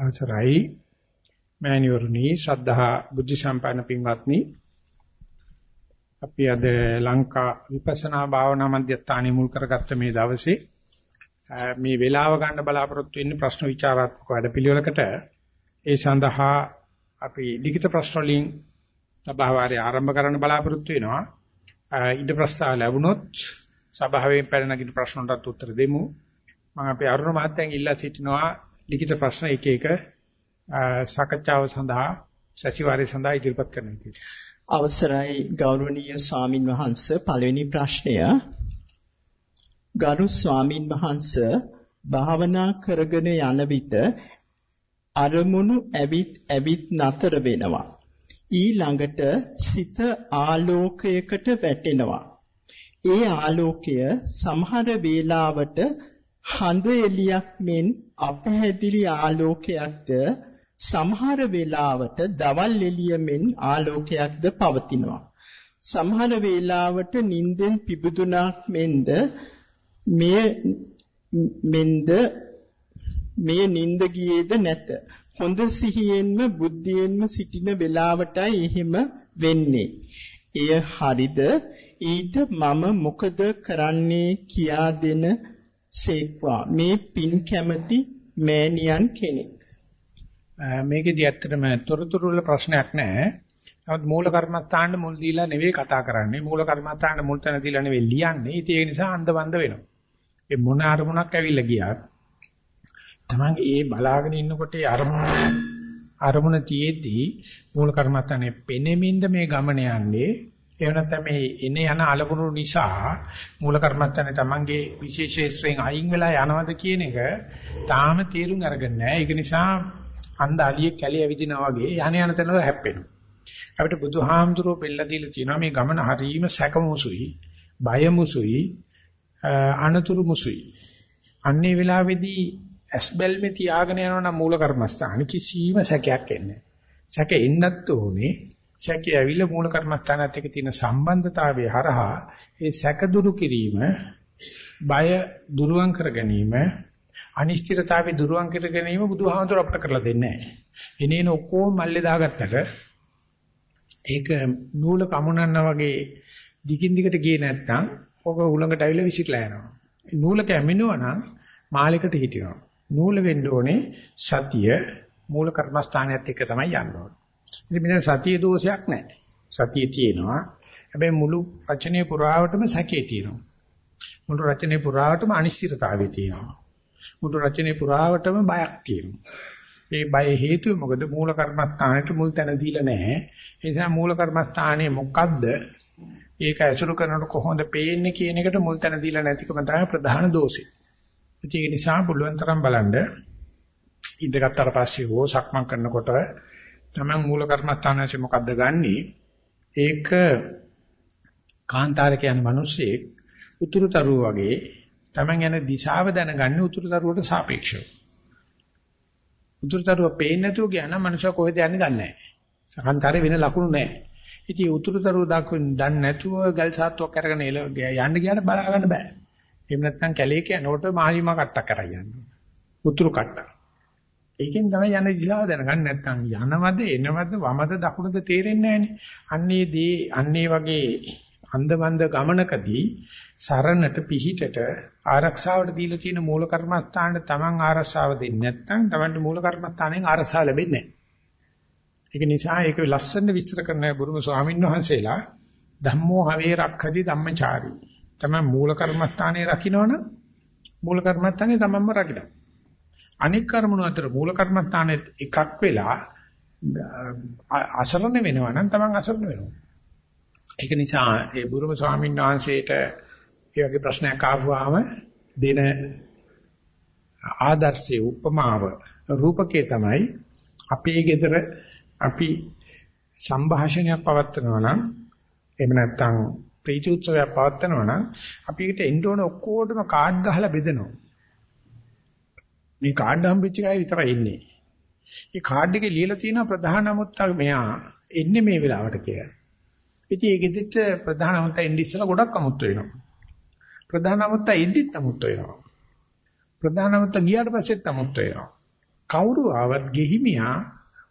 අවසරයි. මෑණිවරණි ශ්‍රද්ධා බුද්ධ සම්පන්න පින්වත්නි. අපි අද ලංකා විපස්සනා භාවනා මධ්‍යස්ථානයේ මුල් කරගත්ත මේ දවසේ මේ වේලාව ගන්න බලාපොරොත්තු වෙන්නේ ප්‍රශ්න විචාරාත්මක වැඩපිළිවෙලකට. ඒ සඳහා අපි ලිඛිත ප්‍රශ්න වලින් සභාවාරය ආරම්භ කරන්න බලාපොරොත්තු වෙනවා. ඉද ප්‍රස්තාව ලැබුණොත් සභාවෙන් පැන නගින ප්‍රශ්න වලට උත්තර දෙමු. මම අපේ අරුණ මහත්තයන් ඉල්ලා සිටිනවා ලිඛිත ප්‍රශ්න එක එක සාකච්ඡාව සඳහා සතිವಾರය සඳහා ඉදිරිපත් කරන්න කියලා. අවසරයි ගෞරවනීය ස්වාමින් වහන්සේ පළවෙනි ප්‍රශ්නය ගරු ස්වාමින් වහන්සේ භාවනා කරගෙන යන විට අරමුණු ඇවිත් ඇවිත් නතර වෙනවා. ඊළඟට සිත ආලෝකයකට වැටෙනවා. ඒ ආලෝකය සමහර වේලාවට හඳ එළියක් මෙන් අපහැදිලි ආලෝකයක්ද සමහර වෙලාවට දවල් එළිය මෙන් ආලෝකයක්ද පවතිනවා. සමහර වෙලාවට නිින්දෙන් පිබුදුනාක් මෙන්ද මෙය මෙන්ද මෙය නිින්ද ගියේද නැත. හොඳ සිහියෙන්ම බුද්ධියෙන්ම සිටින වෙලාවටයි එහෙම වෙන්නේ. එය හරිද? ඊට මම මොකද කරන්නේ කියා දෙන සේක්වා මේ පින් කැමැති මෑණියන් කෙනෙක්. මේකෙදි ඇත්තටම තොරතුරු වල ප්‍රශ්නයක් නැහැ. නමුත් මූල කර්මස්ථාන මුල් දීලා නෙවෙයි කතා කරන්නේ. මූල කර්මස්ථාන මුල් තැන දීලා නෙවෙයි ලියන්නේ. ඉතින් ඒ නිසා අන්දවන්ද වෙනවා. ඒ මොන අරමුණක් ඇවිල්ලා ගියත් තමන් ඒ බලාගෙන ඉන්නකොට ඒ අරමුණ අරමුණ තියේදී මූල කර්මස්ථානේ පෙනෙමින්ද මේ ගමන යන්නේ එහෙම නැත්නම් මේ එන යන අලකුණු නිසා මූල කර්මත්තනේ තමන්ගේ විශේෂේශ්‍රයෙන් අයින් වෙලා යනවද කියන එක තාම තීරුම් අරගෙන නැහැ. ඒක නිසා අන්ධ අලියෙක් කැලිය විදිනා වගේ යන යන තැනවල හැප්පෙනවා. අපිට බුදුහාමුදුරුවෝ බෙල්ල දීලා තියෙනවා මේ ගමන හරීම සැකමුසුයි, බයමුසුයි, අනතුරු මුසුයි. අන්නේ වෙලාවේදී ඇස්බල්මේ තියාගෙන යනවා නම් මූල කර්මස්ථාන කිසිම සැකයක් එන්නේ නැහැ. සැක එන්නත් ඕනේ සැකේ ඇවිල්ලා මූල කර්මස්ථානත් එක්ක තියෙන සම්බන්ධතාවය හරහා ඒ සැක දුරු කිරීම බය දුරුවන් කර ගැනීම අනිශ්චිතතාවය දුරුවන් කර ගැනීම බුදුහාමතුර අපට කරලා දෙන්නේ නැහැ. එනේන ඔක්කොම මල්ලේ දාගත්තට ඒක නූල කමුනන්නා වගේ දිගින් දිගට ගියේ නැත්නම් ඔක උලඟට ඇවිල්ලා විසිරලා යනවා. නූල කැමිනුවා නම් මාලයකට හිටිනවා. නූල වෙන්න ඕනේ සතිය මූල කර්මස්ථානයත් එක්ක තමයි යන්න ඕනේ. ඉතින් මෙතන සතිය දෝෂයක් නැහැ. සතිය තියෙනවා. හැබැයි මුළු රචනයේ පුරාවටම සැකේ තියෙනවා. මුළු රචනයේ පුරාවටම අනිශ්චිතතාවය තියෙනවා. මුළු රචනයේ පුරාවටම බයක් තියෙනවා. ඒ බය හේතුව මොකද මූල කර්මස්ථානෙට මුල් තැන දීලා නැහැ. ඒ නිසා මූල කර්මස්ථානයේ මොකද්ද? ඒක ඇසුරු කරනකොට කොහොමද පේන්නේ කියන එකට මුල් තැන දීලා නැතිකම තමයි ප්‍රධාන දෝෂය. ඒක නිසා පුළුවන් තරම් බලන්න ඉඳගත්තර පස්සේ හෝ සක්මන් කරනකොට තමන් මූල කර්මස්ථානයේ මොකද්ද ගන්නෙ? ඒක කාන්තාර කියන්නේ මිනිස්සෙක් උතුරුතරුව වගේ තමන් යන දිශාව දැනගන්නේ උතුරුතරුවට සාපේක්ෂව. උතුරුතරුව පේන්නේ නැතුව ගියා නම් මනුෂයා කොහෙද යන්නේ දන්නේ නැහැ. කාන්තාරේ වෙන ලකුණු නැහැ. ඉතින් උතුරුතරුව දක්වන්න දන්නේ නැතුව ගල් සාත්තුවක් අරගෙන යන්න ගියාට බලා ගන්න බෑ. එහෙම නැත්නම් කැලේ යනකොට මාහිමා කට්ටක් කරා යනවා. උතුරු කට්ටක්. ඒකෙන් තමයි යන දිශාව දැනගන්න නැත්නම් යනවද එනවද වමද දකුණද තේරෙන්නේ නැහනේ. අන්නේ දී අන්නේ වගේ අන්දමන්ද ගමනකදී සරණට පිහිටට ආරක්ෂාවට දීලා තියෙන මූල කර්මස්ථානට Taman ආරක්ෂාව දෙන්නේ නැත්නම් Tamanට මූල කර්මස්ථානයෙන් ආරක්ෂාව ලැබෙන්නේ නැහැ. ඒක නිසා ඒක ලස්සන විස්තර කරන බුරුම ස්වාමීන් වහන්සේලා ධම්මෝ හවේ රක්ඛති ධම්මචාරී. තමයි මූල කර්මස්ථානේ රකින්නවනම් මූල කර්මස්ථානේ තමන්ම රකින්න. අනික් කර්මණු අතර මූල කර්මස්ථානේ එකක් වෙලා අසරණ වෙනවා නම් තමන් අසරණ වෙනවා. ඒක නිසා ඒ බුරුම ස්වාමීන් වහන්සේට ඒ වගේ ප්‍රශ්නයක් ආවම දෙන ආදර්ශයේ උපමාව රූපකේ තමයි අපේ ගෙදර අපි සංഭാෂණයක් පවත්වනවා නම් එහෙම නැත්නම් ප්‍රීති උත්සවයක් පවත්වනවා නම් අපි ඒකට එන්න ඕන ඔක්කොටම කාඩ් ගහලා බෙදනවා. මේ කාඩ් හම්බෙච්ච ගාය විතරයි ඉන්නේ. මේ කාඩ් එකේ ලියලා තියෙන ප්‍රධාන අමුත්ත මෙයා එන්නේ මේ වෙලාවට කියලා. ඉතින් ඒකෙදිට ප්‍රධාන අමුත්ත එන්නේ ඉස්සලා ගොඩක් අමුත්ත වෙනවා. ප්‍රධාන අමුත්ත ඉද්දිත් අමුත්ත වෙනවා. ප්‍රධාන අමුත්ත ගියාට පස්සෙත් අමුත්ත වෙනවා. කවුරු ආවත් ගෙහිමියා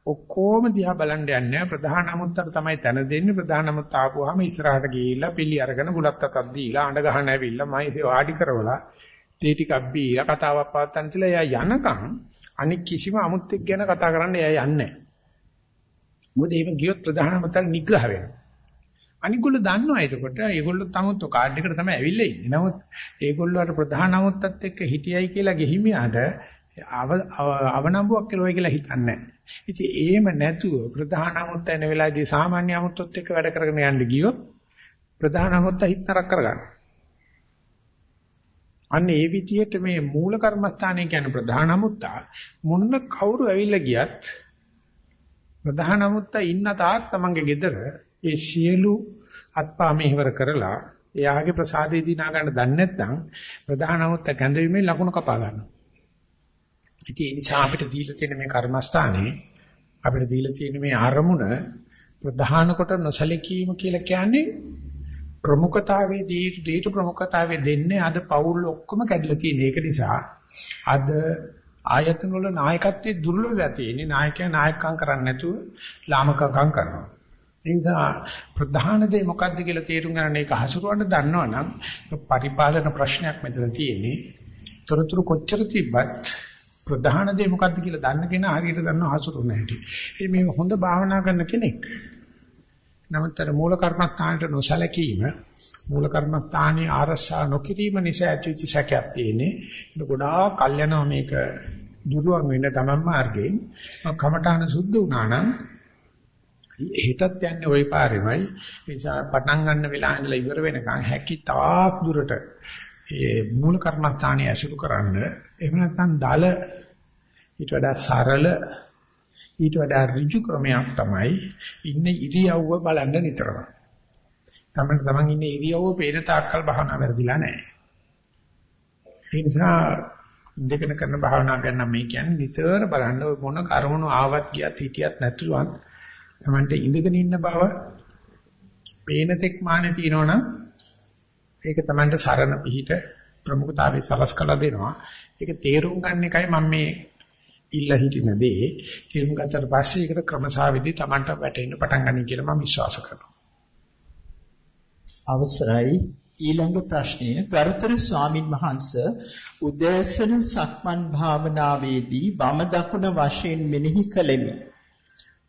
ඔක්කොම දිහා බලන්න යන්නේ ප්‍රධාන අමුත්තට තමයි තැන දෙන්නේ ප්‍රධාන අමුත්ත ආපුවාම ඉස්සරහට ගිහිල්ලා පිළි අරගෙන බුලත් අතක් දීලා අඬ ගහන ඇවිල්ලා මයි වාඩි කරවලා තේ ටිකක් බීලා කතාවක් පවත්තන් තියලා එයා යනකම් අනික කිසිම අමුත්තෙක් ගැන කතා කරන්න එයා යන්නේ නැහැ. මොකද එහෙම ගියොත් ප්‍රධාන අමුත්තට නිග්‍රහ වෙනවා. අනිගොල්ලෝ දන්නවා එතකොට ඒගොල්ලෝ තමුත් කාඩ් එකට තමයි ඇවිල්ලා ඉන්නේ. නමුත් ඒගොල්ලෝ අර ප්‍රධාන අමුත්තත් එක්ක හිටියයි කියලා ගෙහිමියාට අවනම්බුවක් කෙරුවයි කියලා හිතන්නේ නැහැ. ඉතින් එහෙම නැතුව ප්‍රධාන අමුත්ත එන වෙලාවේදී සාමාන්‍ය අමුත්තොත් එක්ක වැඩ කරගෙන යන්න ගියොත් ප්‍රධාන අමුත්ත හිත නරක කරගන්න. අන්න ඒ විදිහට මේ මූල කර්මස්ථානය කියන්නේ ප්‍රධාන අමුත්ත මොන්න කවුරු ඇවිල්ලා ගියත් ප්‍රධාන අමුත්ත ඉන්න තාක් තමන්ගේ ගෙදර ඒ සියලු අත්පා මෙහෙවර කරලා එයාගේ ප්‍රසාදේ දිනා ගන්න දන්නේ නැත්නම් ප්‍රධාන අමුත්ත කැඳවීමේ ලකුණු කපා ගන්නවා. ඉතින් ඒ නිසා අපිට දීලා තියෙන මේ කර්මස්ථානේ අපිට දීලා තියෙන මේ අරමුණ ප්‍රධාන කොට නොසලකීම කියලා කියන්නේ ප්‍රමුඛතාවයේ දීට දීට ප්‍රමුඛතාවයේ දෙන්නේ අද පවුල් ඔක්කොම කැඩලා තියෙන ඒක නිසා අද ආයතන වල නායකත්වයේ දුර්වල වෙලා තියෙන්නේ නායකයා නායකකම් කරන්නේ නැතුව ලාමකකම් කරනවා ඒ නිසා ප්‍රධාන දේ මොකක්ද කියලා තේරුම් ගන්න එක හසුරවන්න දන්නවනම් පරිපාලන ප්‍රශ්නයක් මෙතන තියෙන්නේ. තොරතුරු කොච්චර තිබ්බත් ප්‍රධාන දේ මොකක්ද කියලා දන්න කෙනා හරියට දන්නව හසුරුවන්න හැටි. ඉතින් මේ හොඳ භාවනා කරන කෙනෙක්. නමුත් අර මූල කර්මස්ථානට නොසලකීම මූල කර්මස්ථානයේ ආරසා නොකිරීම නිසා ඇතිවෙච්ච සැකයක් තියෙන්නේ. ඒක ගොඩාක් කල් යනවා මේක දුරුවන් වෙන්න තමන් මාර්ගයෙන්. කමඨාන සුද්ධ වුණා නම් හෙටත් යන්නේ ওই පාරෙමයි. ඒ නිසා පටන් ගන්න වෙලාව ඉඳලා ඉවර වෙනකන් හැකි තාක් දුරට ඒ මූල කර්මස්ථානයේ ඇසුරු කරන්න එහෙම නැත්නම් දල ඊට වඩා සරල ඊට වඩා ඍජු ක්‍රමයක් තමයි ඉන්නේ ඉරියව්ව බලන්න නිතරම. තමයි තමන් ඉන්නේ ඉරියව්ව පේන තාක්කල් භාවනා වැඩිලා නැහැ. ඒ නිසා දෙකන කරන භාවනා කරන මේ කියන්නේ නිතර බලන්න මොන කර්මණු ආවත් ගියත් හිටියත් නැතුවත් තමන්ට ඉඳගෙන ඉන්න බව පේන තෙක් මානේ තියෙනවනම් ඒක තමන්ට සරණ පිහිට ප්‍රමුඛතාවයේ සලස් කළා දෙනවා. ඒක තේරුම් ගන්න එකයි මම මේ ඉල්ල හිටින දේ. තේරුම් ගත්තට පස්සේ ඒකට ක්‍රමසාවිදි තමන්ට වැටෙන්න පටන් ගන්න කියලා මම විශ්වාස කරනවා. අවසරයි ඊළඟ ප්‍රශ්නය ගරුතර ස්වාමින් වහන්සේ උදෑසන සක්මන් භාවනාවේදී වම දකුණ වශයෙන් මෙනෙහි කළෙමි.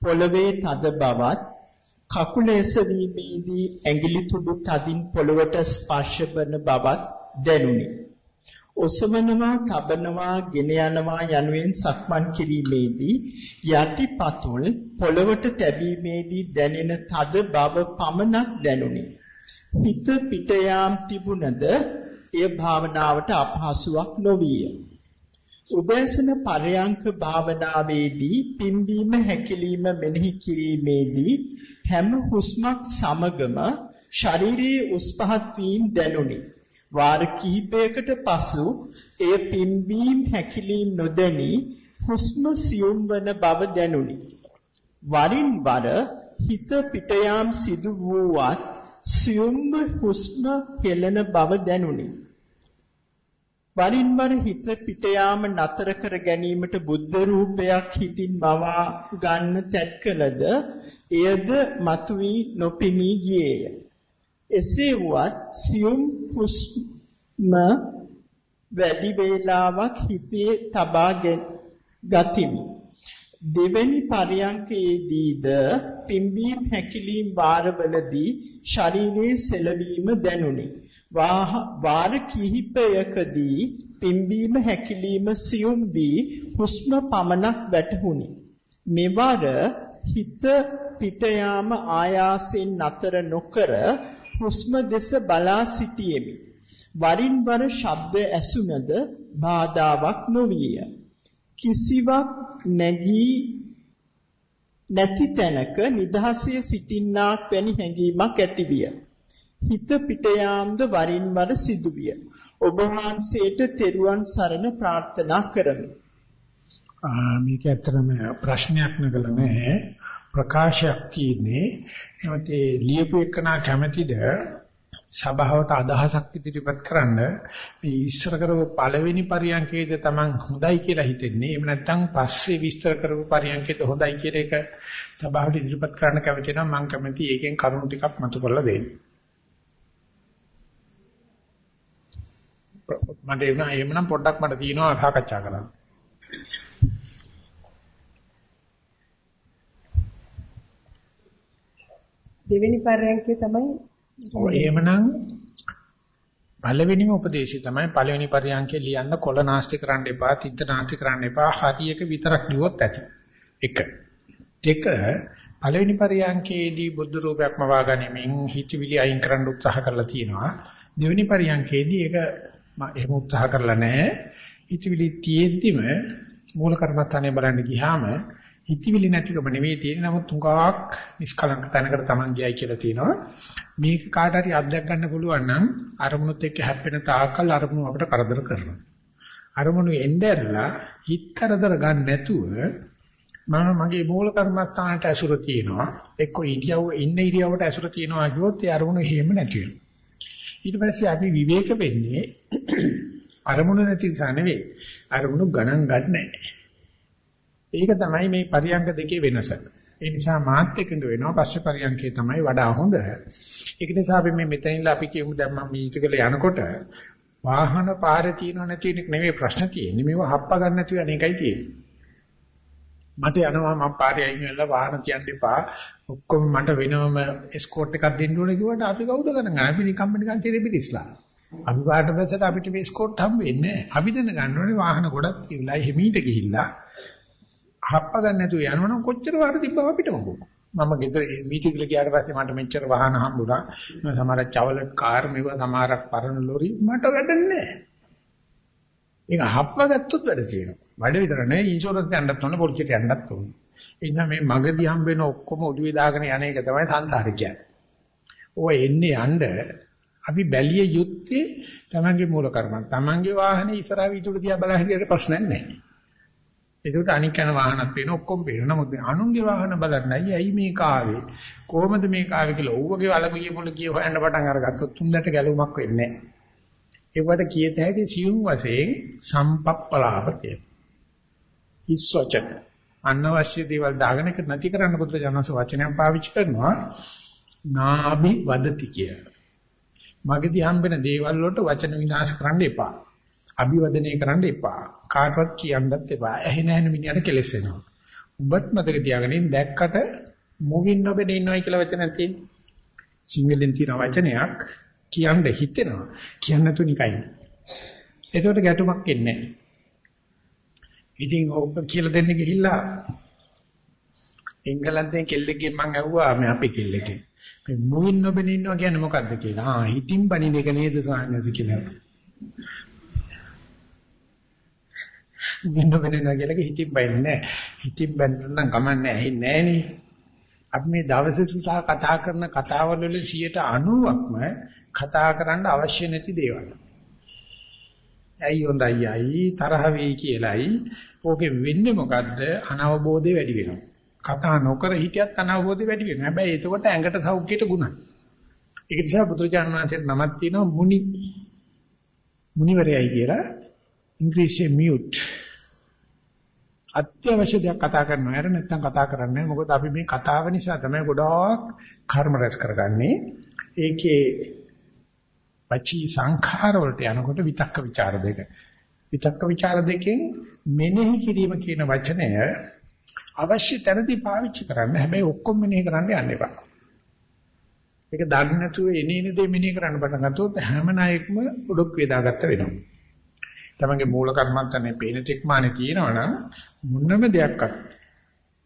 පොළවේ තද බවත් කකුල එසවීමේදී ඇඟිලි තුඩු තදින් පොළවට ස්පර්ශ කරන බවත් දැනුනි. ඔසවනවා, තබනවා, ගෙන යනවා යනුවෙන් සක්මන් කිරීමේදී යටිපතුල් පොළවට තැබීමේදී දැනෙන තද බව පමණක් දැනුනි. හිත පිට යාම් තිබුණද එය භාවනාවට අපහසුයක් නොවිය. උදෑසන පරයන්ක භාවනාවේදී පිම්බීම හැකිලිම මෙනෙහි කිරීමේදී හැම හුස්මක් සමගම ශරීරයේ උස් පහත් වීම දැනුනි. වාර කිහිපයකට පසු එය පිම්බීම හැකිලිම නොදැනි හුස්ම සියුම් වන බව දැනුනි. වරින් වර හිත පිට යාම් සිදු වූවත් සියුම්ම හුස්ම හෙළන බව දැනුනි. වරින් වර හිත පිට යාම නතර කර ගැනීමට බුද්ධ රූපයක් හිතින් මවා ගන්න තැත් කළද එයද මතුවී නොපෙනී ගියේය. එසේ වුවත් සියුම් හුස්ම වැඩි වේලාවක් හිතේ තබා ගතිමි. දෙවැනි පරියන්කයේදීද පිම්බීම් හැකිලීම් වාරවලදී ශරීරයේ සෙලවීම දැනුනි. වාර කිහිපයකදී පිම්බීම හැකිලිම සියුම් වී හුස්ම පමණක් වැටහුණි. මෙවර හිත පිට යාම ආයාසෙන් නතර නොකර හුස්ම දෙස බලා සිටියෙමි. වරින් වර ශබ්ද ඇසුනද බාධාවක් නොවිය. කිසිවක් නැගී නැති තැනක නිදහසේ සිටින්නාක් වැනි හැඟීමක් ඇතිවිය. හිත පිට යාම්ද වරින් වර සිදුවිය. ඔබ වහන්සේට තෙරුවන් සරණ ප්‍රාර්ථනා කරමි. මේක ඇත්තටම ප්‍රශ්නයක් නගල නැහැ. ප්‍රකාශයක් තියෙන්නේ. නැත්නම් ලියපු එකනා කැමැතිද සභාවට අදහසක් ඉදිරිපත් කරන්න මේ ඉස්සර කරපු පළවෙනි පරියන්කේද Taman හොඳයි කියලා හිතෙන්නේ එහෙම නැත්නම් පස්සේ විස්තර කරපු පරියන්කේද හොඳයි කියලා එක සභාවට ඉදිරිපත් කරන්න කැමති නම් මම කැමති ඒකෙන් කරුණු ටිකක් මතු කරලා දෙන්න. මට එහෙනම් පොඩ්ඩක් මට තියෙනවා සාකච්ඡා කරන්න. දෙවෙනි පරයන්කේ තමයි ඔව් එහෙමනම් පළවෙනිම උපදේශය තමයි පළවෙනි පරියන්කේ ලියන්න කොළ නාස්ති කරන්න එපා, තිත්ත නාස්ති කරන්න එපා, හරියක විතරක් ලියුවොත් ඇති. එක. දෙක පළවෙනි පරියන්කේදී බුද්ධ රූපයක්ම වාගැනීමෙන් හිතවිලි අයින් කරන්න උත්සාහ කරලා තියෙනවා. දෙවෙනි පරියන්කේදී ඒක එහෙම උත්සාහ කරලා නැහැ. හිතවිලි තියෙද්දිම මූල කර්මස්ථානේ බලන්න ගියාම හිතවිලි නැතිකම නෙවෙයි තියෙන්නේ. නමුත් තුඟාක් නිෂ්කලංක තැනකට Taman ගියයි කියලා තියෙනවා. මේක කාට හරි අත්දැක ගන්න පුළුවන් නම් අරමුණුත් එක්ක හැප්පෙන තාක්කල් අරමුණු අපිට කරදර කරනවා. අරමුණු එnderලා හිත කරදර ගන්න නැතුව මම මගේ මූල කර්මස්ථානට ඇසුර තියෙනවා. එක්ක ඉරියව්ව ඉන්න ඉරියව්වට ඇසුර තියෙනවා කිව්වොත් ඒ අරමුණු හේම නැති වෙනවා. ඊට පස්සේ අපි විවේක වෙන්නේ අරමුණු නැති නිසා නෙවෙයි. අරමුණු ගණන් ගන්න. නැහැ ඒක තමයි මේ පරියංග දෙකේ වෙනස. ඒ නිසා මාත් එකඟ වෙනවා පස්සේ පරියංගකේ තමයි වඩා හොඳ. ඒක නිසා අපි මේ මෙතනින්ලා අපි කියමු දැන් මම මීටකල යනකොට වාහන පාරේ තියෙනව නැති වෙන එක නෙමෙයි ප්‍රශ්න තියෙන්නේ. මේව හප්ප ගන්න නැතුව අනේකයි තියෙන්නේ. මට යනවා මම පාරේ අයින් වෙලා වාහන තියන්න එපා. ඔක්කොම මට වෙනම එස්කෝට් එකක් දෙන්න ඕනේ කිව්වට අපි කවුද ගණන් ගන්න? අපි නිකම්ම නිකන් තිරෙබිරිස්ලා. අපි පාට බැසට අපිට මේ එස්කෝට් හම්බ වෙන්නේ නැහැ. අපි දැන ගන්න ඕනේ වාහන ගොඩක් ඉවිලා හිමීට ගිහිල්ලා හප්ප ගන්න නැතුව යනවනම් කොච්චර වාර තිබ්බව අපිට මොකෝ. මම ගෙදර මීටිගල ගියාට පස්සේ මට මෙච්චර වාහන හම්බුණා. මම සමහර චවලට් කාර් මේව සමහරක් පරණ ලොරි මට වැඩන්නේ නැහැ. ඒක හප්ප ගත්තොත් වැඩ තියෙනවා. වැඩ විතර නෙවෙයි ඉන්ෂුරන්ස් යන්නත් ඕනේ පොලිසියට යන්නත් ඕනේ. ඒ නිසා මේ මගදී හම්බ වෙන ඔක්කොම ඔළුවේ දාගෙන යන එක තමයි සංසාරේ කියන්නේ. ඔය එන්නේ යන්න අපි බැලිය යුත්තේ තමන්ගේ මූල කර්මන්. තමන්ගේ වාහනේ ඉස්සරහ විදුල දිහා බලන හැටියට ප්‍රශ්නයක් නැහැ. ඒකට අනික් යන වාහනත් පේන ඔක්කොම පේන. නමුත් අනුන්ගේ වාහන බලන්නයි ඇයි මේ කාවේ? කොහොමද මේ කාවේ කියලා ඌවගේ වලගිය මොන කිය හොයන්න පටන් අරගත්තොත් තුන්දට ගැලුමක් වෙන්නේ නැහැ. ඒවට කියත හැකි සියුම් වශයෙන් සම්පප්පලාප කිය. ඉස්සොචන අනවශ්‍ය දේවල් දාගෙන ඒක නැති කරන්න පුදුර ජනස වචනයක් පාවිච්චි කරනවා. නාභි වදති කිය. මගදී හම්බෙන දේවල් වලට වචන විනාශ කරන්න එපා. අභිවදනය කරන්න එපා. කාටවත් කියන්නත් එපා. ඇහෙන ඇහෙන මිනිහට කෙලස් වෙනවා. උඹත් මතක තියාගන්න දැක්කට මුවින් නොබෙන ඉන්නවයි කියලා වචනක් තියෙනවා. සිංහලෙන් තියෙන වචනයක් කියන්න හිතෙනවා. කියන්න තු නිකයි. ඒකට ගැටුමක් එන්නේ නැහැ. ඉතින් ඔබ කියලා දෙන්න ගිහිල්ලා එංගලන්තයෙන් කෙල්ලෙක්ගෙන් මං අහුවා මේ අපේ කෙල්ලෙක්ගෙන්. මේ මුවින් නොබෙන ඉන්නවා කියන්නේ මොකද්ද කියලා. ආ හිතින් බණින එක නේද සාන්නස කියලා. වෙන වෙනවා කියලා හිතින් බයින්නේ නැහැ. හිතින් බැලුවා නම් කමන්නේ ඇහින්නේ නැහනේ. අපි මේ දවසේ සුසා කතා කරන කතාවල වල 90%ක්ම කතා කරන්න අවශ්‍ය නැති දේවල්. ඇයි හොඳයි අයි තරහ වෙයි කියලායි ඕකේ වෙන්නේ මොකද්ද අනවබෝධය වැඩි වෙනවා. කතා නොකර හිටියත් අනවබෝධය වැඩි වෙනවා. හැබැයි එතකොට ඇඟට සෞඛ්‍යයට ගුණයි. ඒක නිසා බුදුරජාණන් වහන්සේට නමක් තියෙනවා මුනි මුනිවරයයි කියලා ඉංග්‍රීසියෙන් මියුට් අත්‍යවශ්‍ය දෙයක් කතා කරනවා. එර නැත්තම් කතා කරන්නේ මොකද අපි මේ කතාව නිසා තමයි ගොඩාක් කර්ම රැස් කරගන්නේ. ඒකේ පචී සංඛාර වලට යනකොට විතක්ක ਵਿਚාර දෙක. විතක්ක ਵਿਚාර දෙකෙන් මෙනෙහි කිරීම කියන වචනය අවශ්‍ය තැනදී පාවිච්චි කරන්න. හැබැයි ඔක්කොම මෙනෙහි කරන්න යන්න එපා. ඒක දන්නේ නැතුව එනිනෙ දෙ මෙනෙහි කරන්න පටන් ගත්තොත් හැම නායකම උඩක් වේදාගත්ත වෙනවා. තමන්ගේ මූල කර්මන්තනේ පේන තෙක්මානේ තියෙනවනම් මොනම දෙයක්වත්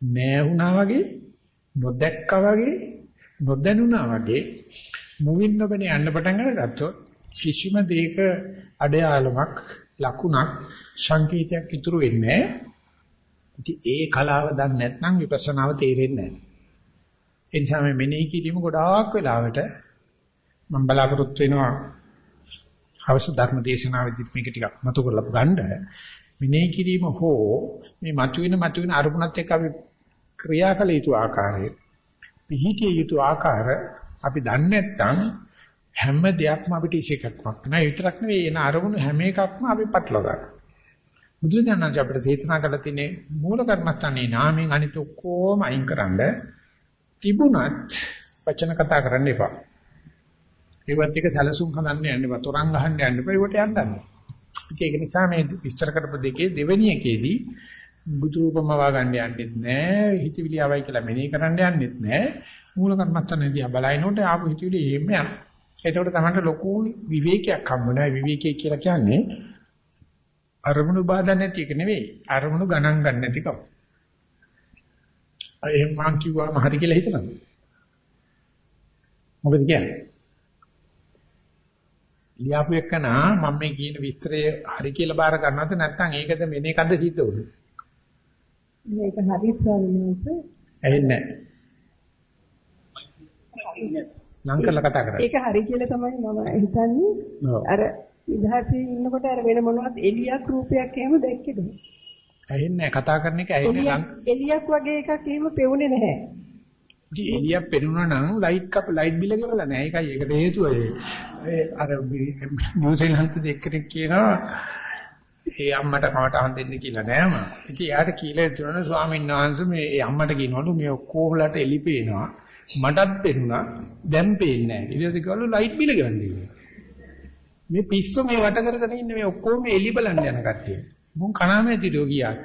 නෑ වුණා වගේ නොදැක්කා වගේ නොදැනුණා වගේ මුවින් නොබෙන යන්න පටන් අරගත්තොත් කිසිම දෙයක අඩයාලමක් ලකුණක් සංකේතයක් ඉතුරු වෙන්නේ ඉතින් ඒ කලාව දන්නේ නැත්නම් විපස්සනාව තේරෙන්නේ නැහැ. ඒ නිසා මේ මෙනෙහි කිරීම ගොඩාක් වෙලාවට මම බලාපොරොත්තු වෙනවා අවශ්‍ය ධර්ම දේශනාවෙදිත් මේක ටිකක් මතු කරලා ගන්න. විනය කිරීම හෝ මේ මතුවෙන මතුවෙන අරමුණත් එක්ක අපි ක්‍රියා කළ යුතු ආකාරය පිහිටිය යුතු ආකාර අපි දන්නේ නැත්නම් හැම දෙයක්ම අපිට ඉසේකක්වක් නෑ. ඒ විතරක් නෙවෙයි එන අරමුණු හැම එකක්ම අපි පටලවා ගන්නවා. බුදුදහමෙන් අපිට දේශනා කරලා තියෙන්නේ මූල කර්මස්ථානේ නාමයෙන් අනිත් ඔක්කොම අයින්කරනද තිබුණත් වචන කතා කරන්න එපා. ඒවත් එක සැලසුම් හදන්න යන්න එපා. තරංග ගහන්න යන්න එපා. ඒකට යන්න. ඒක නිසා මේ විස්තර කරපු දෙකේ දෙවෙනි එකේදී බුදු රූපම වාගන්න යන්නෙත් නෑ. හිතවිලි ආවයි කියලා මෙනෙහි කරන්න යන්නෙත් නෑ. මූල කර්මස්ථානේදී බලයිනොට ආපු හිතවිලි එහෙම යනවා. එතකොට තමයි ලොකු විවේකයක් හම්බ වෙනවා. විවේකය කියලා කියන්නේ අරමුණු බාධා නැති එක නෙවෙයි. අරමුණු ගණන් ගන්න නැති කම. එහෙම මං කිව්වම හරි කියලා හිතනවා. මොකද කියන්නේ? ලියාපු එකන මම මේ කියන විස්තරය හරි කියලා බාර ගන්නවද නැත්නම් ඒකද මෙන්න එකද සිද්ධ වුනේ? මේක හරි ස්වාමීන් වහන්සේ. ඇහෙන්නේ නැහැ. කතා කරා. ඒක හරි කියලා තමයි මම හිතන්නේ. අර ඉදහසේ ඉන්නකොට අර වෙන මොනවත් එලියක් රූපයක් එහෙම දැක්කේද? ඇහෙන්නේ කතා කරන එක ඇහෙන්නේ එලියක් වගේ එකක් එහෙම පෙවුනේ නැහැ. ඉතින් එලියක් පෙනුනා නම් ලයිට් කප් ලයිට් බිල ගෙවලා නැහැ. ඒකයි ඒකට හේතුව ඒ අර නිව්සීලන්ත දෙක්කෙනෙක් කියනවා ඒ අම්මට කමටහන් දෙන්න කියලා නෑම. ඉතින් එයාට කියලා දෙනවා ස්වාමීන් වහන්සේ මේ ඒ අම්මට කියනවලු මේ ඔක්කොමලට එලි පේනවා. මටත් පෙනුණා. දැන් පේන්නේ නෑ. ඊට පස්සේ කිව්වලු ලයිට් බිල ගෙවන්නේ. මේ පිස්සු මේ වට කරගෙන ඉන්නේ මේ ඔක්කොම එලි බලන්න යන කට්ටිය. මුන් කනාමේ තිරෝ ගියාක්.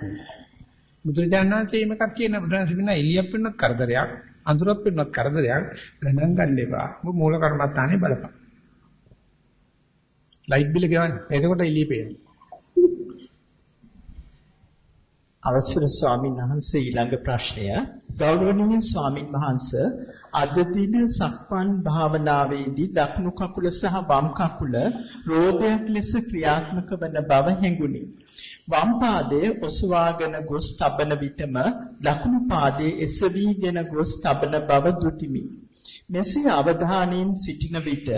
බුදුරජාණන්සේ මේකක් කියන බුදුරජාණන්සේ වෙන එලියක් වෙනත් කරදරයක්, අඳුරක් වෙනත් කරදරයක් ගණන් ගන්න එපා. මූල කර්මත්තානේ බලපන්. ලයිට් බිල ගෙවන්නේ. එතකොට එළිය පේනවා. අවසර ස්වාමීන් වහන්සේ ඊළඟ ප්‍රශ්නය ගෞරවනීය ස්වාමින් වහන්සේ අද දින සක්මන් භාවනාවේදී දකුණු කකුල සහ වම් කකුල රෝදයක් ලෙස ක්‍රියාත්මක වන බව හැඟුණි. වම් පාදයේ ඔසවාගෙන ගොස් තබන විටම දකුණු පාදයේ එසවීගෙන ගොස් තබන බව දුටිමි. මෙසේ අවධානයෙන් සිටින විට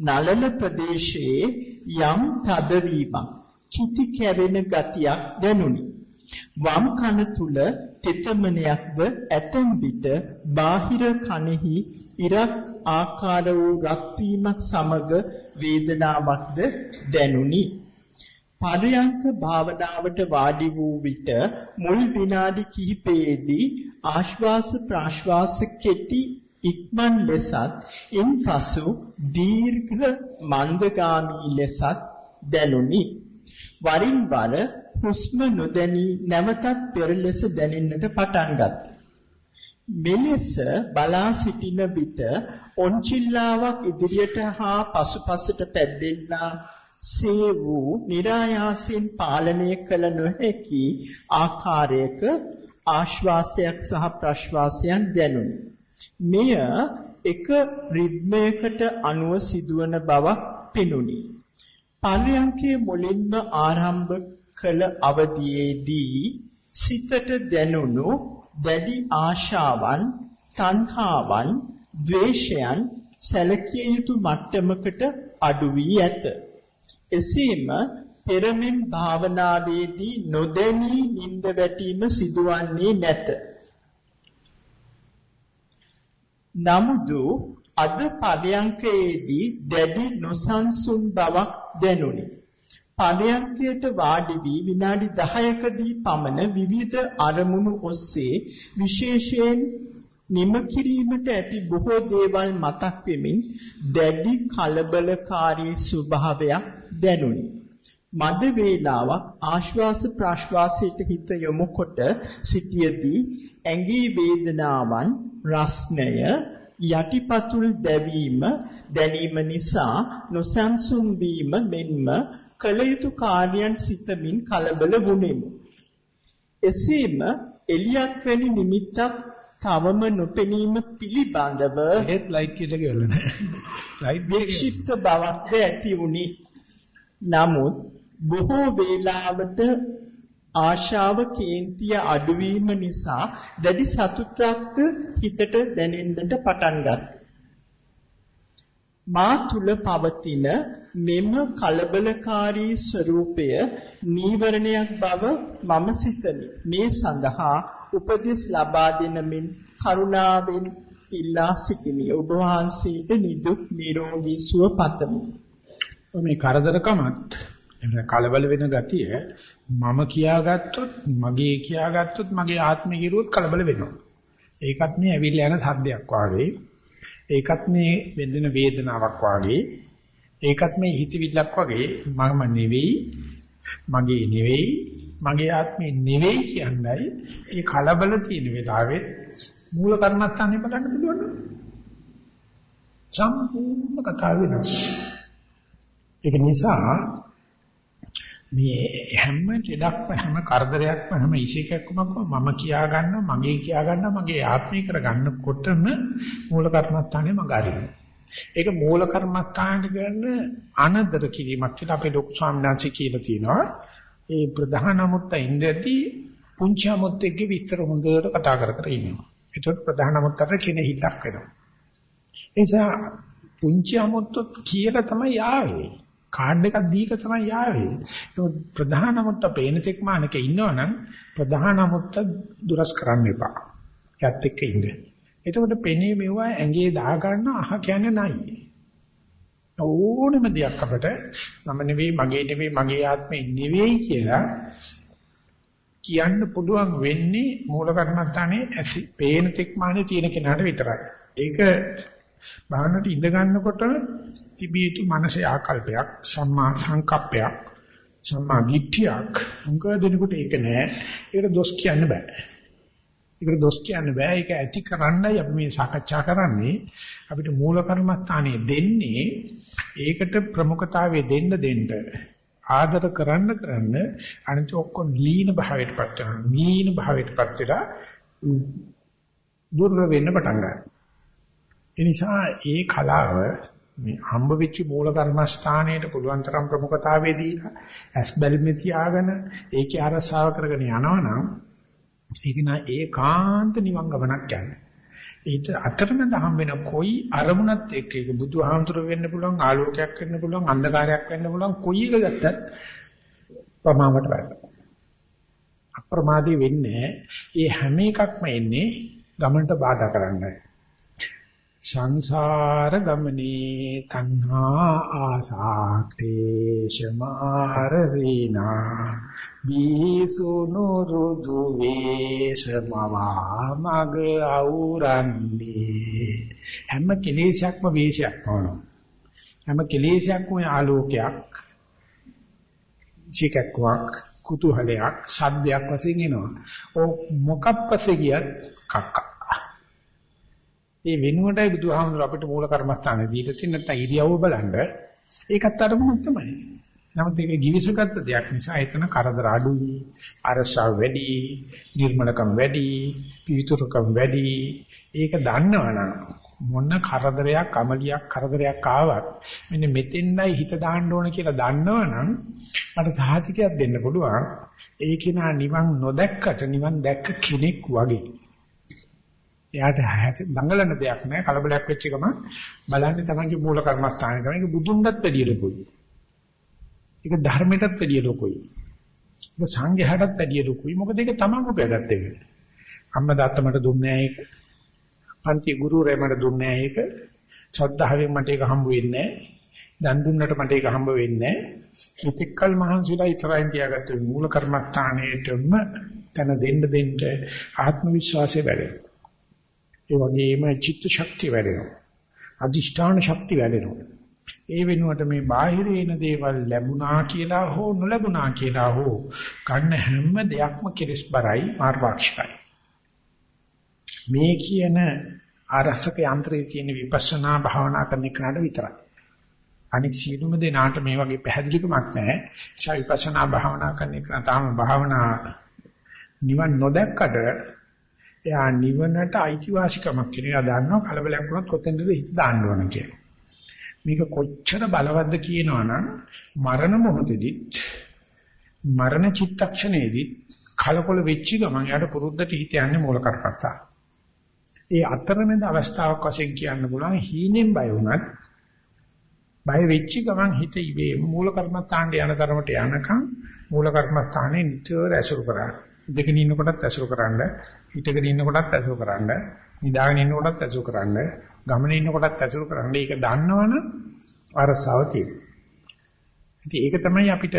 නලල ප්‍රදේශයේ යම් තදවීමක් කිති කැවෙන ගතියක් දැනුනි. වම් කන තුල තෙතමනයක්ද ඇතම් විට බාහිර කනෙහි ඉරක් ආකාර වූ රත් වීමක් සමග වේදනාවක්ද දැනුනි. පරයන්ක භාවනාවට වාඩි වූ විට මුල් විනාඩි කිහිපයේදී ආශ්වාස ප්‍රාශ්වාස කෙටි ඉක්මන් ලෙසත් ඉන්පසු දීර්ඝ මන්දගාමී ලෙසත් දැනුනි. වරින් වර හුස්ම නොදැනී නැවතත් පෙර ලෙස දැනෙන්නට පටන් ගත්තා. මෙලෙස බලා සිටින විට ඔන්චිල්ලාවක් ඉදිරියට හා පසුපසට පැද්දෙන්නා සේ වූ નિરાයාසයෙන් පාලනය කළ නොහැකි ආකාරයක ආශ්වාසයක් සහ ප්‍රශ්වාසයක් දැනුනි. මෙය එක රිද්මයකට අනුව සිදුවන බවක් පෙනුනි. පර්යංකයේ මුලින්ම ආරම්භ කළ අවදියේදී සිතට දැනුණු දැඩි ආශාවන්, තණ්හාවන්, ද්වේෂයන් සැලකිය යුතු මට්ටමකට අඩු වී ඇත. එසේම පෙරමෙන් භාවනාවේදී නොදැනී නිින්ද වැටීම සිදුවන්නේ නැත. නමුදු අද පරයන්කයේදී දැඩි නොසන්සුන් බවක් දැනුනි. පරයන්කයට වාඩි වී විනාඩි 10කදී පමණ විවිධ අරමුණු ඔස්සේ විශේෂයෙන් නිම කිරීමට ඇති බොහෝ දේවල් මතක් වෙමින් දැඩි කලබලකාරී ස්වභාවයක් දැනුනි. මද වේලාවක් ආශ්වාස ප්‍රාශ්වාසයට හිත යොමුකොට සිටියේදී ඇඟේ වේදනාවන් රස්නය යටිපතුල් දැවීම දැනීම නිසා නොසන්සුන් වීම මෙන්ම කල යුතු කාර්යයන් සිතමින් කලබල වුනේමු. එසේම එලියක් වැනි නිමිත්තක් තවම නොපෙනීම පිළිබඳව ඒත් ලයිට් කීට කියලා නෑ. ලයිට් වික්ෂිප්ත බවක්ද ඇති වුනි. නමුත් බොහෝ වේලාවට ආශාව කේන්තිය අඩුවීම නිසා දැඩි සතුටක්ද හිතට දැනෙන්නට පටන් ගත්තා. මා තුල පවතින මෙම කලබලකාරී ස්වરૂපය නීවරණයක් බව මම සිතමි. මේ සඳහා උපදෙස් ලබා දෙනමින් කරුණාවෙන් ඉල්ලා සිටිමි. ඔබ වහන්සේට නිදුක් නිරෝගී සුව පතමි. මේ කරදරකමත් එහෙනම් කලබල වෙන ගතිය මම කියාගත්තොත් මගේ කියාගත්තොත් මගේ ආත්මය කිරුවොත් කලබල වෙනවා. ඒකත් මේ ඇවිල්ලා යන සද්දයක් වාගේ. ඒකත් මේ වෙන්දෙන වේදනාවක් වාගේ. ඒකත් මේ හිතවිල්ලක් වගේ මම නෙවෙයි මගේ නෙවෙයි මගේ ආත්මේ නෙවෙයි කියන්නයි මේ කලබල තියෙන වෙලාවෙත් මූල කර්මස්ථානේ බලන්න පුළුවන්. සම්පූර්ණ කතාව වෙනස්. ඒක නිසා මේ හැම ලෙඩක්ම හැම කරදරයක්ම හැම ඉසිකක්ම මම කියා ගන්නවා මගේ කියා ගන්නවා මගේ ආත්මය කර ගන්නකොටම මූල කර්මස්ථානේ මග අරිනවා. ඒක මූල කර්මස්ථානට ගන්න අනදර කිරීමක් කියලා අපේ ලොකු ස්වාමීන් වහන්සේ කියලා තියෙනවා. ඒ ප්‍රධාන මුත්ත ඉඳදී පුංචි මුත් එක්ක විස්තර හොඳට කතා කර කර ඉන්නවා. ඒකට ප්‍රධාන මුත්තට කෙනෙහිලක් වෙනවා. ඒ නිසා පුංචි මුත්තත් කියලා තමයි ආවේ. කාඩ් එකක් දීලා තමයි ආවේ. ඒක ප්‍රධාන මුත්ත පේන තෙක් මානක ඉන්නවනම් ප්‍රධාන මුත්ත දුරස් කරන්න එපා. යත් එක්ක ඉන්න. එතකොට පෙනේ මෙවුවා ඇඟේ දා ගන්න අහ කියන්නේ නැහැ. ඕනෙම දෙයක් අපට මම නෙවෙයි මගේ නෙවෙයි මගේ ආත්මේ නෙවෙයි කියලා කියන්න පුළුවන් වෙන්නේ මූල කර්මස්ථානේ ඇසි පේන තෙක්මානේ තියෙන කෙනාට විතරයි. ඒක භාවනට ඉඳ ගන්නකොට තිබිය යුතු මානසික ආකල්පයක් සම්මා සංකප්පයක් සම්මා දිට්ඨියක් උංග දෙනකොට ඒක නෑ. ඒකට දොස් කියන්න බෑ. ඒකට දොස් කියන්න බෑ. ඒක ඇති කරන්නයි අපි මේ සාකච්ඡා කරන්නේ. අපිට මූල කර්මස්ථානයේ දෙන්නේ ඒකට ප්‍රමුඛතාවය දෙන්න දෙන්න ආදර කරන්න කරන්න අනිත් ඔක්කොම ලීන භාවයටපත් වෙනවා. ලීන භාවයටපත් වෙලා දුර්ව වෙන්න පටන් ගන්නවා. ඒ නිසා ඒ කලාව මේ හම්බ වෙච්ච මූල කර්මස්ථානයට පුළුවන් තරම් ප්‍රමුඛතාවය දීලා ඇස් බැලිමේ තියාගෙන ඒකේ අරසාව කරගෙන යනවනම් ඒක නා ඒකාන්ත නිවන් ගමනක් යන්නේ. ඊට අතරමැද හම් වෙන කොයි අරමුණත් එක්ක ඒක බුදුහාමුදුර වෙන්න පුළුවන් ආලෝකයක් වෙන්න පුළුවන් අන්ධකාරයක් වෙන්න පුළුවන් කොයි එක ගත්තත් ප්‍රමාවට වැටෙනවා. අප්‍රමාදී වෙන්නේ ඒ හැම එකක්ම එන්නේ ගමනට බාධා කරන්නයි. සංසාර ගමනේ තණ්හා ආසාක්තේ සමාර වේනා. බීසුනු රුදු වේශමවා මග අවුරන්නේ. හැම කෙලෙසයක්ම වේශයක් වුණා හැම කෙලෙසයක්ම ආලෝකයක් චිකක්වක් කුතුහලයක් සද්දයක් වශයෙන් එනවා. ඔ මොකක් පස්සේ ගියත් කක්ක. ඒ වෙනුවටයි බුදුහාමුදුර අපිට මූල කර්මස්ථාන දීලා තියෙන නැත්නම් ඉරියව්ව බලන්න ඒකත් අරමුණක් තමයි. නමුත් ඒක givisගත් දෙයක් නිසා එතන කරදර අඩුයි, අරසාව වැඩි, නිර්මලකම් වැඩි, පිවිතුරුකම් වැඩි. ඒක දන්නවනම් මොන කරදරයක්, අමලියක්, කරදරයක් ආවත් මෙන්න මෙතෙන්යි හිත දාන්න ඕන කියලා දන්නවනම් මට සාහිතිකයක් දෙන්න පුළුවන්. ඒක නා නිවන් නොදැක්කට නිවන් දැක්ක කෙනෙක් වගේ. එයාට දඟලන දෙයක් නැහැ කලබලයක් වෙච්ච ගම බලන්නේ තමන්ගේ මූල කර්මස්ථානේ තමයි ඒක බුදුන්වත් වැඩිය ලොකුයි. ඒක ධර්මයටත් වැඩිය ලොකුයි. ඒක සංඝයාටත් වැඩිය ලොකුයි. මොකද ඒක තමන් උපයාගත්ත එක. අම්මා තාත්තා මට දුන්නේ නැහැ ඒක. පන්ති ගුරුවරයා මට දුන්නේ නැහැ ඒක. ශ්‍රද්ධාවෙන් මට ඒක හම්බ වෙන්නේ නැහැ. දන් දුන්නට මට ඒක හම්බ වෙන්නේ නැහැ. ඉතික්කල් මහන්සිලා ඉතරයින් තියාගත්ත මූල කර්මස්ථානයේටම තන දෙන්න දෙන්න ආත්ම විශ්වාසය වැඩෙනවා. ඒ වගේම චිත්ත ශක්තිය වැඩෙනවා. අදිෂ්ඨාන ශක්තිය වැඩෙනවා. ඒ වෙනුවට මේ බාහිර එන දේවල් ලැබුණා කියලා හෝ නොලැබුණා කියලා හෝ ගන්න හැම දෙයක්ම කෙලස් බරයි මාර්ගාක්ෂයි. මේ කියන ආරසක යන්ත්‍රයේ තියෙන විපස්සනා භාවනා කරන එකට විතරයි. අනික සියලුම දෙනාට මේ වගේ පැහැදිලිකමක් නැහැ. ඒ විපස්සනා භාවනා කරන එක තාම භාවනා නිවන් නොදැක්කට එයා නිවනට අයිතිවාසිකමක් කියන එක දන්නවා කලබලයක් වුණොත් කොතෙන්ද හිත දාන්න ඕන කියලා. මේක කොච්චර බලවත්ද කියනවනම් මරණ මොහොතේදීත් මරණ චිත්තක්ෂණයේදී කලකොල වෙච්ච ගමන් යාට පුරුද්දට හිත යන්නේ මූල කරපත්තා. ඒ අතරමැද අවස්ථාවක් වශයෙන් කියන්න පුළුවන් හීනෙන් බය වුණත් බය වෙච්ච ගමන් හිත ඉවේ මූල කර්මස්ථානට යන තරමට යනකම් මූල කර්මස්ථානේ නිතර ඇසුරු කරා. දෙකකින් ඉන්නකොටත් ඇසුරු කරන්න හිටගෙන ඉන්නකොටත් ඇසුරු කරන්න නිදාගෙන ඉන්නකොටත් ඇසුරු කරන්න, ගමනේ ඉන්නකොටත් ඇසුරු කරන්න. ඒක දන්නවනම් අරසාව තියෙනවා. ඉතින් ඒක තමයි අපිට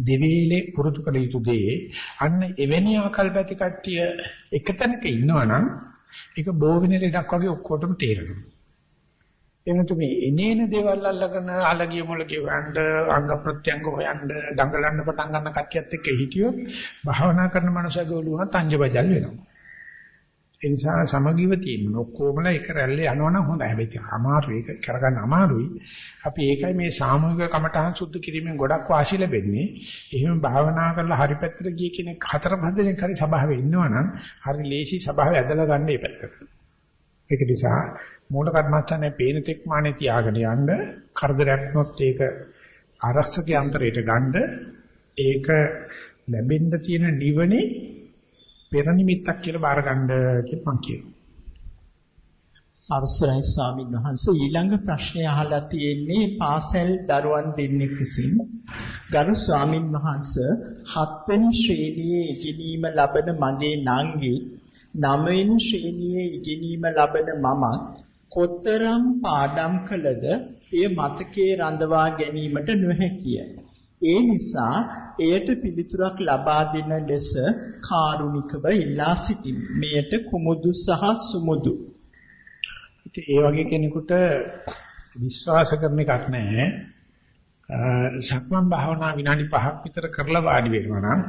දෙවිලේ පුරුදු කළ යුතු දේ. අන්න එවැනි ආකල්ප ඇති කට්ටිය එකතැනක ඉන්නවනම් ඒක බෝ වෙන ලෙඩක් වගේ ඔක්කොටම තේරෙනවා. එනතු මේ එනේන දේවල් අල්ලගෙන අලගිය මොලගිය හොයන්න අංග ප්‍රත්‍යංග හොයන්න දඟලන්න පටන් ගන්න කට්ටියත් එක්ක හිටියොත් භාවනා කරන මනුස්සයගේ ඔළුව තංජබජල් වෙනවා. ඒ නිසා සමගිව තියෙන ඔක්කොමලා එක රැල්ලේ යනවනම් හොඳයි. හැබැයි අමාරුයි ඒක කරගන්න අමාරුයි. අපි ඒකයි මේ සාමූහික කමඨහන් සුද්ධ කිරීමෙන් ගොඩක් වාසි ලැබෙන්නේ. එහෙම භාවනා කරලා හරි පැත්තට ගිය කෙනෙක් හතර පහ දෙනෙක් හරි සභාවේ ඉන්නවනම් හරි ලේසි සභාවේ ඇදලා ගන්න මේ පැත්තට. ඒක නිසා මූල කර්මස්ථානේ පේන තෙක් මානේ තියාගෙන යන්න කරදරයක් නොත් ඒක ආරක්ෂක යන්ත්‍රයට ගන්න ඒක ලැබෙන්න තියෙන නිවනේ පෙර නිමිත්තක් කියලා බාර ගන්න කියලා මම කියනවා. අවසරයි ස්වාමීන් වහන්සේ ඊළඟ ප්‍රශ්නය අහලා තියෙන්නේ පාසල් දරුවන් දෙන්නෙක් විසින් ගරු ස්වාමින් වහන්සේ හත්වෙනි ශ්‍රේණියේ ඉගෙනීම ලබන මගේ නංගි නවවෙනි ශ්‍රේණියේ ඉගෙනීම ලබන මමත් කොතරම් පාඩම් කළද එය මතකයේ රඳවා ගැනීමට නොහැකිය. ඒ නිසා එයට පිළිතුරක් ලබා දෙන ලෙස කාරුණිකව ඉල්ලා සිටිමි. මෙයට කුමුදු සහ සුමුදු. ඉතින් ඒ වගේ කෙනෙකුට විශ්වාස කරන එකක් නැහැ. සක්මන් භාවනා විනාඩි 5ක් විතර කරලා වාඩි වෙනවා නම්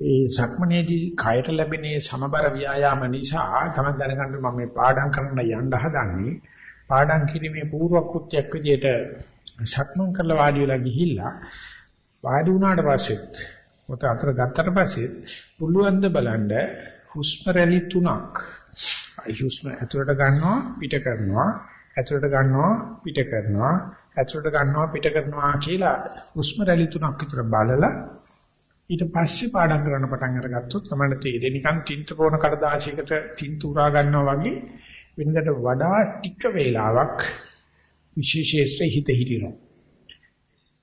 ඒ සක්මනේදී කයට ලැබෙන සමබර ව්‍යායාම නිසා තමයි දැනගන්න මම මේ පාඩම් කරන්න යන්න හදන්නේ. පාඩම් කිරීමේ පූර්ව කෘත්‍යයක් විදිහට සක්මන් කරලා වාඩි වෙලා ගිහිල්ලා වාඩි වුණාට පස්සෙත් ඔත අතර ගත්තට පස්සෙත් පුළුවන් ද බලන්න හුස්ම රැලි තුනක්. හුස්ම ඇතුළට ගන්නවා පිට කරනවා. ඇතුළට ගන්නවා පිට කරනවා. ඇතුළට ගන්නවා පිට කරනවා කියලා හුස්ම රැලි තුනක් විතර බලලා ඊට පස්සේ පාඩම් කරන්න පටන් අරගත්තොත් තමයි තේරෙන්නේ නිකන් තින්ත පොන කඩදාසියකට තින්ත උරා ගන්නවා වගේ වෙනකට වඩා ටික වේලාවක් විශේෂයෙන් හිත හිටිනවා.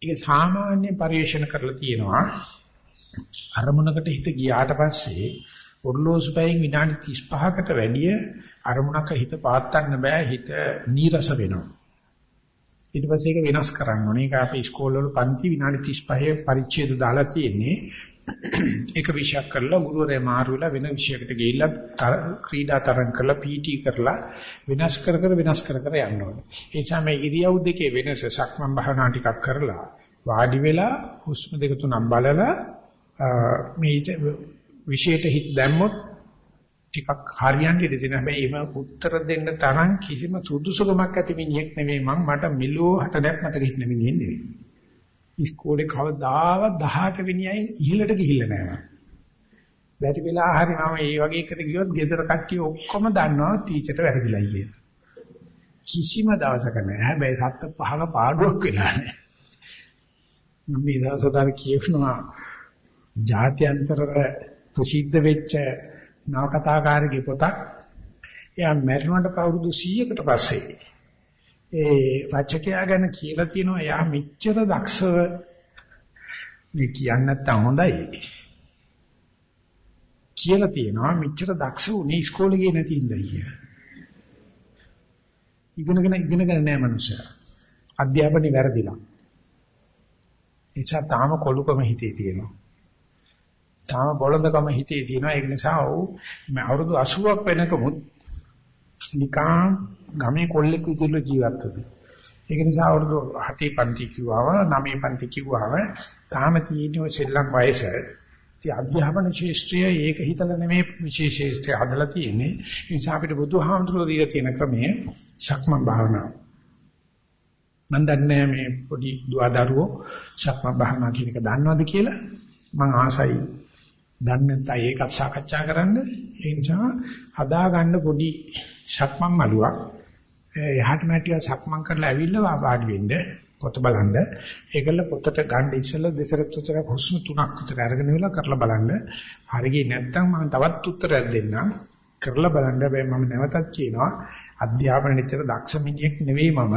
ඒක සාමාන්‍ය පරිශන කරලා තියෙනවා. අරමුණකට හිත ගියාට පස්සේ ඔර්ලෝසු පැයෙන් විනාඩි 35කට වැඩිය අරමුණක හිත පාත්තන්න බෑ හිත නීරස වෙනවා. ඊට පස්සේ ඒක වෙනස් කරන්න ඕනේ. ඒක අපි ඉස්කෝල වල පන්ති විනාඩි 35 පරිච්ඡේද දාලා තියෙන්නේ. ඒක විෂයක් කරලා ගුරුවරයා මාරු වෙලා වෙන විෂයකට ගිහිල්ලා ක්‍රීඩා තරඟ කරලා පීටි කරලා වෙනස් කර කර වෙනස් කර කර යන්න ඕනේ. ඒ නිසා මේ ඉරියව් දෙකේ වෙනස සක්මන් භාවනා ටිකක් කරලා වාඩි වෙලා හුස්ම දෙක තුනක් බලලා මේ විෂයට හිත දැම්මොත් ටිකක් හරියන්නේ ඉඳී තියෙන හැබැයි ඒව උත්තර දෙන්න තරම් කිසිම සුදුසුකමක් ඇති මිනිහෙක් නෙමෙයි මං මට මිලෝ හටක් මතක හිටින මිනිහෙක් නෙමෙයි. ඉස්කෝලේ කවදාවත් 18 වෙනි අයින් ඉහළට ගිහිල්ලා නැහැ. බැරි වෙලා හරි මම මේ වගේ එකට ගියොත් ගෙදර කට්ටිය ඔක්කොම දන්නවා ටීචර්ට වැරදිලා කියලා. කිසිම දවසක නැහැ. හැබැයි සත්ත පහක පාඩුවක් වෙලා නැහැ. මම මේ දවස්වල කියනවා ජාත්‍යන්තර ප්‍රසිද්ධ වෙච්ච නවකතාකාරගේ පොතක්. එයා මැරුණට අවුරුදු 100කට පස්සේ ඒ රචකයා ගැන කියලා තියෙනවා එයා මෙච්චර දක්ෂව මේ කියන්නේ නැත්තම් හොඳයි. කියලා තියෙනවා මෙච්චර දක්ෂ උනේ ඉස්කෝලේ ගියේ නැති ඉඳලා කියලා. ඉගෙනගෙන ඉගෙනගෙන නැහැ මනුස්සයා. අධ්‍යාපනයේ වැරදිලා. නිසා තාම කොලුකම හිතේ තියෙනවා. තාම බොළඳකම හිතේ තියෙනවා. ඒක නිසා ඔව් අවුරුදු 80ක් වෙනකමුත් නිකාම් ගමේ කොල්ලෙක් විදිහට ජීවත් වෙනවා. ඒක නිසා අවුරුදු 7 පන්ති කිව්වම 9 පන්ති කිව්වම තාම තියෙන ඔය සෙල්ලම් වයස. ඉතින් අධ්‍යාපන ශාස්ත්‍රය ඒක හිතලා නෙමෙයි විශේෂීස්ත්‍ය හදලා තියෙන්නේ. ඒ නිසා අපිට බුදුහාමුදුරුවෝ දීලා තියෙන ක්‍රමය සක්මන් භාවනාව. මම දන්නේ මේ පොඩි දුවදරුවෝ සක්මන් භාවනා කියන එක දන්නවද කියලා මම ආසයි දන්නේ නැත්නම් ඒකත් සාකච්ඡා කරන්න. ඒ නිසා හදා ගන්න පොඩි සක්මන් මලුවක් එහාට මැටිය සක්මන් කරලා ඇවිල්ලා වාඩි වෙන්න පොත බලන්න. ඒකල පොතට ගන්න ඉස්සෙල්ලා දෙසරත් උතර හුස්ම තුනක් විතර අරගෙන ඉවලා කරලා බලන්න. හරියන්නේ නැත්නම් මම තවත් උත්තරයක් දෙන්නම්. කරලා බලන්න හැබැයි මම නැවතත් කියනවා අධ්‍යාපන නිතර දක්ෂ මිනිහෙක් නෙවෙයි මම.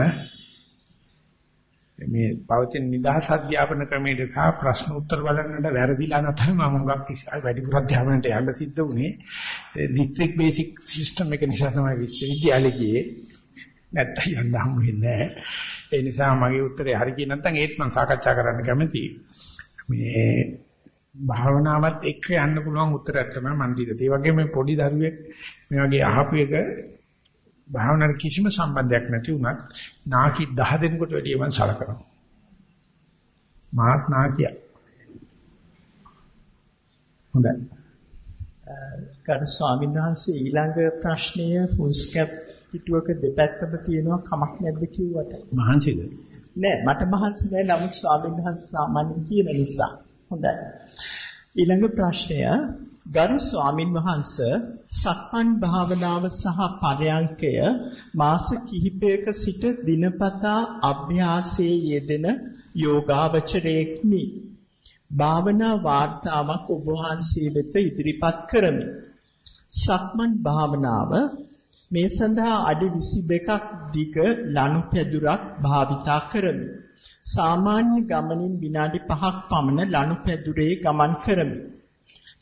මේ පවතින නිදහස් අධ්‍යාපන ක්‍රමයට සහ ප්‍රශ්න උත්තර බලන්නට වැරදිලා නැත්නම් මම මොකක් වැඩිපුර අධ්‍යාපනයට යන්න සිද්ධ වුණේ. දිස්ත්‍රික් බේසික් සිස්ටම් එක නිසා තමයි විශ්වවිද්‍යාලේ ගියේ නැත්තම් යන්න හම්බ වෙන්නේ නැහැ. ඒ නිසා මගේ උත්තරේ හරි කියන නැත්නම් ඒත් මම සාකච්ඡා කරන්න කැමතියි. මේ භාවනාවත් එක්ක යන්න පුළුවන් උත්තරයක් තමයි මන් දීලා තියෙන්නේ. ඒ වගේම මේ පොඩි දරුවෙක් මේ වගේ අහපු එක භාවනාවට කිසිම සම්බන්ධයක් නැති වුණත් නාකි 10 දෙනෙකුට වැඩිය මම සලකනවා. මාත් නාකිය. හොඳයි. කරු ස්වාමීන් වහන්සේ ඊළඟ ප්‍රශ්නය ෆුල්ස් කැප් පිටුවක දෙපැත්තම තියෙනවා කමක් නැද්ද කිව්වට. මහන්සිද? නෑ මට මහන්සි නෑ නමුත් ස්වාමීන් වහන්සේ සාමාන්‍යයෙන් කියන නිසා. හොඳයි. ඊළඟ ප්‍රශ්නය ගරු ස්වාමින් වහන්ස සක්මන් භාවනාව සහ පරයන්කය මාස කිහිපයක සිට දිනපතා අභ්‍යාසයේ යෙදෙන යෝගාවචරයෙක්නි භාවනා වාර්තාවක් ඔබ වහන්සේ වෙත ඉදිරිපත් කරමි. සක්මන් භාවනාව මේ සඳහා අඩි 22ක් දිග ලනුපැදුරක් භාවිතා කරමි. සාමාන්‍ය ගමනින් විනාඩි 5ක් පමණ ලනුපැදුරේ ගමන් කරමි.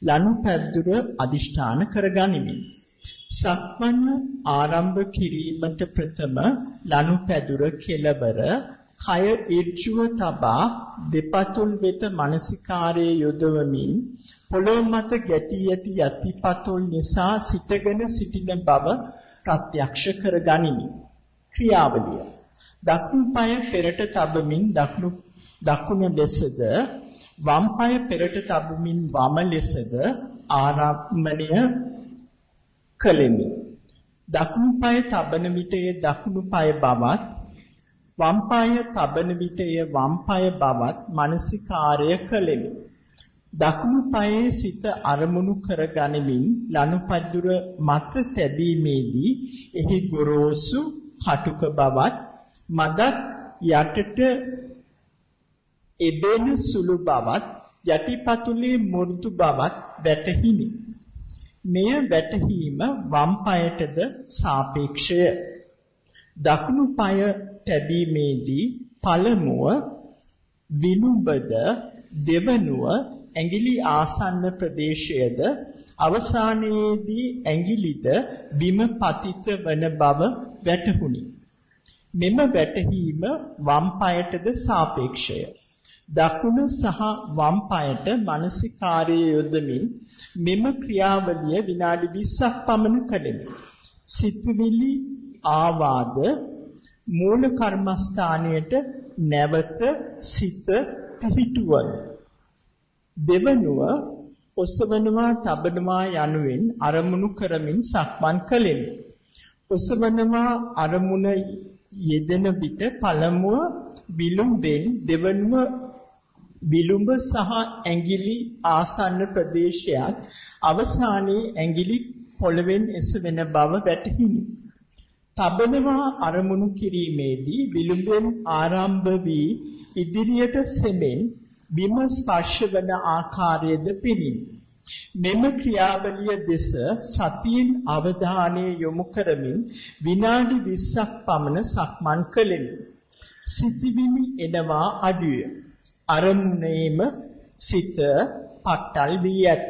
ලනුපැදුර අදිෂ්ඨාන කරගනිමි. සක්මන් ආරම්භ කිරීමට ප්‍රථම ලනුපැදුර කෙලවර කය ඍජුව තබා දෙපතුල් වෙත මානසිකාරයේ යොදවමින් පොළොව මත ගැටී ඇති යටිපතුල් නිසා සිටගෙන සිටින බව ප්‍රත්‍යක්ෂ කරගනිමි. ක්‍රියාවලිය දකුණු පාය පෙරට තබමින් දකුණු දකුණ ලෙසද වම් පාය පෙරට තබමින් වම ලෙසද ආරම්භණය කළෙමි. දකුණු පාය තබන විටයේ දකුණු පාය බවත් වම් පාය තබන විටයේ වම් පාය බවත් මානසිකාර්ය කළෙමි. දකුණු පායේ සිත අරමුණු කර ගනිමින් ලනුපැදුර මත තැබීමේදී එහි ගොරෝසු කටුක බවත් මදක් යටට එබෙන සුළු බවත් යටිපතුලේ මෘදු බවත් වැටහිනි. මෙය වැටහීම වම් පායටද සාපේක්ෂය. දකුණු පාය තැබීමේදී පළමුව විනුඹද දෙවනුව ඇඟිලි ආසන්න ප්‍රදේශයේද අවසානයේදී ඇඟිලිද බිම පතිත වන බව වැටහුණි. මෙම වැටහීම වම් පායටද සාපේක්ෂය. දකුණ සහ වම් පායට මානසිකාර්යය යොදමින් මෙම ක්‍රියාවලිය විනාඩි 20ක් පමණ කළෙමි. සිතුවිලි ආවාද මූල කර්මස්ථානයට නැවත සිත පිහිටුවන. දෙවනුව ඔසවනවා තබනවා යනුවෙන් අරමුණු කරමින් සක්මන් කළෙමි. ඔසවනවා අරමුණ යෙදෙන විට පළමුව විලුඹෙන් දෙවනුව විලුඹ සහ ඇඟිලි ආසන්න ප්‍රදේශයත් අවසානයේ ඇඟිලි පොළවෙන් එසවෙන බව වැටහිණි. තබනවා අරමුණු කිරීමේදී විලුඹෙන් ආරම්භ වී ඉදිරියට සෙමෙන් බිම ස්පර්ශ වන ආකාරයේද පිළිනි. මෙම ක්‍රියාවලිය දෙස සතියෙන් අවධානය යොමු කරමින් විනාඩි 20ක් පමණ සක්මන් කළෙමි. සිතිවිලි එනවා අඩුවේ අරමුණේම සිත පට්ටල් වී ඇත.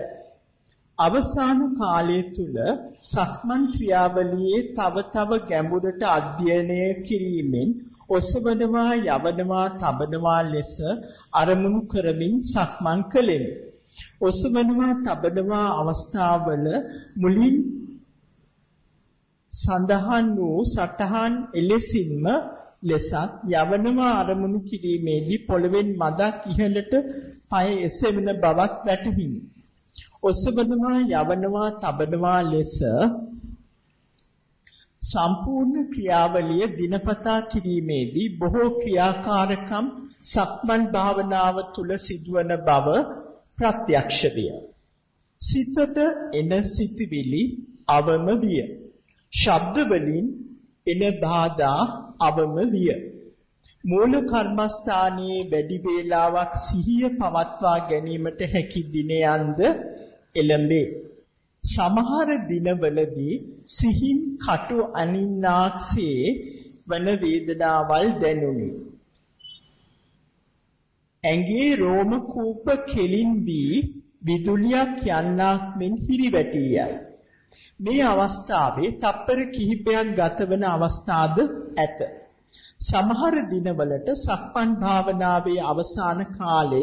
අවසාන කාලය තුල සක්මන් ක්‍රියාවලියේ තව තව ගැඹුරට අධ්‍යයනය කිරීමෙන් ඔසවනවා යවනවා තබනවා ලෙස අරමුණු කරමින් සක්මන් කළෙමි. ඔසවනවා තබනවා අවස්ථාවල මුලින් සඳහන් වූ සටහන් එලෙසින්ම ලෙසත් යවනවා අරමුණු කිරීමේදී පොළවෙන් මදක් ඉහළට පය එසෙවන බවක් වැටහිනි. ඔසවනවා යවනවා තබනවා ලෙස සම්පූර්ණ ක්‍රියාවලිය දිනපතා කිරීමේදී බොහෝ ක්‍රියාකාරකම් සක්මන් භාවනාව තුල සිදුවන බව ප්‍රත්‍යක්ෂ විය. සිතට එන සිතවිලි අවම විය. ශබ්ද වලින් එන බාධා අවම විය. මූල කර්මස්ථානයේ වැඩි වේලාවක් සිහිය පවත්වා ගැනීමට හැකි දිනයන්ද එළඹේ. සමහර දිනවලදී සිහින් කටු අනින්නාක්සේ වන වේදනාවල් දැනුනි. ඇඟේ රෝම කූප කෙලින් වී විදුලියක් යන්නක් මෙන් හිරිවැටී යයි. මේ අවස්ථාවේ තප්පර කිහිපයක් ගතවන අවස්ථාද ඇත. සමහර දිනවලට සක්මන් භාවනාවේ අවසාන කාලය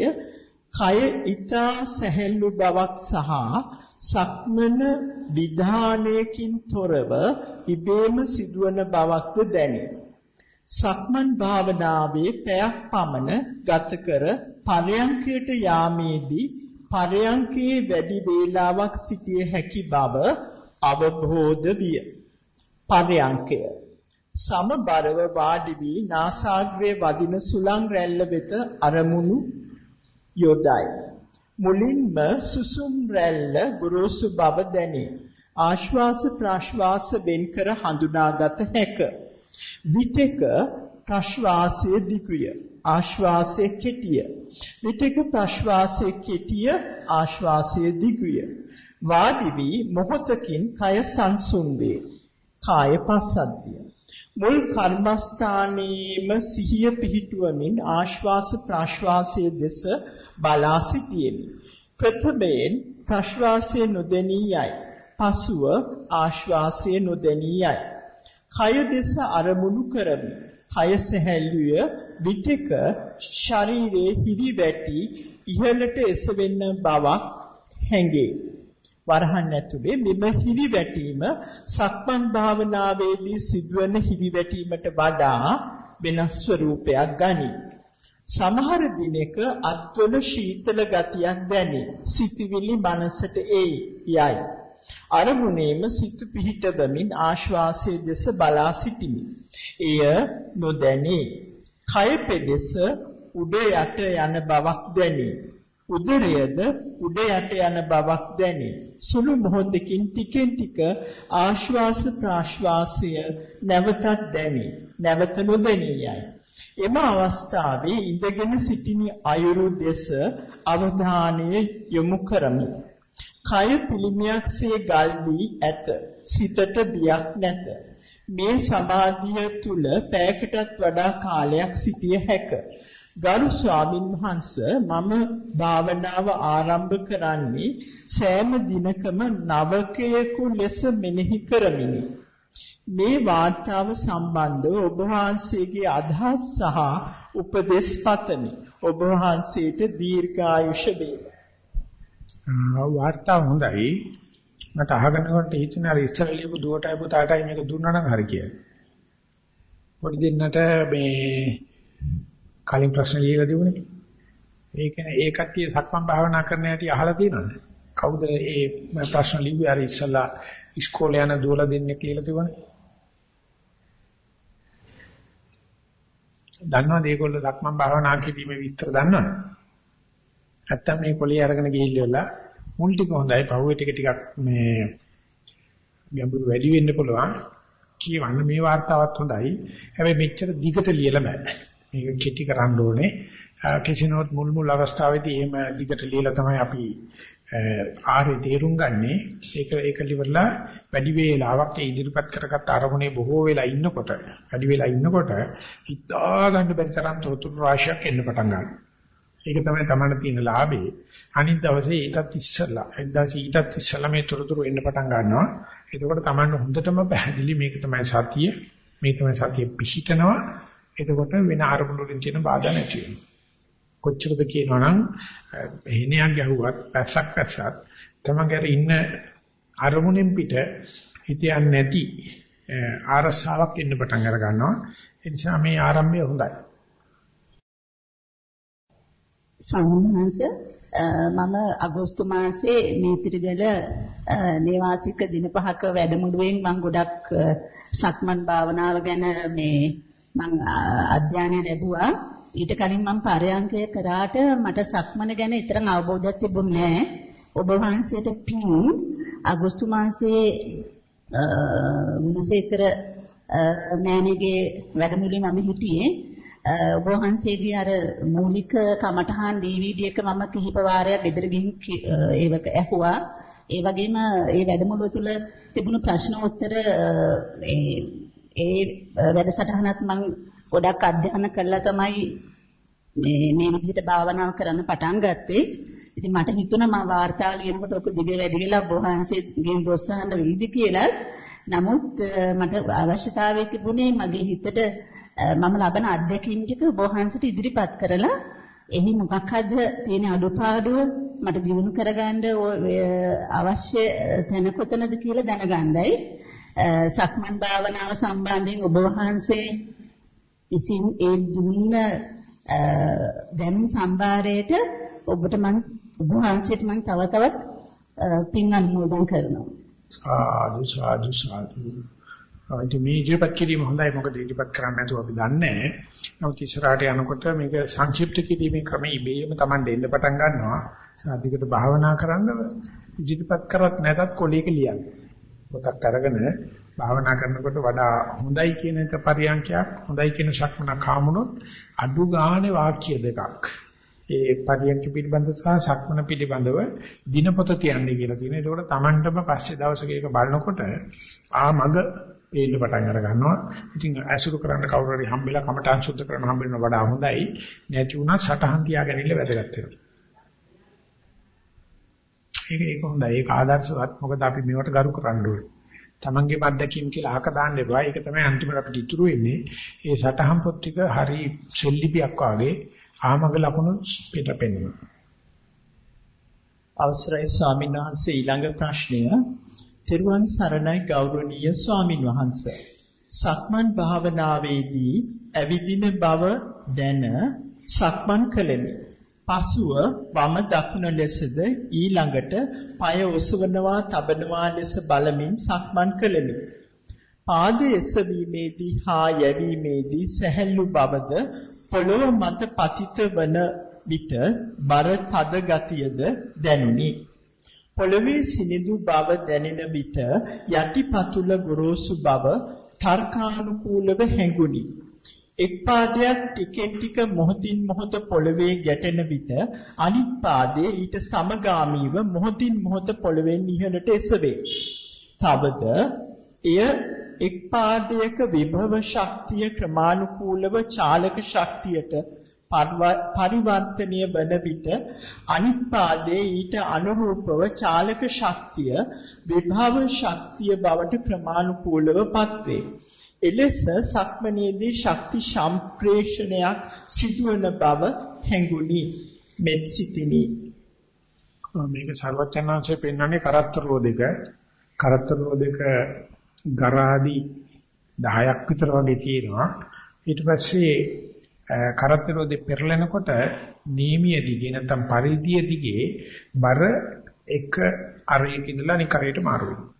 කය ඊතා සැහැල්ලු බවක් සහ සක්මන විධානයකින් තොරව ඉබේම සිදුවන බවක්ද දැනේ. සක්මන් භාවනාවේ පැයක් පමණ ගත කර පරයන්කයට යාමේදී පරයන්කේ වැඩි වේලාවක් සිටිය හැකි බව අවබෝධ විය. පරයන්කය සමබරව වාඩි වී නාසාග්‍රයේ වදින සුලං රැල්ල වෙත අරමුණු යොදයි. මුලින්ම සුසුම් රැල්ල ගුරුසු බව දැනේ. ආශ්වාස ප්‍රාශ්වාස වෙන්කර හඳුනාගත හැක. විටක ප්‍රශ්වාසයේ දිගුය. ආශ්වාසයේ කෙටිය. විටක ප්‍රශ්වාසයේ කෙටිය ආශ්වාසයේ දිගුය. වාඩි වී මොහොතකින් කය සංසුන් වේ. කාය පස්සද්ධිය. මුල් කර්මස්ථානයේම සිහිය පිහිටුවමින් ආශ්වාස ප්‍රාශ්වාසයේ දෙස බලා සිටියෙමි. ප්‍රථමයෙන් ප්‍රශ්වාසයේ නොදෙනී යයි. පසුව ආශ්වාසයේ නොදෙනී යයි. කය දෙස අරමුණු කරමි. කය සැහැල්ලුය විටක ශරීරයේ හිරි වැටි ඉහළට එසවෙන්න බවක් හැඟේ. වරහන් ඇතුලේ මෙම හිරි වැටීම සක්මන් භාවනාවේදී සිදුවන හිරි වැටීමට වඩා වෙනස් ස්වරූපයක් ගනී. සමහර දිනක අත්වල ශීතල ගතියක් දැනේ. සිතවිලි මනසට එයි යයි. අරමුණේම සිත පිහිටවමින් ආශ්වාසයේ දෙස බලා සිටිමි. එය නොදැනී. කය පෙදෙස උඩ යට යන බවක් දැනේ. උදරයද උඩ යට යන බවක් දැනේ. සුළු මොහොතකින් ටිකෙන් ටික ආශ්වාස ප්‍රාශ්වාසය නැවතත් දැනේ. නැවත නොදැනී යයි. එම අවස්ථාවේ ඉඳගෙන සිටින අයුරු දෙස අවධානය යොමු කරමි. කය පිළිමියක්සේ ගල් වී ඇත. සිතට බියක් නැත. මේ සමාධිය තුල පැයකටත් වඩා කාලයක් සිටිය හැක. ගරු ස්වාමින් වහන්සේ මම භාවනාව ආරම්භ කරන්නේ සෑම දිනකම නවකයෙකු ලෙස මෙනෙහි කරමිනි. මේ වාර්තාව සම්බන්ධව ඔබ වහන්සේගේ අදහස් සහ උපදෙස් පතමි. ඔබ වහන්සේට දීර්ඝායුෂ වේවා. වාර්තාව හොඳයි. මට අහගෙන කොට හිතුනේ අර ඉස්සර ලියපු දුවටයි පුතාටයි මේක දුන්නා නම් හරි කියලා. පොඩි දෙන්නට මේ කලින් ප්‍රශ්න ලියලා දුන්නේ. ඒක ඒ කට්ටිය සක්මන් භාවනා කරන හැටි අහලා තියෙනවද? කවුද ඒ ප්‍රශ්න ලිව්වේ? අර ඉස්සලා ඉස්කෝලේ යන දුවල දෙන්නේ කියලා තිබුණේ. දන්නවද ඒගොල්ලෝ සක්මන් භාවනා කිරීමේ විතර දන්නවද? නැත්තම් මේ පොලිය අරගෙන ගිහිල්ලා මුල් ටික හොඳයි. පහුවේ ටික ටිකක් මේ ගැඹුරු වැඩි වෙන්න පුළුවන්. කියවන්න මේ වார்த்தාවත් හොඳයි. හැබැයි මෙච්චර දිගට ලියලා බෑ. මේක කෙටි කරන්න ඕනේ. කිසිනොත් මුල් මුල් අවස්ථාවේදී එහෙම දිගට ලියලා තමයි අපි ආරේ තේරුම් ගන්නේ ඒක ඒක liverලා වැඩි වේලාවක් ඒ ඉදිරිපත් කරගත් අරමුණේ බොහෝ වෙලා ඉන්නකොට වැඩි වෙලා ඉන්නකොට හිතා ගන්න බැරි තරම් තොරතුරු රාශියක් එන්න පටන් ගන්නවා. ඒක තමයි තමන්න තියෙන ලාභේ. අනිත් දවසේ ඊටත් ඉස්සලා එක්දවසේ ඊටත් ඉස්සලා මේ තොරතුරු එන්න පටන් ගන්නවා. එතකොට තමන්න හොඳටම පැහැදිලි මේක තමයි සතිය. මේ තමයි සතිය පිහිටනවා. එතකොට වෙන අරමුණු වලින් තියෙන බාධා නැති වෙනවා. කොච්චරද කියනවනම් එහෙණයක් ගැහුවත් පැස්සක් පැස්සත් තමන්ගේ ඉන්න අරමුණෙන් පිට හිතයන් නැති ආරස්සාවක් එන්න පටන් අර ගන්නවා ඒ නිසා මේ ආරම්භය හොඳයි සම්මාංශ මම අගෝස්තු මාසේ මේතිරිගල නේවාසික දින පහක වැඩමුළුවෙන් මම ගොඩක් සක්මන් භාවනාව ගැන මේ මම අධ්‍යයනය ලැබුවා ඊට කලින් මම පරයන්කය කරාට මට සක්මන ගැන ඊතරම් අවබෝධයක් තිබුණේ නැහැ. ඔබ වහන්සේට පින් අගෝස්තු මාසයේ මුසේකර මෑණිගේ වැඩමුළුවේ මම හිටියේ. ඔබ වහන්සේගේ අර මූලික කමඨහන් DVD එක මම කිහිප වාරයක් ගෙදර ගිහින් ඒවක ඇහුවා. ඒ වගේම ඒ වැඩමුළුව තුළ තිබුණු ප්‍රශ්න උත්තර ඒ ඒ වැඩසටහනත් මම ගොඩක් අධ්‍යයන කළා තමයි මේ මේ විදිහට භාවනාව කරන්න පටන් ගත්තේ. ඉතින් මට හිතුණා මම වාර්තා ලියනකොට ඔක දිග වැඩි වෙලා බොහන්සේගෙන් දොස් අහන්න වෙයිද කියලා. නමුත් මට අවශ්‍යතාවය තිබුණේ මගේ හිතට මම ලබන අත්දැකීම් ටික බොහන්සට ඉදිරිපත් කරලා එහි මොකක්ද තියෙන අඩුපාඩුව මට දිනු කරගන්න අවශ්‍ය තැන කොතනද කියලා දැනගන්නයි සක්මන් භාවනාව සම්බන්ධයෙන් ඔබ වහන්සේ විසින් ඒ දුන්න දැනුම් සම්භාරයට ඔබට මම ඔබ වහන්සේට මම තව තවත් පින් අනුමෝදන් කරනවා. සාදු සාදු සාදු. ඉතින් මේ ඉදිරිපත් කිරීම හොඳයි. මොකද ඉදිරිපත් කරන්න නැතුව අපි දන්නේ නමුත් ඉස්සරහට යනකොට මේක සංක්ෂිප්ත කිරීමේ ක්‍රමය ඉබේම Taman දෙන්න පටන් ගන්නවා. සාධිකට භාවනා කරන්න ඉදිරිපත් කරත් නැතත් කොලේක ලියන්න. පොතක් අරගෙන භාවනා කරනකොට වඩා හොඳයි කියන පරියන්කයක් හොඳයි කියන ශක්මන කාමුණොත් අඩු ගානේ වාක්‍ය දෙකක් ඒ පරියන්ක පිළිබඳ සහ ශක්මන පිළිබඳව දිනපොත තියන්නේ කියලා තියෙනවා. ඒකෝට Tamanටම පස්සේ දවසක ඒක බලනකොට ආ මග පේන්න පටන් අර ගන්නවා. ඉතින් ඇසුරු කරන්න කවුරු හරි හම්බෙලා කමටහන් සුද්ධ කරන හම්බෙන්න වඩා හොඳයි. නැති වුණා සටහන් තියාගැනීම වැදගත් වෙනවා. ඒක ඒක හොඳයි. ඒක ආදර්ශවත්. මොකද අපි මේවට ගරු කරන්න ඕනේ. Tamange අත්දැකීම් කියලා අහක දාන්න එපා. ඒක තමයි අන්තිමට අපිට ඉතුරු වෙන්නේ. ඒ සටහන් පොත් ටික හරි සෙල්ලිපියක් වාගේ ආමග ලකුණු පිට පෙන්වනවා. අවසරයි ස්වාමීන් වහන්සේ ඊළඟ ප්‍රශ්නය තෙරුවන් සරණයි ගෞරවනීය ස්වාමින් වහන්සේ. සක්මන් භාවනාවේදී ඇවිදින බව දැන සක්මන් කළෙමි. පසුව වම දකුණ ලෙසද ඊළඟට পায় ඔසවනවා තබනවා ලෙස බලමින් සක්මන් කළෙමි. පාදයේ එසවීමේදී හා යැවීමේදී සැහැල්ලු බවද පොළොව මත පතිත වන විට බර තද ගතියද දැනුනි. පොළවේ සිනිඳු බව දැනෙන විට යටිපතුල ගොරෝසු බව තර්කානුකූලව හැඟුනි. එක් පාදයක් ටිකෙන් ටික මොහොතින් මොහොත පොළවේ ගැටෙන විට අනිත් පාදයේ ඊට සමගාමීව මොහොතින් මොහොත පොළවෙන් ඉහළට එසවේ. තවද එය එක් පාදයක විභව ශක්තිය ක්‍රමානුකූලව චාලක ශක්තියට පරිවර්තනීය වන විට අනිත් පාදයේ ඊට අනුරූපව චාලක ශක්තිය විභව ශක්තිය බවට ක්‍රමානුකූලව පත්වේ. එලෙස සක්මණේදී ශක්ති සම්ප්‍රේෂණයක් සිදුවන බව හැඟුනි මෙත් සිටිනි. මේක ਸਰවඥාන්සේ පෙන්වන්නේ කරත්තර රෝදක කරත්තර රෝදක ගරාදි 10ක් විතර වගේ තියෙනවා. ඊට පස්සේ කරත්තරෝදේ පෙරලෙනකොට නීමිය දිගේ නැත්නම් පරිධිය දිගේ බර එක අරයක ඉඳලා අනික අරයට මාරු වෙනවා.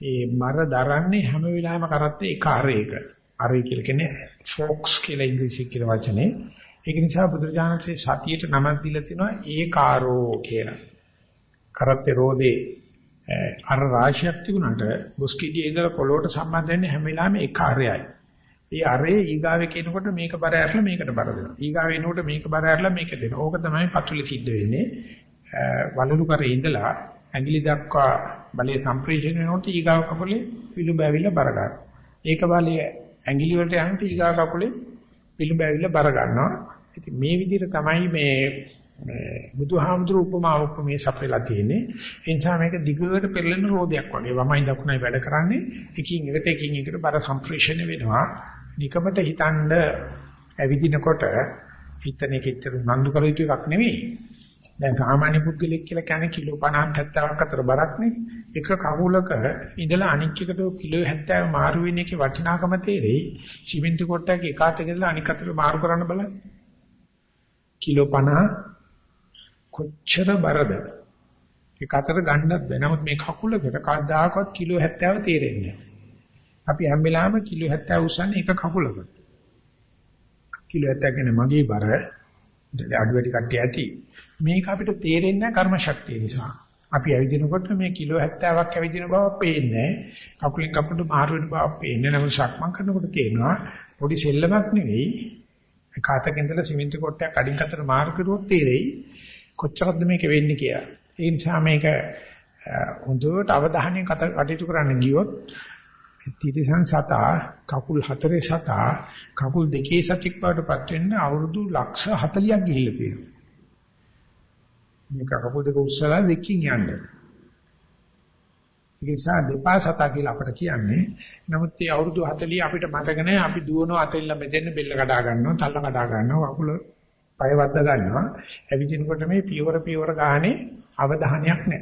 ඒ මර දරන්නේ හැම වෙලාවෙම කරත්තේ එක අරයක. අරය කියලා කියන්නේ ෆොක්ස් කියලා ඉංග්‍රීසි කියලා වචනේ. ඒක නිසා බුදුරජාණන්සේ සතියට නමක් දීලා තිනවා ඒකාරෝ කියලා. කරත්තේ රෝදේ අර රාශියක් තිබුණාට බුස්කිඩියේ ඉඳලා පොළොවට සම්බන්ධ වෙන්නේ හැම වෙලාවෙම එක අරයයි. ඒ අරේ ඊගාවේ කියනකොට මේක බර ඇරලා මේකට බර දෙනවා. ඊගාවේ එනකොට මේක බර ඇරලා මේක දෙනවා. ඕක තමයි පතුලේ සිද්ධ වෙන්නේ. වලලු කරේ ඉඳලා ඇඟිලි දක්වා බලයේ සම්ප්‍රේෂණය වෙනකොට ඊගාව කකුලේ පිළුඹ ඇවිල්ලා බර ගන්නවා. ඒක බලයේ ඇඟිලි වලට යනකොට ඊගාව කකුලේ පිළුඹ ඇවිල්ලා බර ගන්නවා. ඉතින් මේ විදිහට තමයි මේ බුදුහාමුදුරු උපමා උපමේ සපයලා තියෙන්නේ. ඒ නිසා මේක දිගට පෙරලෙන රෝදයක් වගේ. වමයි දකුණයි වැඩ කරන්නේ. එකින් එකට එකින් එකට බර සම්ප්‍රේෂණය වෙනවා. නිකමට හිතනද ඇවිදිනකොට හිතන එකෙච්චර නන්දු කර යුතු එකක් නෙවෙයි. දැන් සාමාන්‍ය පුද්ගලෙක් කියලා කියන්නේ කිලෝ 50 70ක් අතර බරක් නේ. එක කකුලක ඉඳලා අනික් එකට කිලෝ 70 මාරු වෙන එකේ වටිනාකම තේරෙයි. සිමෙන්ති කොටයක් එක අතක ඉඳලා අනික් අතට මාරු කරන්න බලන්න. කිලෝ 50 කොච්චර බරද? ඒක අතර ගන්නත් බෑ. නමුත් මේ කකුලකට කවදාකවත් කිලෝ 70 තේරෙන්නේ නැහැ. අපි හැම වෙලාවෙම කිලෝ 70 උස්සන්නේ එක කකුලකට. කිලෝ 70 කියන්නේ මගේ බර අඩු වැඩි කට්ටිය ඇති. මේක අපිට තේරෙන්නේ නැහැ කර්ම ශක්තිය නිසා. අපි ඇවිදිනකොට මේ කිලෝ 70ක් ඇවිදින බව පේන්නේ කකුලෙන් කකුලට මාරු වෙන බව පේන්නේ නැහැ. සක්මන් කරනකොට තේරෙනවා පොඩි සෙල්ලමක් නෙවෙයි. කාතක ඉඳලා සිමෙන්ති කොටයක් අඩින් අතට මාරු කරුවොත් තේරෙයි කොච්චරද මේක වෙන්නේ කියලා. ඒ නිසා මේක හොඳට අවධානයෙන් කටයුතු කරන්න ගියොත් තිරිසන් සතා කකුල් හතරේ සතා කකුල් දෙකේ සතෙක් බවටපත් වෙන්න අවුරුදු ලක්ෂ 40ක් ගිහිල්ලා තියෙනවා. මේක කකුල් දෙක උස්සලා දෙකකින් යන්න. ඒ නිසා දෙපා සතා කියලා අපිට කියන්නේ. නමුත් මේ අවුරුදු 40 අපිට මතක නැහැ අපි දුවනවා අතෙල්ල මෙතෙන් බෙල්ල කඩා ගන්නවා, තල්ල කඩා ගන්නවා, කකුල පය වද්දා ගන්නවා. ඇවිදිනකොට මේ පියවර පියවර ගානේ අවධානයක් නැහැ.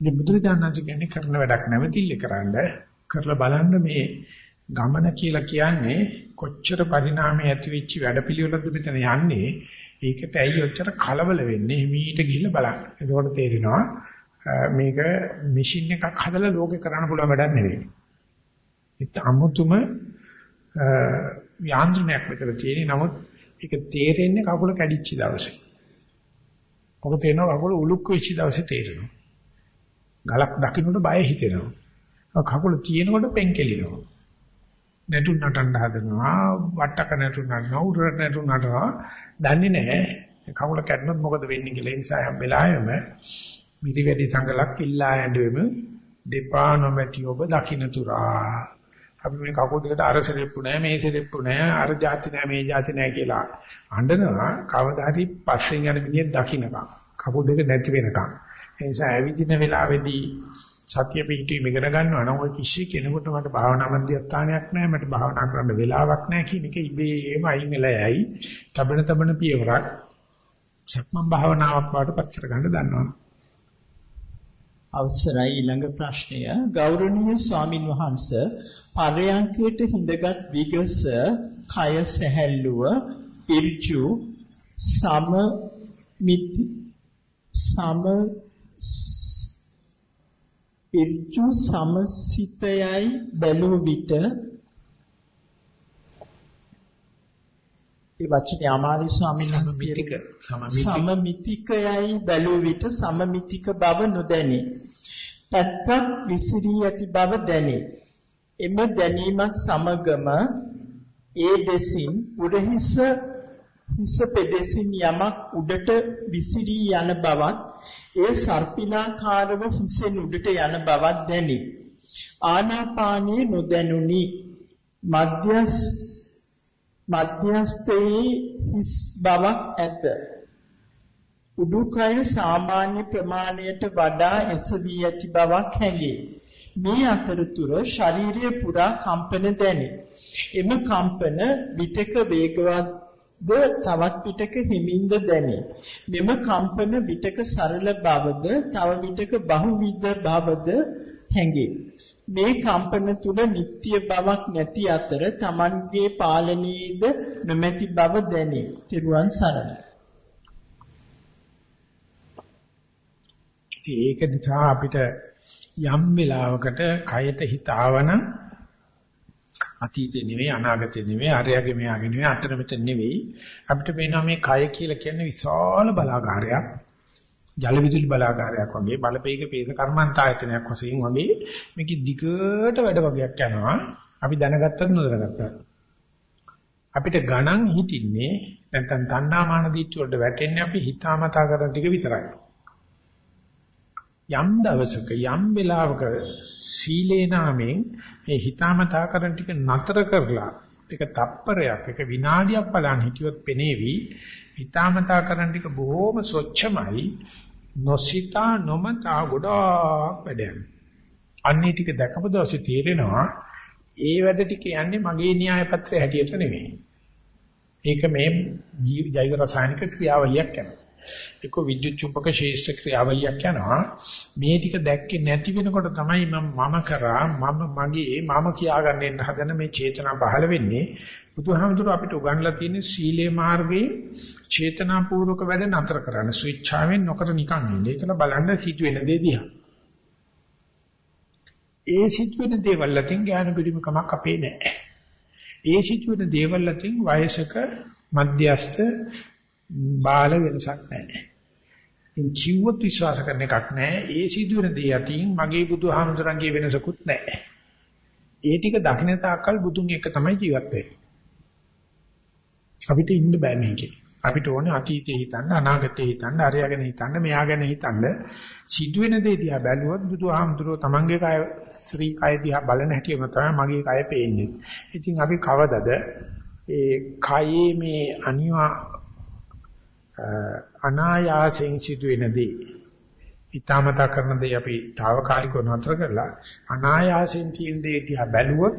ඉතින් බුදුරජාණන් කියන්නේ කරන වැඩක් නැවතිල්ල කරන්න කරලා බලන්න මේ ගමන කියලා කියන්නේ කොච්චර පරිණාමය ඇති වෙච්ච වැඩපිළිවෙලද මෙතන යන්නේ ඒකට ඇයි ඔච්චර කලබල වෙන්නේ මීට ගිහිල්ලා බලන්න. එතකොට තේරෙනවා මේක මැෂින් එකක් හදලා ලෝකේ කරන්න පුළුවන් වැඩක් නෙවෙයි. ඒත් අමුතුම යාන්ත්‍රණයක් විතර තියෙන නමුත් ඒක තේරෙන්නේ කකුල කැඩිච්ච දවසේ. ඔබ තේනවා කකුල උලුක් වෙච්ච දවසේ තේරෙනවා. ගලක් දකින්නට බය හිතෙනවා. කකුල තියෙනකොට පෙන් කෙලිනවා. නැටුම් නටන්න හදනවා, වට්ටක නැටුම් නටනවා, උඩරට නැටුම් නටනවා. දන්නේ නැහැ කකුල කැඩුණොත් මොකද වෙන්නේ කියලා. ඒ නිසා හැම වෙලාවෙම මිරි වැඩි සංගලක් ඉල්ලා ඇඬෙමු දෙපා නොමැටි ඔබ දකින්න තුරා. අපි මේ කකුල් දෙකට අර සෙරෙප්පු නැහැ, මේ සෙරෙප්පු නැහැ, අර જાති නැහැ, මේ જાති නැහැ කියලා අඬනවා. කවදා හරි පස්සෙන් යන මිනිහෙක් දකින්නකම්. කකුල් දෙක නැති වෙනකම්. ඒ නිසා ඇවිදින වෙලාවේදී සතිය පිහිටීම ඉගෙන ගන්නවා නම් ඔය කිසි කෙනෙකුට මට භාවනා මධ්‍යස්ථානයක් නැහැ මට භාවනා කරන්න වෙලාවක් නැහැ කියන එක ඉබේම අයින් වෙලා යයි. තබන තබන පියවරක් සක්මන් භාවනාවක් බවට පත් කරගන්න දන්නවා. අවසරයි ඊළඟ ප්‍රශ්නය ගෞරවනීය ස්වාමින් වහන්සේ පරයන්කයට හිඳගත් විගස කය සැහැල්ලුව ඉර්ජු සම මිති සම ඉර්ජු සමසිතයයි බැලුව විට ඒ වචනේ අමාරු ස්වාමීන් වහන්සේ සමමිතිකයයි බැලුව විට සමමිතික බව නොදැනේ. පැත්තක් විසිරී ඇති බව දැනේ. එම දැනීමත් සමගම ඒ දෙසින් උඩහිස හිස පෙදෙසින් යමක් උඩට විසිරී යන බවත් එය සර්පිලාකාරව හිසෙන් උඩට යන බවක් දැනේ. ආනාපානයේ නොදැනුනි. මධ්‍යස් මධ්‍යස්තයේ හිස් බවක් ඇත. උඩුකය සාමාන්‍ය ප්‍රමාණයට වඩා එසවි ඇති බවක් හැඟේ. මේ අතරතුර ශරීරය පුරා කම්පන දැනේ. එම කම්පන විටක වේගවත් ද තවත් පිටක හිමින්ද දැනේ. මෙම කම්පන විටක සරල බවද තව විටක බහුවිධ බවද හැඟේ. මේ කම්පන තුල නিত্য බවක් නැති අතර Tamanගේ පාලනයේද නොමැති බව දැනේ. තිරුවන් සරණයි. ඒක නිසා අපිට යම් වෙලාවකට කයට හිත ආවනම් අතීතේ නෙවෙයි අනාගතේ නෙවෙයි අරයාගේ මෙයාගේ නෙවෙයි අතන මෙතන නෙවෙයි. අපිට පේනවා මේ කය කියලා කියන්නේ විශාල බලාගාරයක්. ජල විදුලි බලාගාරයක් වගේ බලපෑක පේස කර්මන්තායතනයක් වශයෙන් වගේ මේක දිගට වැඩ වගේක් යනවා. අපි දැනගත්තත් නොදැනගත්තත්. අපිට ගණන් හිටින්නේ නැත්නම් තණ්හාමාන දිච්ච වලට වැටෙන්නේ අපි හිතාමතා කරන ටික විතරයි. යම් දවසක යම් වෙලාවක සීලේ නාමයෙන් මේ හිතාමතා කරන ටික නතර කරලා ඒක තප්පරයක් ඒක විනාඩියක් බලන් හිටියොත් පෙනේවි. හිතාමතා කරන ටික බොහොම ස්වච්ඡමයි. නොසිතා නොමතා ගොඩාක් වැඩයන් අන්නේ ටික දැකපු දවසේ තේරෙනවා ඒ වැඩ ටික යන්නේ මගේ න්‍යාය පත්‍රය හැටියට නෙමෙයි. ඒක මේ ජෛව රසායනික ක්‍රියාවලියක් කරනවා. ඒක විද්‍යුත් චුම්බක ශේෂ්ඨ ක්‍රියාවලියක් යනවා. මේ ටික දැක්කේ නැති වෙනකොට තමයි මම මම කරා මම මගේ මම කියාගන්න එන්න හදන මේ චේතනා පහළ වෙන්නේ. බුදුහාමුදුරුවෝ අපිට උගන්ලා තියෙන සීලේ මාර්ගයේ චේතනාපූර්වක වැඩ නතර කරන්න. ස්විච්ඡාවෙන් නොකර නිකන් ඉන්නේ. ඒකල බලන්න සිදුවෙන දේ දිහා. ඒ සිදුවෙන දේවල් අතින් ඥාන පිරිමකමක් අපේ නැහැ. ඒ සිදුවෙන දේවල් අතින් වයසක මධ්‍යස්ත බාල වෙනසක් නැහැ. ඉතින් කිව්වොත් විශ්වාස කරන එකක් නැහැ. ඒ සිදුවෙන දේ අතින් මගේ බුදුහාමුදුරන්ගේ වෙනසකුත් නැහැ. ඒ ටික දකින්න තාක්කල් බුදුන් එක තමයි ජීවත් වෙන්නේ. අපිට ඉන්න බෑ මේකේ. අපිට ඕනේ අතීතේ හිතන්න, අනාගතේ හිතන්න, අරයා ගැන හිතන්න, මෙයා ගැන හිතන්න. සිදුවෙන දේ දිහා බැලුවොත් බුදුහාමුදුරුවෝ තමන්ගේ කය ශ්‍රී කය දිහා බලන හැටිම තමයි මගේ කය පේන්නේ. ඉතින් අපි කවදද ඒ කයේ මේ අනිවා අනායාසයෙන් සිදුවෙන දේ. ඊටමතා කරන දේ අපි తాවකාලිකව නතර කරලා අනායාසයෙන් තියෙන දේ දිහා බැලුවොත්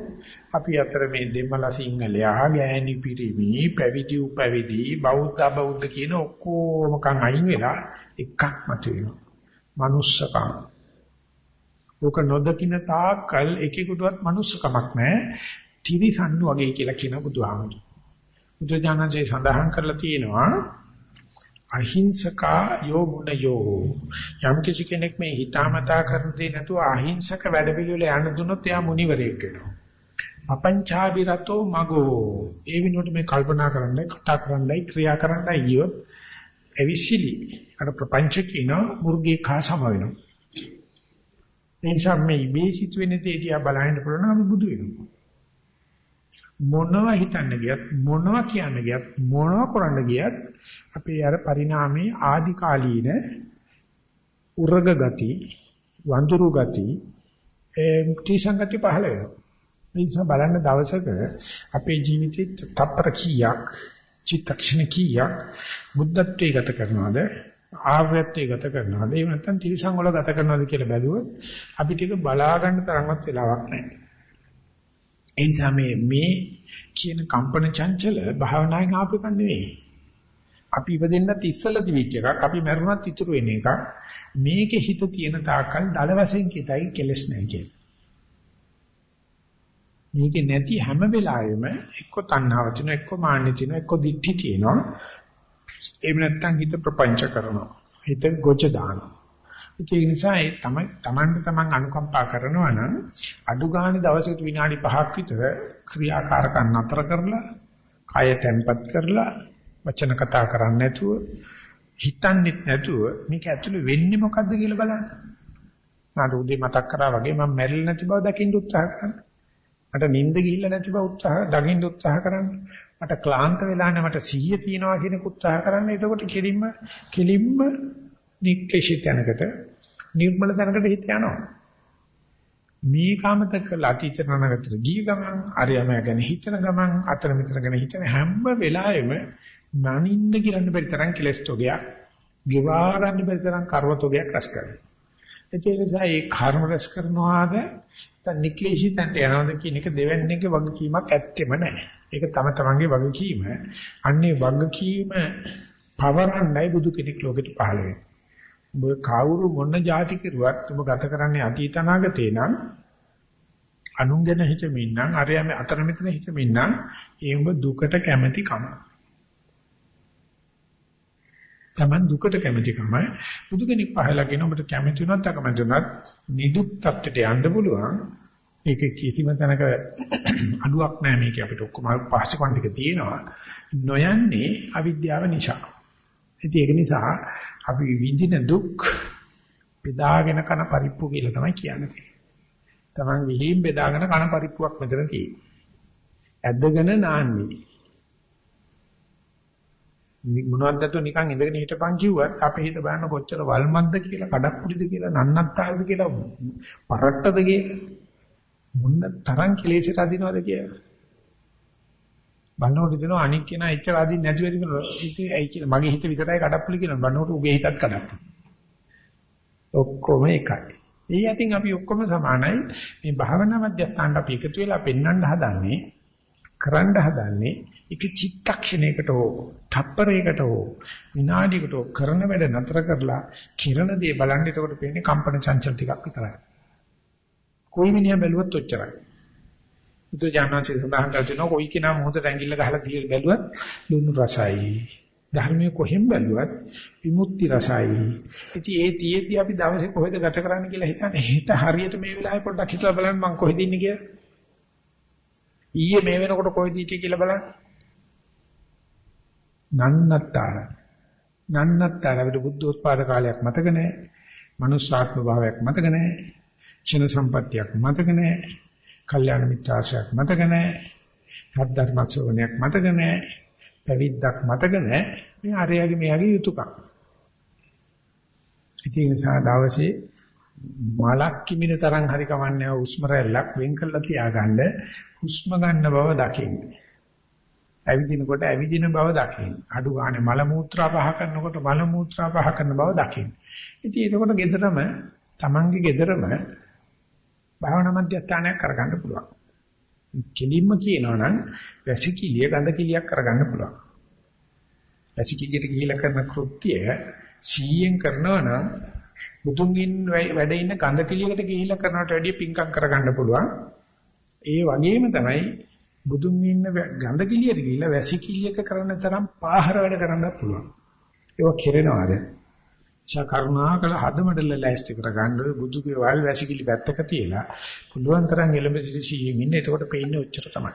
අපි අතර මේ දෙමළ සිංහලයා ගෑණි පිරිමි පැවිදි උපැවිදි බෞද්ධ බෞද්ධ කියන ඔක්කොම කන් අයින් වෙලා එකක් මතුවෙනවා. manussකම් ඕක නොදකින්න තාකල් එකෙකුටවත් manussකමක් නැහැ තිරිසන්නු වගේ කියලා කියන බුදුහාමුදුරුවෝ. බුදුජානකසේ සඳහන් කරලා තියෙනවා අහිංසකා යෝ මුනයෝ යම් කිසි කෙනෙක් මේ හිතාමතා කරන දේ නැතුව අහිංසක වැඩ පිළිවෙල යන්න දුන්නොත් එයා මුනිවරයෙක් වෙනවා. අපංචාබිරතෝ මගෝ ඒ විනෝඩ මේ කල්පනා කරන්නයි කතා කරන්නයි ක්‍රියා කරන්නයි ගියොත් එවිසිලි අර ප්‍රපංච කියන මුර්ගේ කා සම වෙනවා. ඒ නිසා මේ මේ සිතුවෙන දේ දිහා බලහින්න පුළුවන් නම් බුදු වෙනවා. මොනවා හිතන්න ගියත් මොනවා කියන්න ගියත් මොනවා කරන්න ගියත් අපේ අර පරිණාමයේ ආදි කාලීන උර්ග ගති වඳුරු ගති ඒ ත්‍රිසංගති පහළ වෙනවා. මේ නිසා බලන්න දවසක අපේ ජීවිතේ තප්පර කීයක් චිත්තක්ෂණ කීයක් බුද්ධත්වයේ ගත කරනවද ආර්යත්වයේ ගත කරනවද එහෙම නැත්නම් ත්‍රිසංග වල ගත කරනවද කියලා බැලුවොත් අපිට ඒක බලා ගන්න තරම්වත් වෙලාවක් නැහැ. ඒ නිසා මේ මේ කියන කම්පන චංචල භාවනාවෙන් ආපු එකක් නෙවෙයි. අපි ඉපදෙන්නත් ඉස්සලා තිබිච්ච එකක්. අපි මරුණත් ඉතුරු වෙන එකක්. මේකේ හිත තියෙන තාක්කල් දල වශයෙන් කිතයි කෙලස් නැහැ කියන්නේ. මේකේ නැති හැම වෙලාවෙම එක්ක තණ්හාව තියෙනවා, එක්ක මාන්න තියෙනවා, එක්ක දික්ටි තියෙනවා. එහෙම නැත්නම් හිත ප්‍රපංච කරනවා. හිත ගොජ දානවා. ඒ නිසා ඒ තමයි Tamanට Taman අනුකම්පා කරනවා නම් අඩු ගානේ දවසකට විනාඩි 5ක් විතර ක්‍රියාකාරකම් නතර කරලා කය තැම්පත් කරලා වචන කතා කරන්නේ නැතුව හිතන්නෙත් නැතුව මේක ඇතුලේ වෙන්නේ මොකද්ද කියලා බලන්න. මට උදේ මතක් කරා වගේ මම මැරිලා නැති බව දකින්න උත්සාහ කරන්න. මට නිින්ද ගිහිල්ලා නැති බව උත්සාහ දකින්න උත්සාහ කරන්න. මට ක්ලාන්ත වෙලා නැහැ මට සිහිය තියනවා කියන උත්සාහ කරන්න. එතකොට කෙලින්ම කෙලින්ම නික්කේශිත යනකට නිර්මල තැනකට හිත යනවා. මේ කාමතක ලටිචරණකට ගිය ගමන් අරයම ගැන හිතන ගමන් අතර මෙතන ගැන හිතන හැම වෙලාවෙම නනින්න කිරන්න බැරි තරම් කෙලස් තොගයක්, ගෙවා ගන්න බැරි තරම් කර්ම තොගයක් රැස් කරනවා. ඒ නිසා මේ කර්ම රැස් කරනවාද දැන් නික්ලේශී තන්ට යනවාද කියන එක දෙවන්නේගේ වගකීමක් ඇත්තෙම නැහැ. ඒක තම තමන්ගේ වගකීම. අන්නේ වගකීම පවරන්නයි බුදු කෙනෙක් ලෝකෙට පහළ වෙන්නේ. ඔබ කවුරු මොන જાති කෙරුවත් ඔබ ගත කරන්නේ අතීත අනාගතේ නම් අනුන් ගැන හිතමින් නම් අරයම අතර මෙතන හිතමින් නම් ඒ ඔබ දුකට කැමැති කම. Taman දුකට කැමැති කම බුදු කෙනෙක් පහලා කියන ඔබට කැමැති වුණත් අකමැති වුණත් නිදුක් තත්ත්වයට යන්න පුළුවන්. ඒක කිසිම තැනක අඩුවක් නැහැ මේක අපිට ඔක්කොම පාස්කම් ටික තියෙනවා. නොයන්නේ අවිද්‍යාව නිසා. ඉතින් ඒක නිසා අපි විඳින දුක් බෙදාගෙන කන පරිප්පු කියලා තමයි කියන්නේ. Taman විහිම් බෙදාගෙන කන පරිප්පුවක් මෙතන තියෙන්නේ. ඇද්දගෙන නාන්නේ. මොනවද તો නිකන් ඉඳගෙන හිටපන් කිව්වත් අපේ හිත බලන්න කොච්චර වල්මත්ද කියලා, කඩප්පුලිද කියලා, නන්නත්තාරද කියලා, පරට්ටද කියලා මොන තරම් කෙලෙසට අදිනවද කියලා. බන්නකොට දෙනවා අනික් කෙනා එච්චර අදින් නැති වෙදි කියලා ඉතින් ඇයි කියලා මගේ හිත විතරයි කඩප්පුලි කියලා. බන්නකොට උගේ හිතත් කඩප්පුලි ඔක්කොම එකයි. ඒ යටින් අපි ඔක්කොම සමානයි. මේ භාවනා මධ්‍යස්ථානට අපි එකතු වෙලා පෙන්වන්න හදන්නේ කරන්න හදන්නේ එක චිත්තක්ෂණයකට හෝ තප්පරයකට හෝ විනාඩියකට හෝ කරන වැඩ නතර කරලා කිරණ දේ බලන්න. එතකොට පේන්නේ කම්පන චංචල ටිකක් විතරයි. කොයි මිනිහා බැලුවත් ඔච්චරයි. බුදුජානනාංශය සඳහන් කර තිනවා කොයි කෙනා මොහොතට ඇඟිල්ල ගහලා දී බැලුවත් ලුණු රසයි. ධර්මයේ කොහෙන් බැලුවත් විමුක්ති රසයි. ඉතින් ඒ තියේදී අපි දවසේ කොහෙද ගත කරන්න කියලා හිතන්නේ හෙට හරියට මේ වෙලාවේ පොඩ්ඩක් හිතලා බලන්න මං කොහෙද ඉන්නේ කියලා. ඊයේ මේ වෙනකොට කොහෙද හිටියේ කියලා බලන්න. නන්නත්තර. නන්නත්තර අපිට බුද්ධෝත්පාද කාලයක් මතක නැහැ. මනුෂ්‍යාත්ම භාවයක් මතක නැහැ. ක්ෂණ සම්පත්තියක් මතක නැහැ. කල්යාණ මිත්‍රාශයක් මතක නැහැ. සද්ධර්ම ශ්‍රවණයක් මතක නැහැ. පැවිද්දක් මතක නැහැ. මේ අරයාගේ මෙයාගේ යුතුයකම්. ඉතින් ඒ නිසා දවසේ මලක් කිමින තරම් හරි කමන්නේ උස්ම රැල්ලක් වෙන් කරලා තියාගන්න හුස්ම ගන්න බව දකින්න. ඇවිදිනකොට ඇවිදින බව දකින්න. අඩු ගානේ මල මූත්‍රා පහ කරනකොට මල මූත්‍රා පහ කරන බව දකින්න. ඉතින් ඒකකොට gederම Tamange gederම භාවනා මධ්‍යස්ථානයක් කරගන්න පුළුවන්. කෙලින්ම කියනවා නම් වැසිකිළිය ගඳ කිලියක් කරගන්න පුළුවන්. වැසිකිළියට ගිහිලා කරන කෘත්‍යය 100ෙන් කරනවා නම් බුදුන්ගින් වැඩ ඉන්න ගඳ කිලියකට ගිහිලා කරනවට වැඩිය පිංකම් කරගන්න පුළුවන්. ඒ වගේම තමයි බුදුන් ඉන්න ගඳ කිලියට ගිහිලා වැසිකිළියක කරන තරම් පාහර වැඩ කරන්නත් පුළුවන්. ඒක කෙරෙනවාද? කරුණාකල හදමඩල ලෑස්ති කරගන්න ඔය බුදුගේ වල් වැසිකිලි පැත්තක තියලා පුළුවන් තරම් එළඹ සිටි සීයෙන් ඉන්න. එතකොට පේන්නේ ඔච්චර තමයි.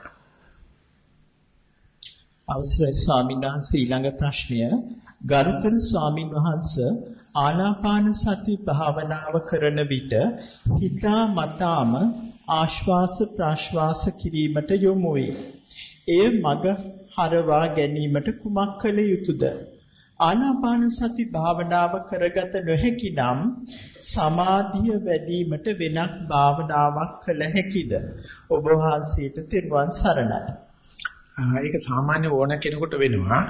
අවසරයි ස්වාමීන් වහන්සේ ඊළඟ ප්‍රශ්නය ගරුතර ස්වාමීන් වහන්සේ ආනාපාන සති භාවනාව කරන විට හිතා මතාම ආශ්වාස ප්‍රාශ්වාස කිරීමට යොමු වේ. එය මග හරවා ගැනීමට කුමක් කළ යුතුද? ආනාපාන සති භාවනාව කරගත නොහැකි නම් සමාධිය වැඩිවීමට වෙනක් භාවනාවක් කළ හැකිද? ඔබ වහන්සේට තෙරුවන් සරණයි. ඒක සාමාන්‍ය ඕන කෙනෙකුට වෙනවා.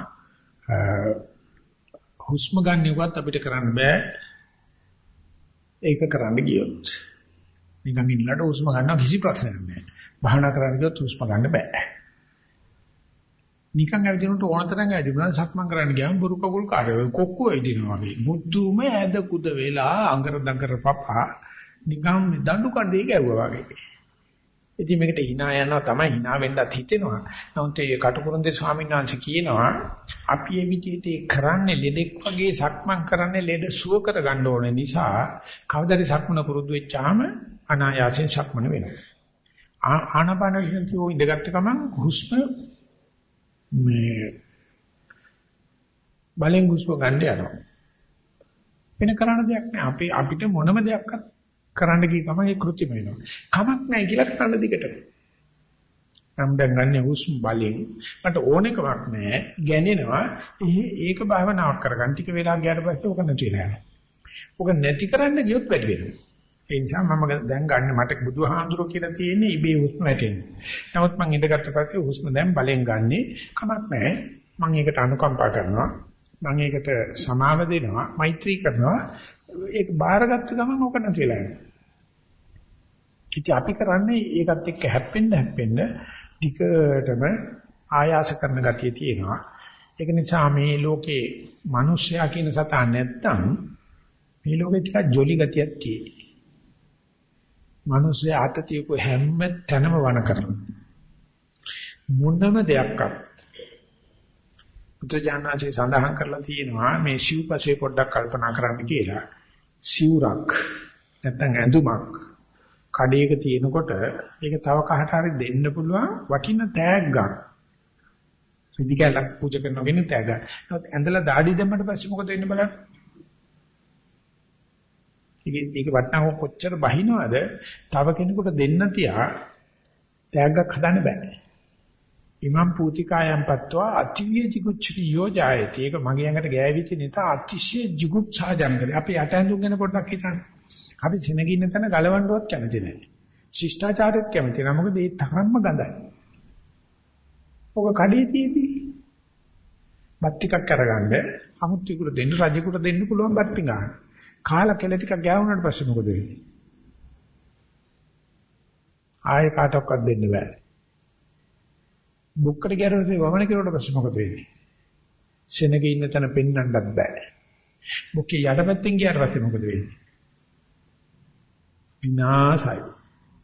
හුස්ම ගන්නවත් අපිට කරන්න බෑ. ඒක කරන්න ගියොත්. නිකන් ඉන්නලට හුස්ම ගන්නවා කිසි ප්‍රශ්නයක් නැහැ. භාවනා කරන්න ගියොත් හුස්ම ගන්න බෑ. නිකන් ඇවිදිනකොට ඕන තරම් ඇවිදිනවා සක්මන් කරන්න ගියාම බුරු කකුල් කාරය කොක්කු ඇවිදිනවා වගේ. මුද්දුම ඇද කුද වෙලා අඟර දඟර පපා නිකන් දඬු කඩේ ගැව්වා වගේ. ඉතින් මේකට hina යනවා තමයි hina වෙන්නත් හිතෙනවා. නමුත් ඒ කටුකුරුන්දේ ස්වාමීන් වහන්සේ කියනවා අපි මේ විදිහට කරන්නේ ලෙඩෙක් වගේ සක්මන් කරන්නේ ලෙඩ සුව කර ගන්න ඕන නිසා කවදාද සක්මන පුරුදු වෙච්චාම අනායාසයෙන් සක්මන වෙනවා. ආනපාන විසන්තිය ඉඳගත්ත ගමන් හුස්ම මේ බලෙන් හුස්ම ගන්න යනවා. වෙන කරන්න දෙයක් නෑ. අපි අපිට මොනම දෙයක්වත් කරන්න ගිය ගමන් ඒ කෘත්‍යෙම වෙනවා. කමක් නැහැ කියලා කරන්න දිගටම. නම් දැන් ගන්න හුස්ම බලෙන් මට ඕනෙකමක් නැහැ. ගැනෙනවා. ඒක භාවනාවක් කරගන්න ටික වෙලා ගියාට පස්සේ ඕක නැති වෙනවා. ඕක නැති කරන්න ගියොත් වැඩි වෙනවා. ඒ නිසා මම දැන් ගන්න මට බුදුහාඳුරෝ කියලා තියෙන්නේ ඉබේ හුස්ම වැටෙන්නේ. නමුත් මම ඉඳගත්ත පස්සේ හුස්ම දැන් බලෙන් ගන්නෙ කමක් නැහැ. මම ඒකට අනුකම්පා කරනවා. මම ඒකට සමාව දෙනවා. මෛත්‍රී කරනවා. ඒක බාරගත්ත ගමන් ඕක නැතිලා යනවා. ඉතින් අපි කරන්නේ ඒකත් එක්ක හැප්පෙන්න හැප්පෙන්න ටිකටම ආයාස කරන ගතිය තියෙනවා. ඒක නිසා මේ ලෝකේ මිනිස්සයා කියන සතා නැත්තම් මේ ලෝකේ ටිකක් ජොලි ගතියක් තියෙනවා. මිනිස්සු ආතතියක හැම තැනම වණ කරනවා. මොනම දෙයක්වත් පුත්‍රජානනාචේ සඳහන් කරලා තියෙනවා මේ සිව්පසේ පොඩ්ඩක් කල්පනා කරන්න කියලා. සිවුරක් නැත්නම් ඇඳුමක් කඩේක තියෙනකොට ඒක තව කහට හරි දෙන්න පුළුවන් වටින තෑග්ගක්. විදිකලක් පූජා කරනගෙන තෑග්ග. නමුත් ඇඳලා দাঁඩි දැම්මට පස්සේ මොකද වෙන්නේ බලන්න. ඒක ඒක වටනකො කොච්චර බහිනවද? තව කෙනෙකුට දෙන්න තියා තෑග්ගක් හදන්න බෑ. ඉමම් පූතිකායම් පත්වා අතිවිය jigucchri යෝජායති. ඒක මගේ ඇඟට ගෑවිච්ච නිසා අතිශය jigutsa ජනකද. අපි යට ඇඳුම් ගැන පොඩ්ඩක් හිතන්න. අපි සිනගින්න තැන ගලවන්නවත් කැමති නැහැ. ශිෂ්ටාචාරෙත් කැමති නැහැ. මොකද ඒ තරම්ම ගඳයි. ඔක කඩේ තියදී බත් ටිකක් අරගන්න අමුත්‍යෙකුට දෙන්න රජෙකුට දෙන්න පුළුවන් බත් පිඟාන. කාලා කෙල ටිකක් ගෑවුනාට පස්සේ මොකද වෙන්නේ? ආයෙ කාටවත් දෙන්න බෑ. බුක්කට ගැරුණේ වමන කෙරුවට පස්සේ මොකද වෙන්නේ? සෙනගේ ඉන්න තැන පෙන්වන්නත් බෑ. බුකේ යටපැත්තෙන් ගියාට පස්සේ මොකද වෙන්නේ? විනාසයි.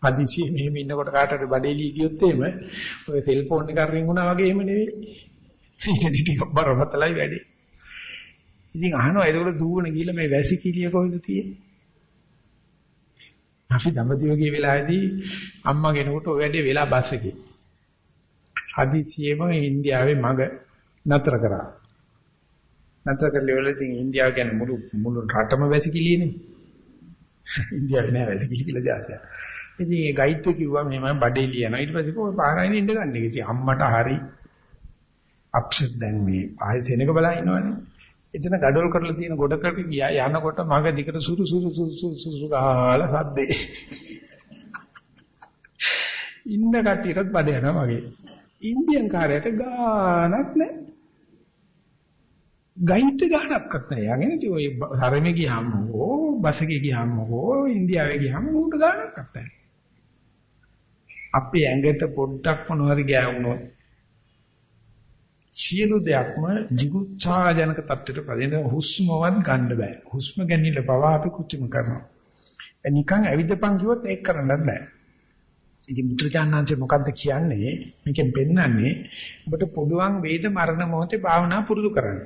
හදිසියෙ මෙහෙම ඉන්නකොට කාටට බඩේලී ගියොත් එහෙම ඔය සෙල්ෆෝන් එක රින් වුණා වගේ එහෙම නෙවෙයි. ඊට ටිකක් බරපතලයි වැඩි. ඉතින් අහනවා ඒකට දුවන ගිහලා මේ වැසි කිලිය කොහෙද තියෙන්නේ? අපි දඹදිවගේ වෙලාවේදී අම්මා කෙනෙකුට ඔය වැඩේ වෙලා බස් එකේ. හදිසියෙම ඉන්දියාවේ මග නතර කරා. නතර කරලා ඉවරලා ඉතින් ඉන්දියාව කියන්නේ මුළු මුළු රටම වැසි කිලියනේ. ඉන්දියාවේ නෑ වැසි කිලි කියලා જાතියක්. ඉතින් ඒ ගයිඩ් කිව්වා මෙහෙම බඩේ ලියනවා. ඊට පස්සේ කොහොම පාරයින් ඉඳ ගන්න. ඉතින් අම්මට හරි අප්සෙට් දැන් මේ ආයෙ සෙනක බලා ඉන්නවනේ. එතන gadol කරලා තියෙන ගොඩකට ගියා යනකොට මග දිකට සුරු සුරු සුරු සුරු ගාලා සද්දේ. ඉන්න කට්ටියටත් බඩ යනවා වගේ. ඉන්දියන් කාර්යයට ගානක් නැහැ. ගයින්ට ගානක්වත් නැහැ. යගෙන ඉතින් ඔය හරමේ ගියාම හෝ බස් එකේ ගියාම හෝ ඉන්දියාවේ ගියාම උන්ට ගානක්වත් නැහැ. අපේ ඇඟට පොඩ්ඩක් මොනවාරි ගෑවුනොත් සියලු දෙයක්ම jigucchාජනක තත්ත්වයට පදින හුස්මවත් ගන්න බෑ. හුස්ම ගැනීම පවා අපි කුචිම කරනවා. නිකන් ඇවිදපන් කිව්වොත් ඒක කරන්නත් බෑ. ඉතින් මුත්‍රාඥාන්සේ මොකද්ද කියන්නේ? මේකෙන් පෙන්වන්නේ ඔබට පුළුවන් වේද මරණ මොහොතේ භාවනා පුරුදු කරන්න.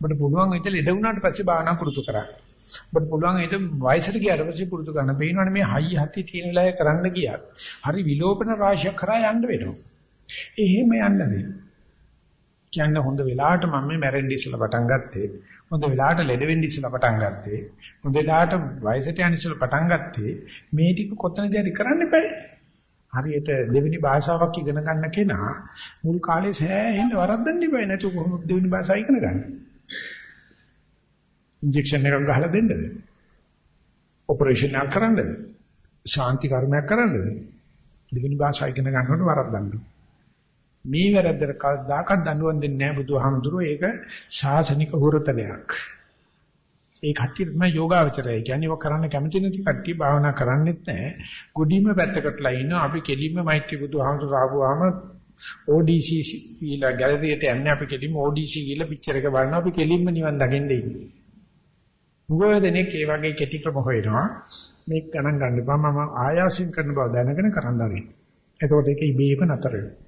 ඔබට පුළුවන් වේද ලෙඩ වුණාට පස්සේ භාවනා පුරුදු කරන්න. ඔබට පුළුවන් වේද වයසට ගියාට පස්සේ පුරුදු කරන්න. පේනවනේ මේ හයි හති තියෙන වෙලාවේ කරන්න ගියත් හරි විලෝපන රාශියක් කරා යන්න වෙනවා. එහෙම යන්න දෙන්න. කියන්න හොඳ වෙලාවට මම මේ මැරෙන්න ඉස්සලා පටන් ගත්තේ. හොඳ වෙලාවට ලෙඩ වෙන්න ඉස්සලා පටන් ගත්තේ. හොඳ වෙලාවට වයසට යන්න ඉස්සලා පටන් ගත්තේ. මේ ටික කොතනද හරි කරන්න බෑ. හරියට දෙවෙනි භාෂාවක් ඉගෙන ගන්න කෙනා මුල් කාලේ සෑහෙන්න වරද්දන්න ඉබේ නැතු කොහොමද දෙවෙනි භාෂාව ඉගෙන ගන්න. ඉන්ජෙක්ෂන් එකක් ගහලා දෙන්නද? ඔපරේෂන් එකක් කරන්නද? ශාන්ති කර්මයක් කරන්නද? දෙවෙනි භාෂාව ඉගෙන ගන්නකොට වරද්දන්න. මේ වැරද්දට කවදාකවත් දඬුවම් දෙන්නේ නැහැ බුදුහාමුදුරුවෝ ඒක ශාසනික හුරතලයක්. ඒ කට්ටිය තමයි යෝගාවචරය. කියන්නේ ඔය කරන්න කැමති නැති කට්ටිය භාවනා කරන්නෙත් නැහැ. කුඩීම පැත්තකටලා ඉන්නවා. අපි කෙලින්ම මෛත්‍රී බුදුහාමුදුරුවෝ ආවම ODC කියලා ගැලරියට යන්නේ අපි කෙලින්ම ODC කියලා පික්චර් එක බලනවා. අපි කෙලින්ම නිවන් දකින්න ඉන්නේ. මුගවදෙනෙක් ඒ වගේ කෙටි ක්‍රම හොයනවා. මේක ගණන් ගන්න එපා. මම ආයාසින් කරන බව දැනගෙන කරන්න ආරින්. එතකොට ඒක ඉබේම නතර වෙනවා.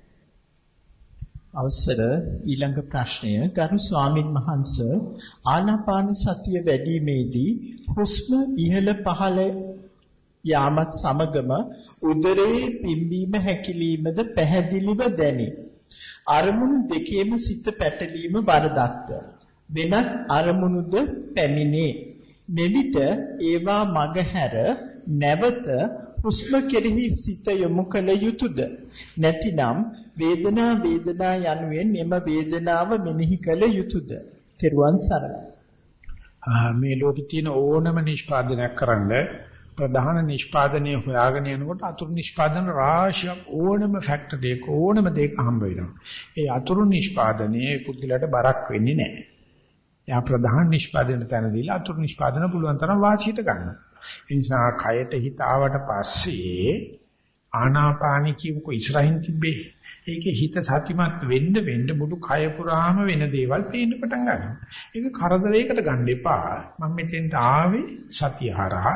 අවසර ඊළඟ ප්‍රශ්නය ගරු ස්වාමින් වහන්ස ආනාපාන සතිය වැඩිීමේදී හුස්ම ඉහළ පහළ යාමත් සමගම උදරයේ පිම්බීම හැකිලීමද පැහැදිලිව දැනේ. අරමුණු දෙකේම සිත පැටලීම වරදක්ද. වෙනත් අරමුණුද පැමිණේ. මෙවිට ඒවා මගහැර නැවත හුස්ම කෙරෙහි සිත යොමු කළ යුතුයද? නැතිනම් වේදනා වේදනා යනුවෙන් එම වේදනාව මෙනෙහි කළ යුතුයද? තෙරුවන් සරණයි. මේ ලෝකේ තියෙන ඕනම නිෂ්පාදනයක් කරන්න ප්‍රධාන නිෂ්පාදනය හොයාගෙන යනකොට අතුරු නිෂ්පාදන රාශියක් ඕනම ෆැක්ටර් දෙක ඕනම දෙක හම්බ වෙනවා. ඒ අතුරු නිෂ්පාදනයේ පුදුලට බරක් වෙන්නේ නැහැ. එයා ප්‍රධාන නිෂ්පාදන තැන දීලා අතුරු නිෂ්පාදන පුළුවන් තරම් වාසියට ගන්නවා. ඒ නිසා කයට හිත ආවට පස්සේ ආනාපානි කියවක ඉස්සරහින් තිබ්බේ. ඒකේ හිත සතිමත් වෙන්න වෙන්න මුළු කය පුරාම වෙන දේවල් පේන්න පටන් ගන්නවා. ඒක කරදරයකට ගන්න එපා. මම මෙතෙන්ට ආවේ සතිය හරහා.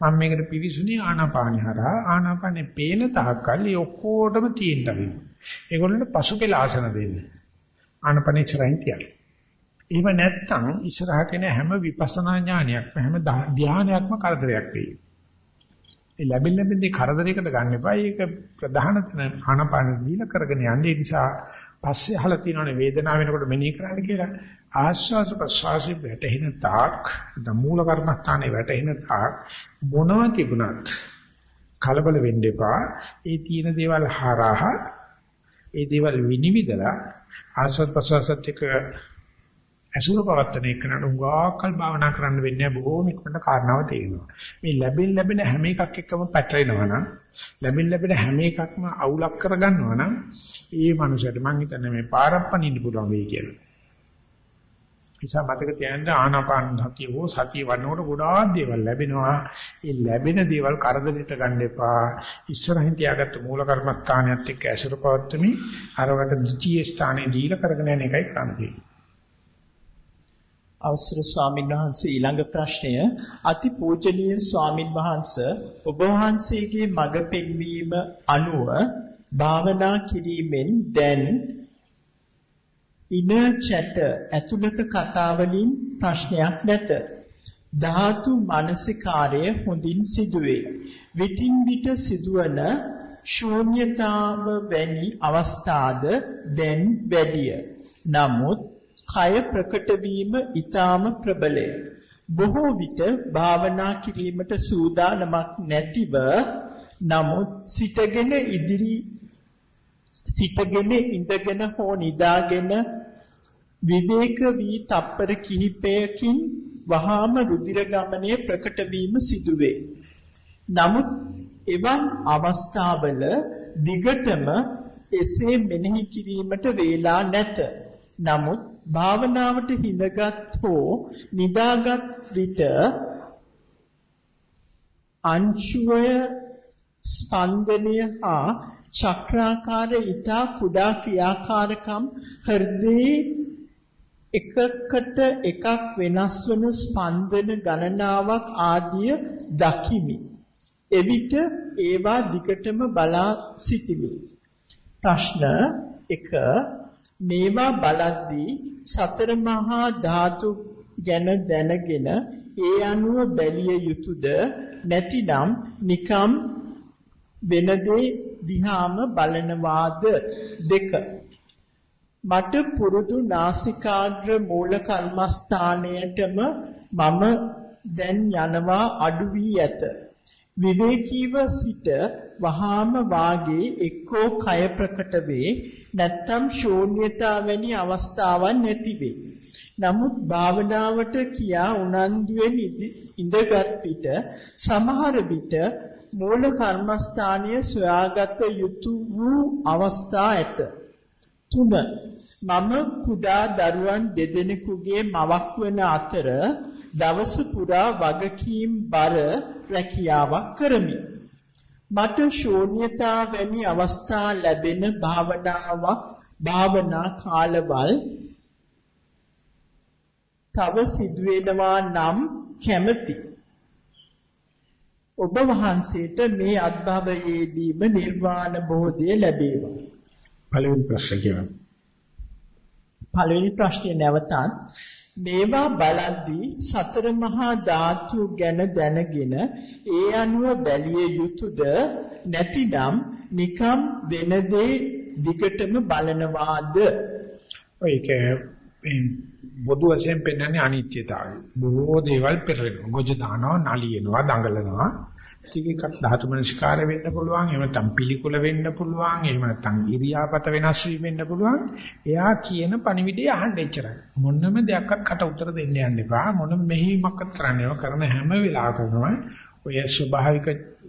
මම මේකට පිවිසුනේ ආනාපානි හරහා. ආනාපානේ පේන තාක්කල් ඒ ඔක්කොටම තියෙන්න වෙනවා. ඒගොල්ලන්ට පසුපෙළ ආසන දෙන්න. ආනාපානේ ඉස්සරහින් තියන්න. එහෙම නැත්නම් ඉස්සරහට එන හැම විපස්සනා ඥානයක්ම හැම ධානයක්ම කරදරයක් වෙයි. ඒ ලැබෙන ලැබෙන්නේ කරදරයකට ගන්න එපා. ඒක ප්‍රධාන තැන ආනපාන දීලා කරගෙන යන්නේ. ඒ නිසා පස්සේ අහලා තියෙනවානේ වේදනාව වෙනකොට මෙනෙහි කරන්න කියලා. ආස්වාද ප්‍රසවාසී වැටෙන තාක් දමූල කර්මස්ථානේ වැටෙන තාක් මොනවා තිබුණත් කලබල වෙන්න එපා. ඒ තියෙන දේවල් හරහා ඒ දේවල් විනිවිදලා ආස්වාද ප්‍රසවාසත් එක්ක ඇසුර පවත්තන එකනට උගාකල් භාවනා කරන්න වෙන්නේ බොහෝම ඉක්මනට කාරණාව තේරෙනවා. මේ ලැබෙන ලැබෙන හැම එකක් එක්කම පැටලෙනවා නම් ලැබෙන ලැබෙන හැම එකක්ම අවුලක් කරගන්නවා නම් ඒ මනුස්සයට මං හිතන්නේ මේ පාරප්පනින්න පුළුවන් වෙයි කියලා. නිසා මතක තියාගන්න ආනාපාන සතිය හෝ සතිය වන්නකොට ගොඩාක් දේවල් ලැබෙනවා. ඒ ලැබෙන දේවල් කරදරයට ගන්න එපා. ඉස්සරහින් තියාගත්ත මූල කර්මස්ථානයත් එක්ක ඇසුර පවත්වමි. අරකට ද්විතීය ස්ථානයේ දීලා කරගෙන යන එකයි කරන්නේ. අවසර ස්වාමීන් වහන්සේ ඊළඟ ප්‍රශ්නය අතිපූජනීය ස්වාමින් වහන්සේ ඔබ වහන්සේගේ මඟ පෙන්වීම අනුව භාවනා කිරීමෙන් දැන් ඉන චැට ඇතුළත කතාවලින් ප්‍රශ්නයක් නැත. ධාතු මානසිකාරය හොඳින් සිදුවේ. විටින් විට සිදුවන ශූන්‍යතාව වැනි අවස්ථාද දැන් වැඩිය. නමුත් කය ප්‍රකට වීම ඊටාම ප්‍රබලය. බොහෝ විට භාවනා කිරීමට සූදානමක් නැතිව නමුත් සිටගෙන ඉදිරි සිටගෙන ඉඳගෙන හෝ නිදාගෙන විවේක වී තප්පර කිහිපයකින් වහාම රුධිර ගමනය ප්‍රකට වීම සිදුවේ. නමුත් එවන් අවස්ථාවල දිගටම එසේ මෙනෙහි කිරීමට වේලා නැත. නමුත් භාවනාවට හිඳගත් හෝ නිදාගත් විට අංශුවය ස්පන්දනය හා චක්‍රාකාර ඊතා කුඩා ක්‍රියාකාරකම් හෘදයේ එකකට එකක් වෙනස් වන ස්පන්දන ගණනාවක් ආදිය දකිමි. එවිට ඒවා දිගටම බලා සිටිමි. ප්‍රශ්න 1 මේවා බලද්දී සතර මහා ධාතු ගැන දැනගෙන ඒ අනුව බැලිය යුතුයද නැතිනම් නිකම් වෙන දේ දිහාම බලනවාද? දෙක. මට පුරුදු නාසිකාග්‍ර මූල කර්මස්ථානයටම මම දැන් යනවා අඩු වී ඇත. විවේකීව සිට වහාම වාගේ එක්කෝ කය ප්‍රකට වේ නැත්තම් ශූන්‍යතා වැනි අවස්ථාවක් නැති වේ නමුත් භාවනාවට කියා උනන්දුවෙන් ඉඳගත් පිට සමහර විට මූල කර්මස්ථානීය සොයාගත යුතු වූ අවස්ථා ඇත. 3. මම කුඩා දරුවන් දෙදෙනෙකුගේ මවක් වන අතර දවස පුරා වගකීම් බර රැකියාවක් කරමි. මට ශූන්‍යතා වැනි අවස්ථා ලැබෙන භාවනාවක් භාවනා කාලවල තව සිදුවෙනවා නම් කැමැති. ඔබ වහන්සේට මේ අත්භවයේදීම නිර්වාණ බෝධිය ලැබේවා. පළවෙනි ප්‍රශ්න කියන්න. පළවෙනි ප්‍රශ්නේ නැවතත් මේවා බලද්දී සතර මහා ධාතු ගැන දැනගෙන ඒ අනුව බැලිය යුතුයද නැතිනම් නිකම් වෙන දේ දිගටම බලනවාද? ඔයක බොදු වශයෙන් පෙන්වන්නේ අනිත්‍යතාවය. බොහෝ දේවල් පෙරලෙනවා. ගොජ දානවා, නලියනවා, දඟලනවා. ටිකක් ධාතු මනස්කාර වෙන්න පුළුවන්. එහෙම නැත්නම් පිළිකුල වෙන්න පුළුවන්. එහෙම නැත්නම් ඉරියාපත වෙනස් වීම වෙන්න පුළුවන්. එයා කියන පණිවිඩය අහන්න එච්චරයි. මොනම දෙයක්වත් කට උතර දෙන්න යන්න එපා. මොනම මෙහෙයුමක්වත් කරන්න එපා. කරන හැම වෙලාවකම ඔය ස්වභාවික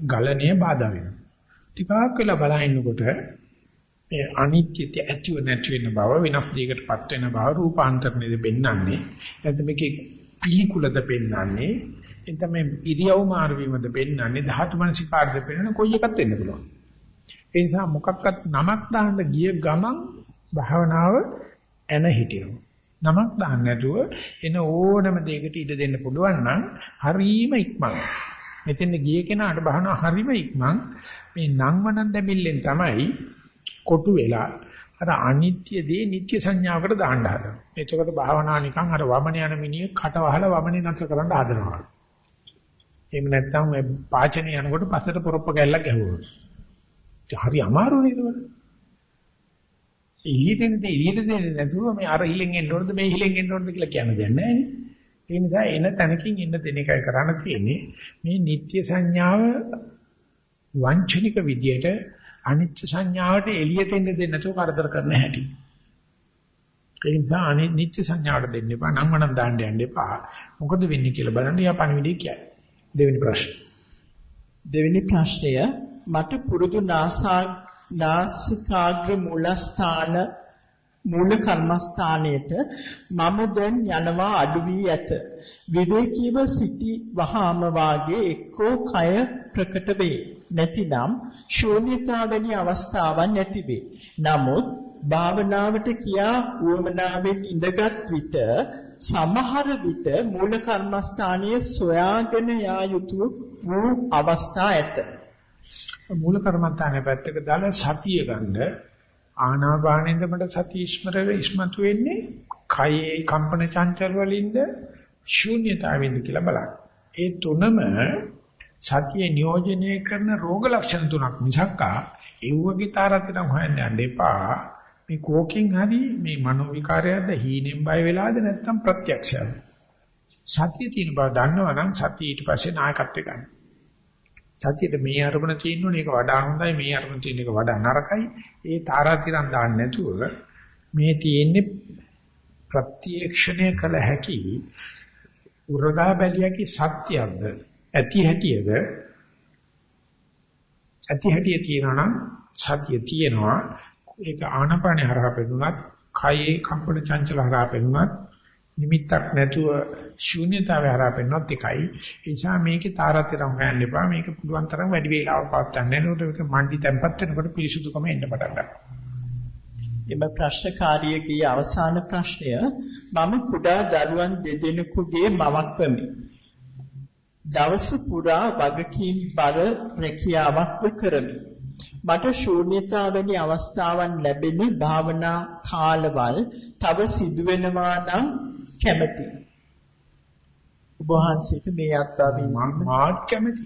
ගලණය බාධා වෙනවා. ටිකක් වෙලා බලහින්නකොට මේ අනිත්‍යත්‍ය ඇතිව නැති වෙන බව වෙනස් දෙයකටපත් වෙන බව රූපාන්තරණයද පෙන්වන්නේ නැත්නම් මේකේ පිළිකුලද පෙන්වන්නේ එතන මේ ඉරියව් මාරු වීමද පෙන්වන්නේ ධාතු මනසිකාර්යද පෙන්වන කොයි එකක් වෙන්න පුළුවන් ඒ නිසා මොකක්වත් නමක් දාන්න ගිය ගමන් භාවනාව එන හිටිනවා නමක් දාන්න නැතුව එන ඕනම දෙයකට ඉඩ දෙන්න පුළුවන් නම් හරීම ඉක්මන මෙතෙන් ගිය කෙනාට බහන හරීම ඉක්මන් මේ නම් වනන් දෙමිල්ලෙන් තමයි කොටු වෙලා අර අනිත්‍ය දේ නිත්‍ය සංඥාවකට දාන්න හදනවා. එතකොට භාවනා නිකන් අර වමන යන මිනිහ කට වහලා වමනේ නැතර කරන්න හදනවා. එහෙම නැත්නම් මේ පාචනේ යනකොට පස්සට පොරොප්ප ගැල්ලක් ගැහුවා. හරි අමාරුනේ ඒක. ඊළියෙන් ඉලියට දෙන්නේ නැතුව මේ අර හිලෙන් එන්න ඕනද මේ හිලෙන් එන්න ඕනද කියලා කියන්න දෙන්නේ නැහැ. ඒ නිසා එන තැනකින් ඉන්න දෙන එකයි කරන්න තියෙන්නේ. මේ නිත්‍ය සංඥාව වංචනික විදියට අනිත්‍ය සංඥාවට එළියට එන්න දෙන්නේ නැතුව කරදර කරන හැටි. ඒ නිසා අනිත්‍ය සංඥාවට දෙන්න එපා. නම් වනම් දාන්න යන්න එපා. මොකද වෙන්නේ කියලා බලන්න යා පණිවිඩය කියන්නේ. දෙවෙනි ප්‍රශ්න. දෙවෙනි ප්‍රශ්නය මට පුරුදු නාසා නාසිකාග්‍ර මූලස්ථාන මූල කර්මස්ථානයේට මම දැන් යනවා අඩු වී ඇත. විවේකීව සිටි වහාම වාගේ එක්කෝ කය ප්‍රකට වේ. නැතිනම් ශූන්‍යතාවැනි අවස්ථාවක් නැති වේ. නමුත් භාවනාවට කියා උවමනාවෙන් ඉඳගත් විට සමහර විට මූල කර්මස්ථානයේ සොයාගෙන යා යුතු වූ අවස්ථා ඇත. මූල කර්මස්ථානයේ පැත්තක දාලා සතිය ගන්න ආනාපානෙන්ද මට සතිය ඉස්මර ඉස්මතු වෙන්නේ කයේ කම්පන චංචල වලින්ද ශූන්‍යතාවෙන්ද කියලා බලන්න. ඒ තුනම සතිය නියෝජනය කරන රෝග ලක්ෂණ තුනක් මිසක්කා ඒ වගේ තාරතිනම් හොයන්න යන්න එපා. මේ කෝකින් හරි මේ මනෝ විකාරයක්ද හීනෙන් බය වෙලාද නැත්නම් ප්‍රත්‍යක්ෂයද? සතිය තියෙන බව දන්නවනම් සතිය ඊට පස්සේ නායකත්වය ගන්න. සතියේ මේ අරමුණ තියෙනවනේ ඒක වඩා හොඳයි මේ අරමුණ තියෙන එක වඩා නරකයි. ඒ තාරාතිරම් දාන්න නැතුව මේ තියෙන්නේ ප්‍රත්‍යක්ෂණය කළ හැකි උරගා බැලියකි සත්‍යයක්ද ඇති හැටියද ඇති හැටිය තියෙනවා නම් සතිය තියෙනවා ඒක ආනපානේ හරහා පෙන්නුනත් කයේ කම්පන චංචල හරහා පෙන්නුනත් නිමිත්තක් නැතුව ශූන්‍යතාවය හරහා පෙන්වන්නත් එකයි. ඒ නිසා මේකේ තාරාතිරම් හොයන්න එපා. මේක පුළුවන් තරම් වැඩි වේලාවක් පවත්වන්න. එනකොට මේක මණ්ඩි තැම්පත් වෙනකොට පිරිසුදුකම එන්න පටන් ගන්නවා. එම ප්‍රශ්නකාරියගේ අවසාන ප්‍රශ්නය මම කුඩා දරුවන් දෙදෙනෙකුගේ මවක් වෙමි. දවස පුරා වගකීම් බර රැකියාවක්ද කරමි. මට ශූන්‍යතාවැනි අවස්ථාවන් ලැබෙන භාවනා කාලවල තව සිදුවෙනවා නම් කැමැති. ඔබ වහන්සේට මේ අත්දැකීම මාත් කැමැති.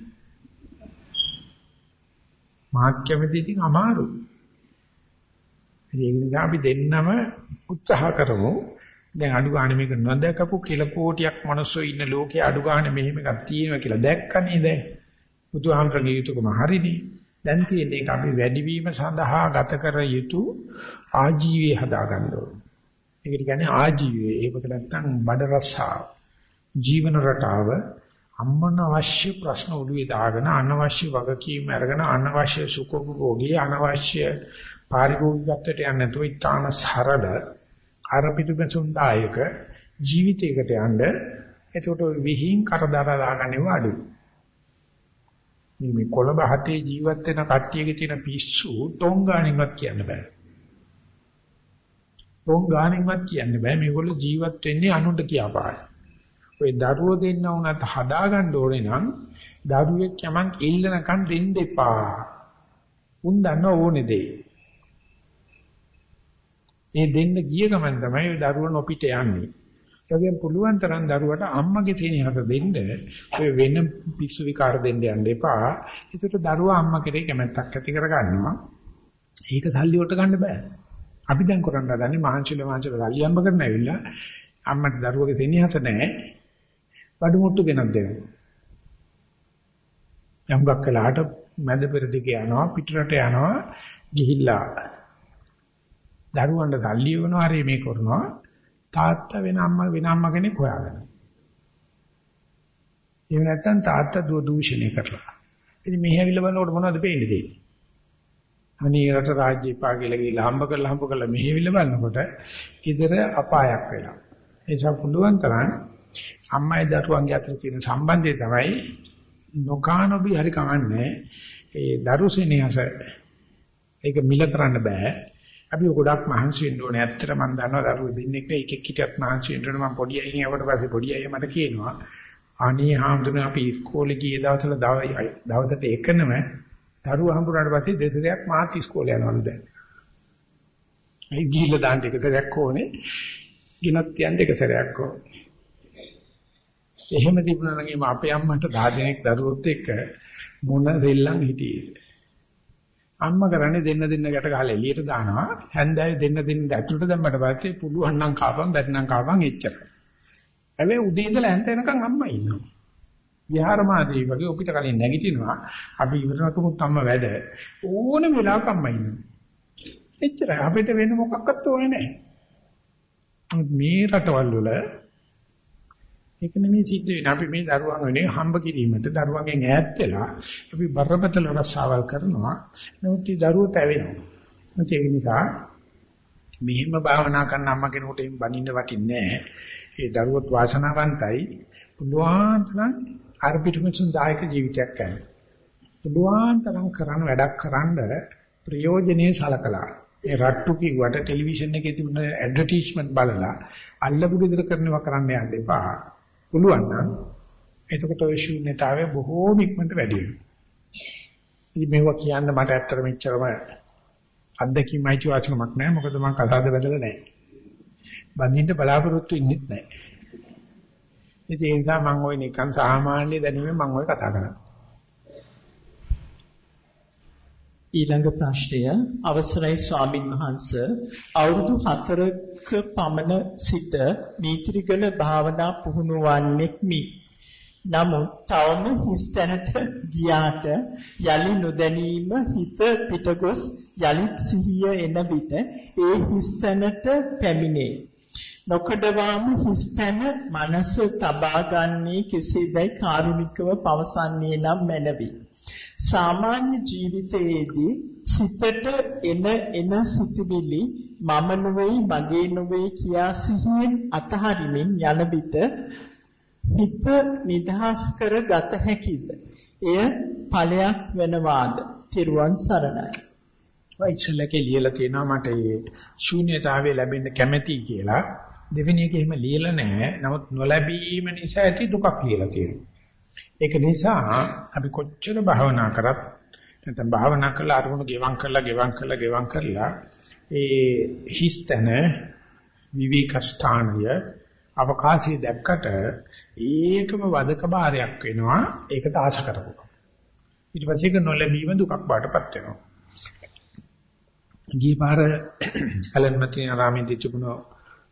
මාත් කැමැති ඉතින් අමාරුයි. ඒක නිසා අපි දෙන්නම උත්සාහ කරමු. දැන් අඩු ගන්න මේක නොදකපු කිල කෝටියක් මිනිස්සු ඉන්න ලෝකේ අඩු ගන්න මෙහෙම එකක් තියෙනවා කියලා දැක්කනේ දැන්. බුදුහාමරගේ යුතුයකම හරිනේ. දැන් තියෙන්නේ ඒක අපි වැඩිවීම සඳහා ගත කර යුතු ආජීවය හදා ගන්න ඕනේ. ඒකට කියන්නේ ආජීවය. ඒකට නැත්තම් බඩ රසාව. ජීවන රටාව අම්මන අවශ්‍ය ප්‍රශ්න ඔළුවේ දාගෙන අනවශ්‍ය වගකීම් අරගෙන අනවශ්‍ය සුඛෝපභෝගී අනවශ්‍ය පාරිභෝගිකත්වයට යන්නේ නැතුව ඊටාම සරල අර පිටුපසුන්දායක ජීවිතයකට යන්න එතකොට විහිං කරදර දාගන්නව අඩුයි. මේ මේ කොළඹ හතේ ජීවත් වෙන කට්ටියගේ තියෙන පිස්සු තොංගාණින්වත් කියන්න බෑ. තොංගාණින්වත් කියන්න බෑ මේගොල්ලෝ ජීවත් වෙන්නේ අනුන්ට කියපාන. ඔය දරුවෝ දෙන්න උනත් හදාගන්න ඕනේ නම් දරුවෙක් යමන් ඉල්ලනකම් දෙන්න එපා. උන් දන්න ඕනේ දේ. ඒ දෙන්න ගිය ගමන් තමයි දරුවෝ නොපිට යන්නේ. ඒකෙන් පුළුවන් තරම් දරුවට අම්මගේ තියෙන හත දෙන්න ඔය වෙන පිස්සු විකාර දෙන්න යන්න එපා. ඒකට දරුවා අම්මා කෙරේ කැමැත්තක් ඇති කරගන්නවා. ඒක සල්ලි වලට ගන්න බෑ. අපි දැන් කරන්න හදන්නේ මහන්සිල මහන්සිල සල්ලි අම්බ කරන්න ඇවිල්ලා අම්මට දරුවගේ දෙන්නේ හත නැහැ. බඩු මුට්ටු ගෙනත් දෙනවා. යම්ගක් කළාට මැද පෙරදිග යනවා පිටරට යනවා ගිහිල්ලා දරුවන්ට සල්ලි වෙනවා හරි මේ කරනවා තාත්තා වෙන අම්මා වෙන අම්මා කෙනෙක් හොයාගන්න. එහෙම නැත්නම් තාත්තා දුව දූෂණය කරලා. ඉතින් මෙහි ඇවිල්ලා බලනකොට මොනවද පේන්නේ තියෙන්නේ? අනේ රට රාජ්‍ය පාගිලා ගිහලා හම්බ කරලා හම්බ කරලා මෙහි ඇවිල්ලා බලනකොට කිදර අපායක් වෙලා. ඒ නිසා පුළුවන් තරම් අම්මයි දරුවන්ගේ අතර තියෙන සම්බන්ධය තමයි නොකානොබි හරි කමන්නේ. ඒ දරුසෙනියස ඒක මිල කරන්න බෑ. අපි ගොඩක් මහන්සි වෙන්න ඕනේ. ඇත්තට මම දන්නවා දරුවෝ දෙන්නෙක් නේ එකෙක් හිටියත් මහන්සි වෙන්න ඕනේ. මම පොඩි අයින් යවට පස්සේ පොඩි අයියා මට කියනවා. අනේ හාමුදුරනේ අපි ඉස්කෝලේ ගිය දවස්වල දවසට එකනම දරුවෝ හම්බුනාට පස්සේ දෙසරයක් මාත් ඉස්කෝලේ යනවලු දැන්. ඒ ගිහිල්ලා දාන්න එක සැරයක් ඕනේ. ගිනත් යන්න එක සැරයක් ඕනේ. එහෙම තිබුණා නම් අපේ අම්මට 10 දෙනෙක් දරුවොත් එක්ක මොන දෙල්ලන් හිටියේ. අම්මා කරන්නේ දෙන්න දෙන්න ගැට ගහලා එළියට දානවා. හැන්දෑවේ දෙන්න දෙන්න ඇතුළට දැම්මට පස්සේ පුළුවන් නම් කාපම් බැත්නම් කාපම් එච්චරයි. හැබැයි උදේ ඉඳලා හැන්ද එනකන් අම්මා ඉන්නවා. විහාරමාදී වගේ ඔපිට කලින් නැගිටිනවා. අපි ඉවරනකමුත් අම්මා වැඩ. ඕනෙම වෙලාවක අම්මා ඉන්නවා. එච්චරයි. අපිට වෙන මොකක්වත් ඕනේ නැහැ. මේ රටවල් වල ඒක නෙමෙයි සිද්ධ වෙන්නේ. අපි මේ දරුවන් වෙනේ හම්බ කිරීමට දරුවන්ගෙන් ඈත් වෙලා අපි බරපතල රසාවල් කරනවා. නමුත් ඒ දරුවෝ තැවෙනවා. ඒක නිසා මෙහිම භාවනා කරන අම්මා කෙනෙකුට එහෙම බනින්න වටින්නේ නැහැ. ඒ දරුවොත් වාසනාවන්තයි. පුළුවන් තරම් අර්පිටුමසුන් දායක ජීවිතයක් ගන්න. පුළුවන් තරම් කරන වැඩක් කරන්ඩ ප්‍රයෝජනේ සලකලා ඒ රට්ටු කිව්වට ටෙලිවිෂන් එකේ තිබුණ ඇඩ්වර්ටයිස්මන්ට් බලලා අල්ලපු ගෙදර කරනවා කරන්න යන්න එපා. පුළුවන් නම් එතකොට ඔය ශූන්‍යතාවය බොහෝම ඉක්මනට වැඩි වෙනවා. ඉතින් මේවා කියන්න මට ඇත්තට මෙච්චරම අත්දැකීම් අයිතිවාසිකමක් නැහැ. මොකද මම කතාද බදලා නැහැ. බඳින්න බලාපොරොත්තු ඉන්නෙත් නැහැ. ඒ නිසා මම ওই නිකන් සාමාන්‍ය දැනුමෙන් මම ওই කතා කරන්නේ. ඊළඟ ප්‍රශ්නය අවසරයි ස්වාමින් වහන්ස අවුරුදු 4ක පමණ සිට මීත්‍රිගල භාවනා පුහුණු වන්නෙක් මි නමුත් තවම හිස්තැනට ගියාට යලි නොදැනීම හිත පිටගොස් යලිත් සිහිය එන විට ඒ හිස්තැනට පැමිණේ. නොකඩවාම හිස්තැන මනස තබා ගන්නේ කෙසේදයි කාරුණිකව පවසන්නේ නම් මැනවි. සාමාන්‍ය ජීවිතයේදී සිතට එන එන සිතුවිලි මම නොවේයි මගේ නොවේයි කියා සිහියෙන් අතහරිමින් යන විට හිත නිදහස් කර ගත හැකිද? එය ඵලයක් වෙනවාද? තිරුවන් සරණයි. වයිසලකේ ලියලා තියෙනවා මට මේ ශූන්‍යතාවය ලැබෙන්න කැමැති කියලා. දෙවෙනි එක එහෙම ලියලා නැහැ. නමුත් නොලැබීම නිසා ඇති දුකක් ලියලා තියෙනවා. ඒක නිසා අපි කොච්චර භාවනා කරත් නැත්නම් භාවනා කරලා අරමුණු ගෙවම් කරලා ගෙවම් කරලා ගෙවම් කරලා ඒ හිස්තන විවේක ස්ථානය අවකාශය දැක්කට ඒකම වදක බාරයක් වෙනවා. ඒකට ආශ කරපුවා ඊට පස්සේ ඒක නොලැබීම දුකක් බාටපත් වෙනවා. ගිය පාර ඇලන් මතින ආරාමයේ තිබුණු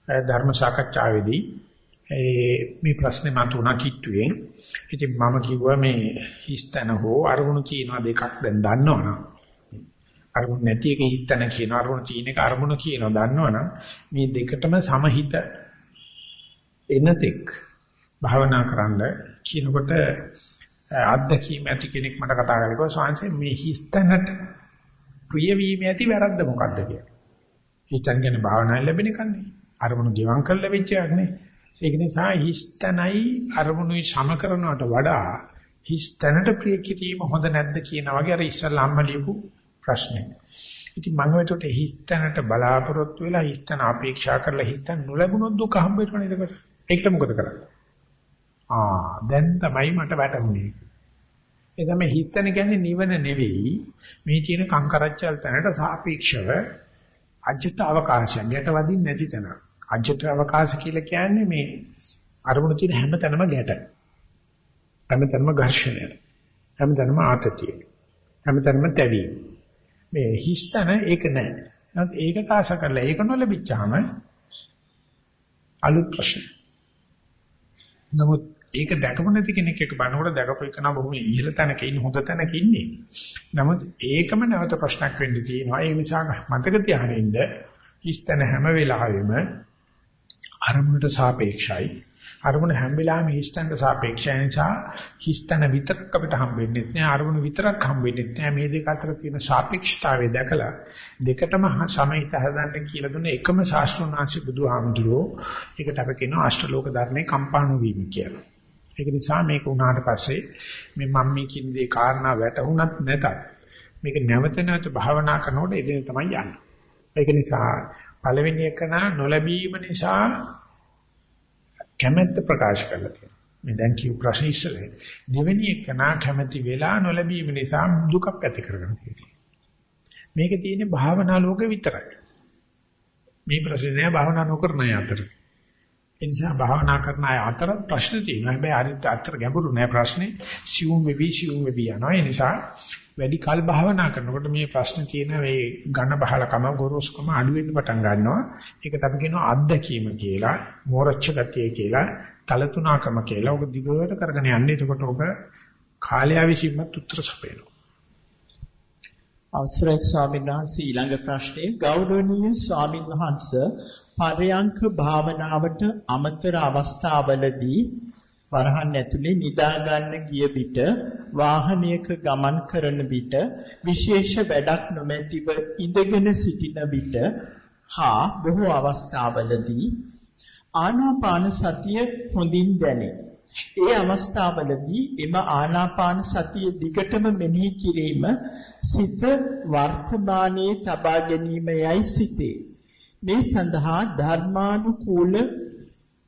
ධර්ම සාකච්ඡාවේදී ඒ මේ ප්‍රශ්නේ මතුණා කිට්ටුවෙන්. ඉතින් මම කිව්වා මේ හිස්තන හෝ අරමුණු කියනවා දෙකක් දැන් දන්නවනම් අරමුණු නැති එක හිතන කියන අරමුණු චීන එක අරමුණු කියනවා දන්නවනම් මේ දෙකටම සමහිත එනතෙක් භාවනා කරන්න කියනකොට අත්දැකීම් ඇති කෙනෙක් මට කතා කරලා සාංශේ මේ හිස්තනට ප්‍රිය වීම ඇති වැරද්ද මොකද්ද කියලා. හිතන් ගැන භාවනාවෙන් ලැබෙන එකන්නේ. අරමුණු ගෙවම් කරලා වෙච්ච එකක් නේ. ඒක නිසා හිස්තනයි අරමුණුයි සම කරනවට වඩා හිස්තනට ප්‍රිය කිරීම හොඳ නැද්ද කියන වගේ අර ඉස්සල්ලා අම්ම ලියපු ප්‍රශ්නේ. ඉතින් මම හිතුවට හිස්තනට බලාපොරොත්තු වෙලා හිස්තන අපේක්ෂා කරලා හිතන් නොලැබුණොත් දුක හම්බ වෙනවනේ ඒකට. ඒකට මොකද කරන්නේ? ආ දැන් තමයි මට වැටහුනේ. ඒ තමයි හිතන කියන්නේ නිවන නෙවෙයි මේ කියන කංකරච්චල් තැනට සාපේක්ෂව අජිත අවකාශයක් ගැට වදින්න නැති තැන. අජිත අවකාශ කියලා කියන්නේ මේ අරමුණු තියෙන හැම තැනම ගැට. හැම තැනම ඝර්ෂණය. හැම තැනම ආතතිය. හැම තැනම තැවීම. මේ හිස්තන ඒක නැහැ. නමුත් ඒකට ආශ කරලා ඒක නොලැබිච්චාම අලුත් ප්‍රශ්න. නමුත් ඒක දැකපු නැති කෙනෙක් එක බලනකොට දැකපු එක නම් බොහොම ඉහළ තැනක ඉන්න හොඳ තැනක ඉන්නේ. නමුත් ඒකම නැවත ප්‍රශ්නයක් වෙන්න තියෙනවා. ඒ නිසා මතක තියාගෙන ඉන්න හිස්තන හැම වෙලාවෙම අරමුණට සාපේක්ෂයි. අරමුණ හැම වෙලාවෙම හිස්තනට සාපේක්ෂයි නිසා හිස්තන විතරක් අපිට හම්බෙන්නේ නැහැ. අරමුණ විතරක් හම්බෙන්නේ නැහැ. මේ දෙක අතර තියෙන සාපේක්ෂතාවය දැකලා දෙකටම සමහිත හදන්න කියලා දුන්න එකම ශාස්ත්‍රඥාන්සි බුදුහාමුදුරෝ ඒකට අපි කියනවා අෂ්ටලෝක ධර්මයේ කම්පාණු වීම කියලා. ඒක නිසා මේක උනාට පස්සේ මේ මම මේ කියන දේ කාරණා වැටහුණත් නැතත් මේක නැවත නැවත භාවනා කරනකොට එදින තමයි යන්නේ. ඒක නිසා පළවෙනි එක නොලැබීම නිසා කැමැත්ත ප්‍රකාශ කරලා තියෙනවා. මේ දැන් කියු ප්‍රශ්න ඉස්සරේ. දෙවෙනි එක නා කැමැති වෙලා නොලැබීම නිසා දුකක් ඇති කරගෙන තියෙනවා. මේක තියෙන්නේ භාවනා ලෝකෙ විතරයි. මේ ප්‍රශ්නේ නෑ භාවනා නොකරන අය අතර. ඒ නිසා භාවනා කරන අය අතර ප්‍රශ්න තියෙනවා. හැබැයි අරිට අතර ගැඹුරු නෑ ප්‍රශ්නේ. සියුම් වෙවි සියුම් වෙවි යනවා. ඒ නිසා වැඩි කල් භාවනා කරනකොට මේ ප්‍රශ්න තියෙන මේ ඝන බහලකම ගොරෝසුකම අඩු වෙන්න පටන් ගන්නවා. ඒකට අපි කියනවා අත්දැකීම කියලා, මෝරච්ච ගතිය කියලා, තලතුණකම කියලා. ඔක දිගට කරගෙන යන්නේ. එතකොට ඔක කාලය විසින්මත් උත්තර සපයනවා. අවසරයි ස්වාමීන් වහන්සේ ඊළඟ ප්‍රශ්නේ ගෞරවනීය ස්වාමින් වහන්සේ පරයන්ක භාවනාවට අමතර අවස්ථාවලදී වරහන් ඇතුලේ නිදා ගන්න ගිය විට වාහනයක ගමන් කරන විට විශේෂ වැඩක් නොමැතිව ඉඳගෙන සිටින විට හා බොහෝ අවස්ථාවලදී ආනාපාන සතිය හොඳින් දැනේ. ඒ අවස්ථාවලදී එම ආනාපාන සතිය දිගටම මෙනෙහි කිරීම සිත වර්තමානයේ තබා ගැනීමයි සිතේ. මේ සඳහා ධර්මානුකූල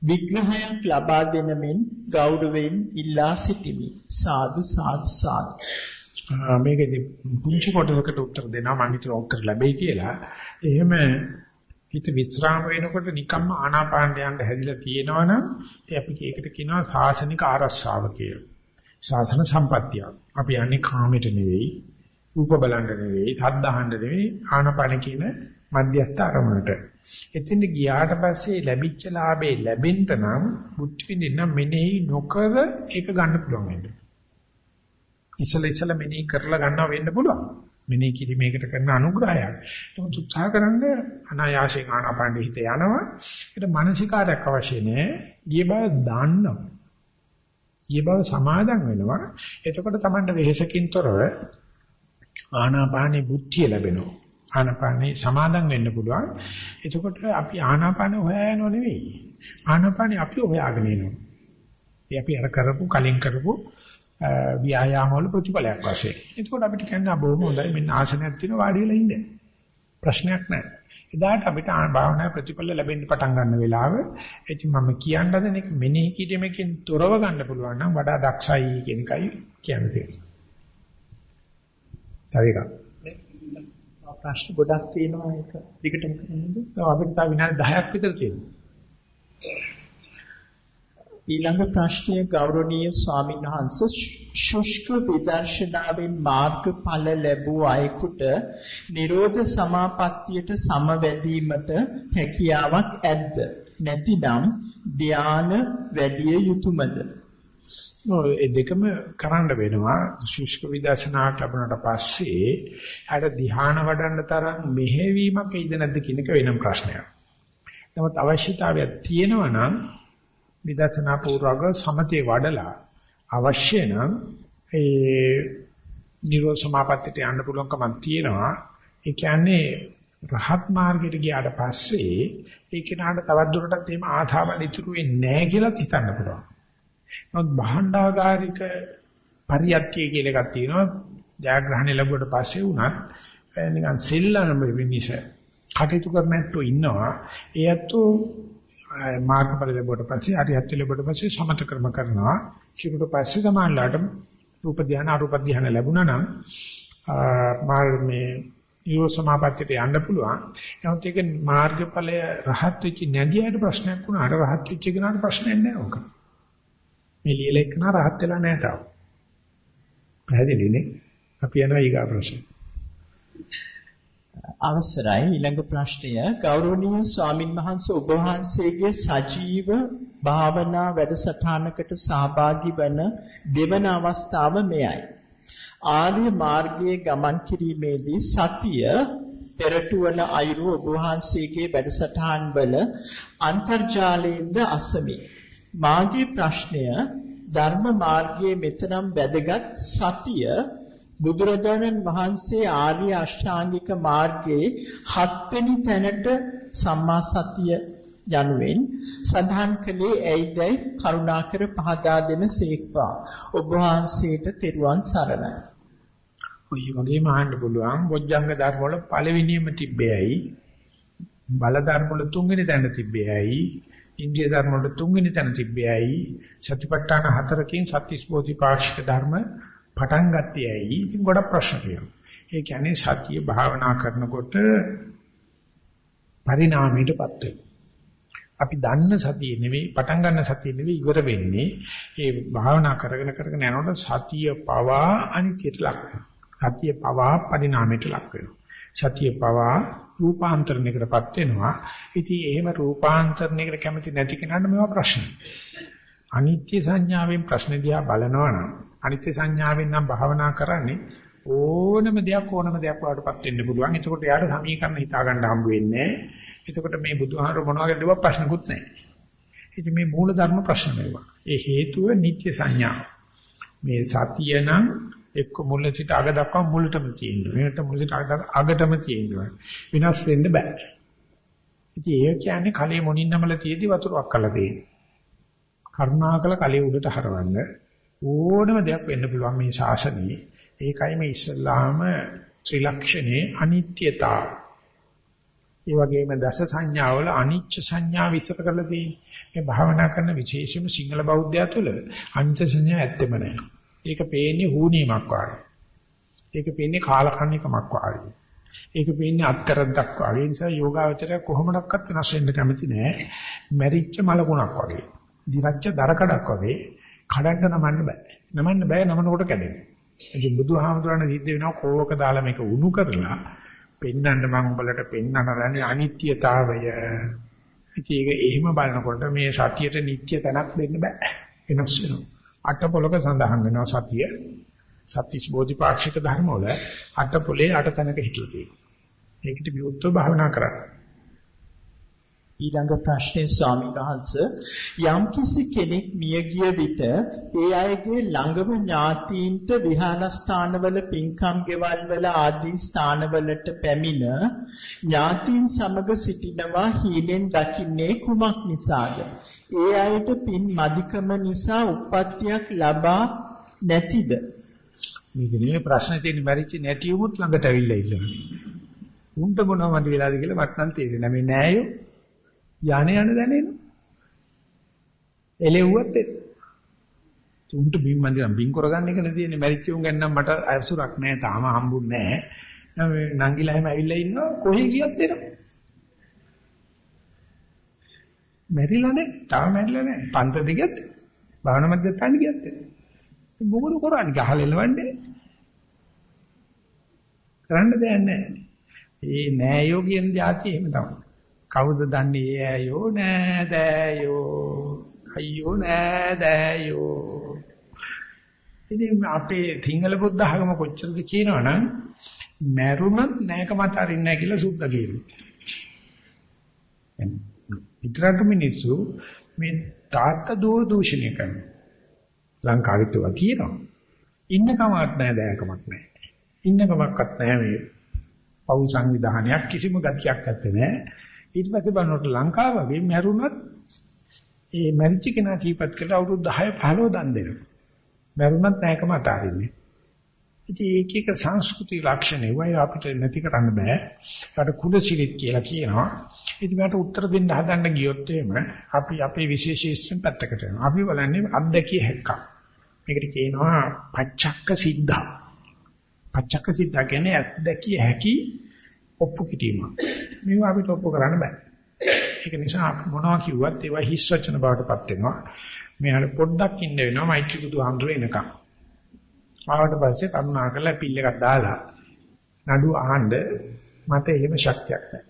විග්‍රහයක් ලබා දෙන මෙන් ගෞරවයෙන් ඉල්ලා සිටිමි. සාදු සාදු සාදු. මේකෙදි පුංචි කොටසකට උත්තර දෙනවා මම හිතුවා උත්තර ලැබෙයි කියලා. එහෙම හිත විස්්‍රාම වෙනකොට නිකම්ම ආනාපානට යන්න හැදිලා තියෙනවනම් ඒ අපි ඒකට කියනවා සාසනික ආරස්සාව කියලා. ශාසන සම්පත්තිය. අපි යන්නේ කාමයට නෙවෙයි, රූප බලන්න නෙවෙයි, සද්ද අහන්න නෙවෙයි ආනාපාන කියන මධ්‍යස්ථ අරමුණට. එතෙන්ට ගියාට පස්සේ ලැබිච්ච ලාභේ ලැබෙන්න නම් බුද්ධ විඳින්න මෙනෙහි නොකර ඒක ගන්න පුළුවන් වෙන්න. ඉසල ඉසල මෙනෙහි කරලා ගන්නවා වෙන්න පුළුවන්. මෙනෙහි කිරීමේකට කරන අනුග්‍රහයක්. නමුත් උත්සාහ කරන්න අනායාසයෙන් ආනාපානෙ හිත යනවා. ඒකට මානසිකාරයක් අවශ්‍ය නැහැ. ගිය බව දාන්නවා. ගිය බව සමාදන් වෙනවා. එතකොට Tamanda වෙහෙසකින් තොරව ආනාපානෙ බුද්ධිය ලැබෙනවා. ආනාපානෙ සමාදන් වෙන්න පුළුවන්. එතකොට අපි ආනාපාන හොයනව නෙවෙයි. ආනාපානෙ අපි හොයාගෙන ඉනවා. අපි අර කරපු කලින් කරපු ව්‍යායාම වල ප්‍රතිඵලයක් වශයෙන්. එතකොට අපිට කියන්න බොහොම හොඳයි මෙන්න ආසනයක් තියෙනවා වාඩි වෙලා ඉන්න. ප්‍රශ්නයක් නැහැ. එදාට අපිට භාවනා ප්‍රතිඵල ලැබෙන්න පටන් ගන්න වෙලාව එති මම කියන්න හදන එක මෙනෙහි කිරීමකින් තොරව ගන්න පුළුවන් නම් වඩා දක්ෂයි කියන එකයි කියන්නේ. හරි එකක්. ප්‍රශ්න ගොඩක් තියෙනවා ඒක දිගටම කරන්නද? ඔව් අපිට තව විනාඩි 10ක් විතර තියෙනවා. ඊළඟ ප්‍රශ්නය ගෞරවනීය ස්වාමීන් වහන්සේ ශුෂ්ක විදර්ශනාවෙන් මාර්ගඵල ලැබූ අයෙකුට නිරෝධ සමාපත්තියට සමවැදීමට හැකියාවක් ඇද්ද නැතිනම් ධාන වැඩි යුතුයමද ඒ දෙකම කරන්න වෙනවා ශුෂ්ක විදර්ශනාවට ලැබුණාට පස්සේ අර ධ්‍යාන වඩන්න තරම් මෙහෙවීමක් එයිද නැද්ද කියන එක වෙනම ප්‍රශ්නයක්. නමුත් අවශ්‍යතාවයක් තියෙනවා නම් විදර්ශනා පූර්වක සමතේ වඩලා අවශ්‍ය නම් ඒ නිරෝධ සමාපත්තියට යන්න පුළුවන්කමක් තියෙනවා. ඒ කියන්නේ රහත් මාර්ගයට ගියාට පස්සේ ඒ කෙනාට තවත් දුරටත් එහෙම ආධාවන ඉතුරු වෙන්නේ නැහැ කියලා හිතන්න පුළුවන්. නමුත් භාණ්ඩාගාරික පරියත්‍ය කියලා එකක් තියෙනවා. ජයග්‍රහණය ලැබුවට පස්සේ වුණත් නිකන් සෙල්ලම වෙමිස කටයුතු කරන ඇත්තෝ ඉන්නවා. ඒ ඇත්තෝ මාර්ගඵල ලැබුවට පස්සේ අරියත් ලැබුවට පස්සේ සමත ක්‍රම කරනවා. ඊට පස්සේ සමානලාට රූප ධානය අරූප ධානය ලැබුණා නම් මාර් මේ ඊව සමාපත්තියට යන්න පුළුවන්. නමුත් ඒක මාර්ගඵලය රහත් වෙච්ච නැදියට ප්‍රශ්නයක් වුණාට රහත් වෙච්ච කෙනාට ප්‍රශ්නයක් නෑ ඕක. මේ ලියලා එක්කන රහත් වෙලා නෑ තාම. පැහැදිලිනේ? අපි යනවා ඊගා ප්‍රශ්න. අවසරයි ඊළඟ ප්‍රශ්නය ගෞරවනීය ස්වාමින් වහන්සේ ඔබ වහන්සේගේ සජීව භාවනා වැඩසටහනකට සහභාගී වන දෙවන අවස්ථාව මෙයයි. ආර්ය මාර්ගයේ ගමන් කිරීමේදී සතිය පෙරටුවන අයුරු ඔබ වහන්සේගේ වැඩසටහන් වල අන්තර්ජාලයෙන්ද අසමි. මාගේ ප්‍රශ්නය ධර්ම මාර්ගයේ මෙතරම් වැදගත් සතිය බුදුරජාණන් වහන්සේ ආර්ය අෂ්ටාංගික මාර්ගයේ හත්වෙනි තැනට සම්මා සතිය යනුවෙන් සඳහන් කළේ ඇයිදයි කරුණාකර පහදා දෙන සේක්වා. ඔබ වහන්සේට තෙරුවන් සරණයි. ඔය වගේම අහන්න පුළුවන් බොජ්ජංග ධර්ම වල පළවෙනියම තිබ්බේයි බල ධර්ම වල තුන්වෙනි තැන තිබ්බේයි ඉන්ද්‍රිය ධර්ම වල තුන්වෙනි තැන තිබ්බේයි සතිපට්ඨාන හතරකින් සත්‍තිස් බෝධිපාක්ෂික ධර්ම පටන් ගත්තේ ඇයි? ඉතින් ගොඩක් ප්‍රශ්න තියෙනවා. ඒ කියන්නේ සතිය භාවනා කරනකොට පරිණාමයටපත් වෙනවා. අපි දන්න සතිය නෙවෙයි පටන් ගන්න සතිය නෙවෙයි ඉවර වෙන්නේ. ඒ භාවනා කරගෙන කරගෙන යනකොට සතිය පවා අනිත්‍යයට ලක් වෙනවා. සතිය පවා පරිණාමයට ලක් වෙනවා. සතිය පවා රූපාන්තරණයකටපත් වෙනවා. ඉතින් එහෙම රූපාන්තරණයකට කැමති නැති කෙනාට මේවා ප්‍රශ්න. අනිත්‍ය සංඥාවෙන් ප්‍රශ්න දිහා බලනවා නම් අනිත්‍ය සංඥාවෙන් නම් භාවනා කරන්නේ ඕනම දෙයක් ඕනම දෙයක් වඩටපත් වෙන්න පුළුවන්. එතකොට යාට සමීකරණ හිතා ගන්න හම්බ වෙන්නේ එතකොට මේ බුදුහාමර මොනවා ගැදව ප්‍රශ්නකුත් නැහැ. ඉතින් මේ මූල ධර්ම ප්‍රශ්න මේවා. ඒ හේතුව නිත්‍ය සංඥා. මේ සතිය නම් එක්ක මුල සිට අග දක්වා මුලටම තියෙනවා. මේකට මුල සිට අග අගටම තියෙනවා. විනාශ වෙන්න බෑ. ඉතින් ඒ කියන්නේ කලේ මොනින් නමල තියදී වතුරක් කළා තියෙන්නේ. කරුණාකල කලේ උඩට හරවන්න ඕනම දෙයක් වෙන්න පුළුවන් මේ ශාසනයේ. ඒකයි මේ ඉස්ලාම ත්‍රිලක්ෂණේ අනිත්‍යතාව. ඒ වගේම දස සංඥාවල අනිච්ච සංඥා විස්තර කරලා තියෙන්නේ. මේ භාවනා කරන විශේෂම සිංහල බෞද්ධයා තුළ අනිච්ච සංඥා ඇත්තෙම නැහැ. ඒක පේන්නේ හුනීමක් වගේ. ඒක පේන්නේ කාලකන්නිකමක් වගේ. ඒක පේන්නේ අත්තරද්දක් වගේ. ඒ නිසා යෝගාවචරය කොහොමඩක්වත් වෙනස් වෙන්න කැමති නැහැ. මැරිච්ච මලකුණක් වගේ. දිරච්ච දරකඩක් වගේ කඩන්න නමන්න බෑ. නමන්න බෑ නමනකොට කැඩෙනවා. ඉතින් බුදුහාමුදුරනේ සිද්ධ වෙනවා කෝවක දාලා මේක උණු කරලා පෙන්වන්න මම උඹලට පෙන්වන්න දන්නේ අනිත්‍යතාවය. ඉතින් ඒක එහෙම බලනකොට මේ සතියට නිත්‍ය තැනක් දෙන්න බෑ. වෙනස් වෙනවා. අට පොලක සඳහන් වෙනවා සතිය. සත්‍තිස් බෝධිපාක්ෂික ධර්ම වල අට පොලේ අට තැනක හිටලා තියෙනවා. ඒකට විරුද්ධව භාවනා කරන්න. ඊළඟ ප්‍රශ්නේ ස්වාමීන් වහන්සේ යම්කිසි කෙනෙක් මිය ගිය විට ඒ අයගේ ළඟම ඥාතීන්ට විහාරස්ථානවල පින්කම් ගෙවල් වල ආදී ස්ථානවලට පැමිණ ඥාතීන් සමග සිටිනවා හීනෙන් දකින්නේ කුමක් නිසාද? ඒ අයට පින් මදිකම නිසා උප්පත්තියක් ලබා නැතිද? මේක නෙමෙයි ප්‍රශ්නේ තියෙන්නේ මැරිච්ච නැති උමුත් ළඟට ඇවිල්ලා ඉන්නවා. උන්ට මොනවද වෙලාද කියලා මට නම් තේරෙන්නේ නැහැ. මේ නෑයෝ යانے යන දැනෙනවා. එලෙව්වත් එන්න. උන්ට බිම් මන්දිරම් බිම් කරගන්න එකනේ තියෙන්නේ. මැරිච්ච උන් ගැන නම් මට අසුරක් නැහැ. තාම හම්බුන්නේ නැහැ. නංගිලා එහෙම ඇවිල්ලා ඉන්නවා. කොහේ ගියත් එනවා. මැරිලා නැහැ. තාම මැරිලා නැහැ. පන්තර දිගත් භාවනා මැදට ගියත් එනවා. මොකද කරන්නේ? ගහලෙලවන්නේ. කරන්න දෙයක් නැහැ. ඒ නෑ යෝගියන් જાති එහෙම තමයි. කවුද දන්නේ ඒ ඇයෝ නෑදෑයෝ අයියෝ නෑදෑයෝ ඉතින් අපේ සිංහල බුද්ධ ධර්ම කොච්චරද කියනවනම් මැරුණත් නෑකමත් අරින්නේ නැහැ කියලා සුද්ධ කියනවා. පිටරට මිනිස්සු මේ තාත්තා දුව දූෂණය කරනවා. ලංකාවෙත් ඒවා තියෙනවා. ඉන්න කමක් නැහැ දෑකමක් නැහැ. ඉන්න කමක්වත් නැහැ මේ පෞල් සංවිධානයක් කිසිම ගතියක් නැත්තේ නෑ. ඊට පස්සේ බලනකොට ලංකාව වගේ මැරුණත් ඒ මැරිච්ච කෙනා ජීවත් කරලා අවුරුදු 10 15 දන් දෙනවා. මැරුණත් නැකම අතාරින්නේ. ඉතින් ඒක එක සංස්කෘතික ලක්ෂණ ඒවයි අපිට නැති කරන්න බෑ. ඒකට කුලසිරිත කියලා කියනවා. ඉතින් මට උත්තර දෙන්න හදන්න ගියොත් එහෙම අපි අපේ විශේෂීස්ත්‍රෙන් පැත්තකට යනවා. අපි බලන්නේ අත්දැකිය හැක්කක්. මේකට කියනවා පච්චක්ක සිද්ධා. පච්චක්ක සිද්ධා කියන්නේ අත්දැකිය හැකි ඔප්පු කිරීම. මේවා අපිට ඔප්පු කරන්න බෑ. ඒක නිසා මොනවා කිව්වත් ඒවා හිස් වචන බවටපත් වෙනවා. මෙයාට පොඩ්ඩක් ඉන්න වෙනවා මෛත්‍රී බුදුහාමුදුර එනකම්. ආවට පස්සේ කරුණාකරලා පිල් එකක් දාලා නඩු අහන්න මට එහෙම ශක්තියක් නැහැ.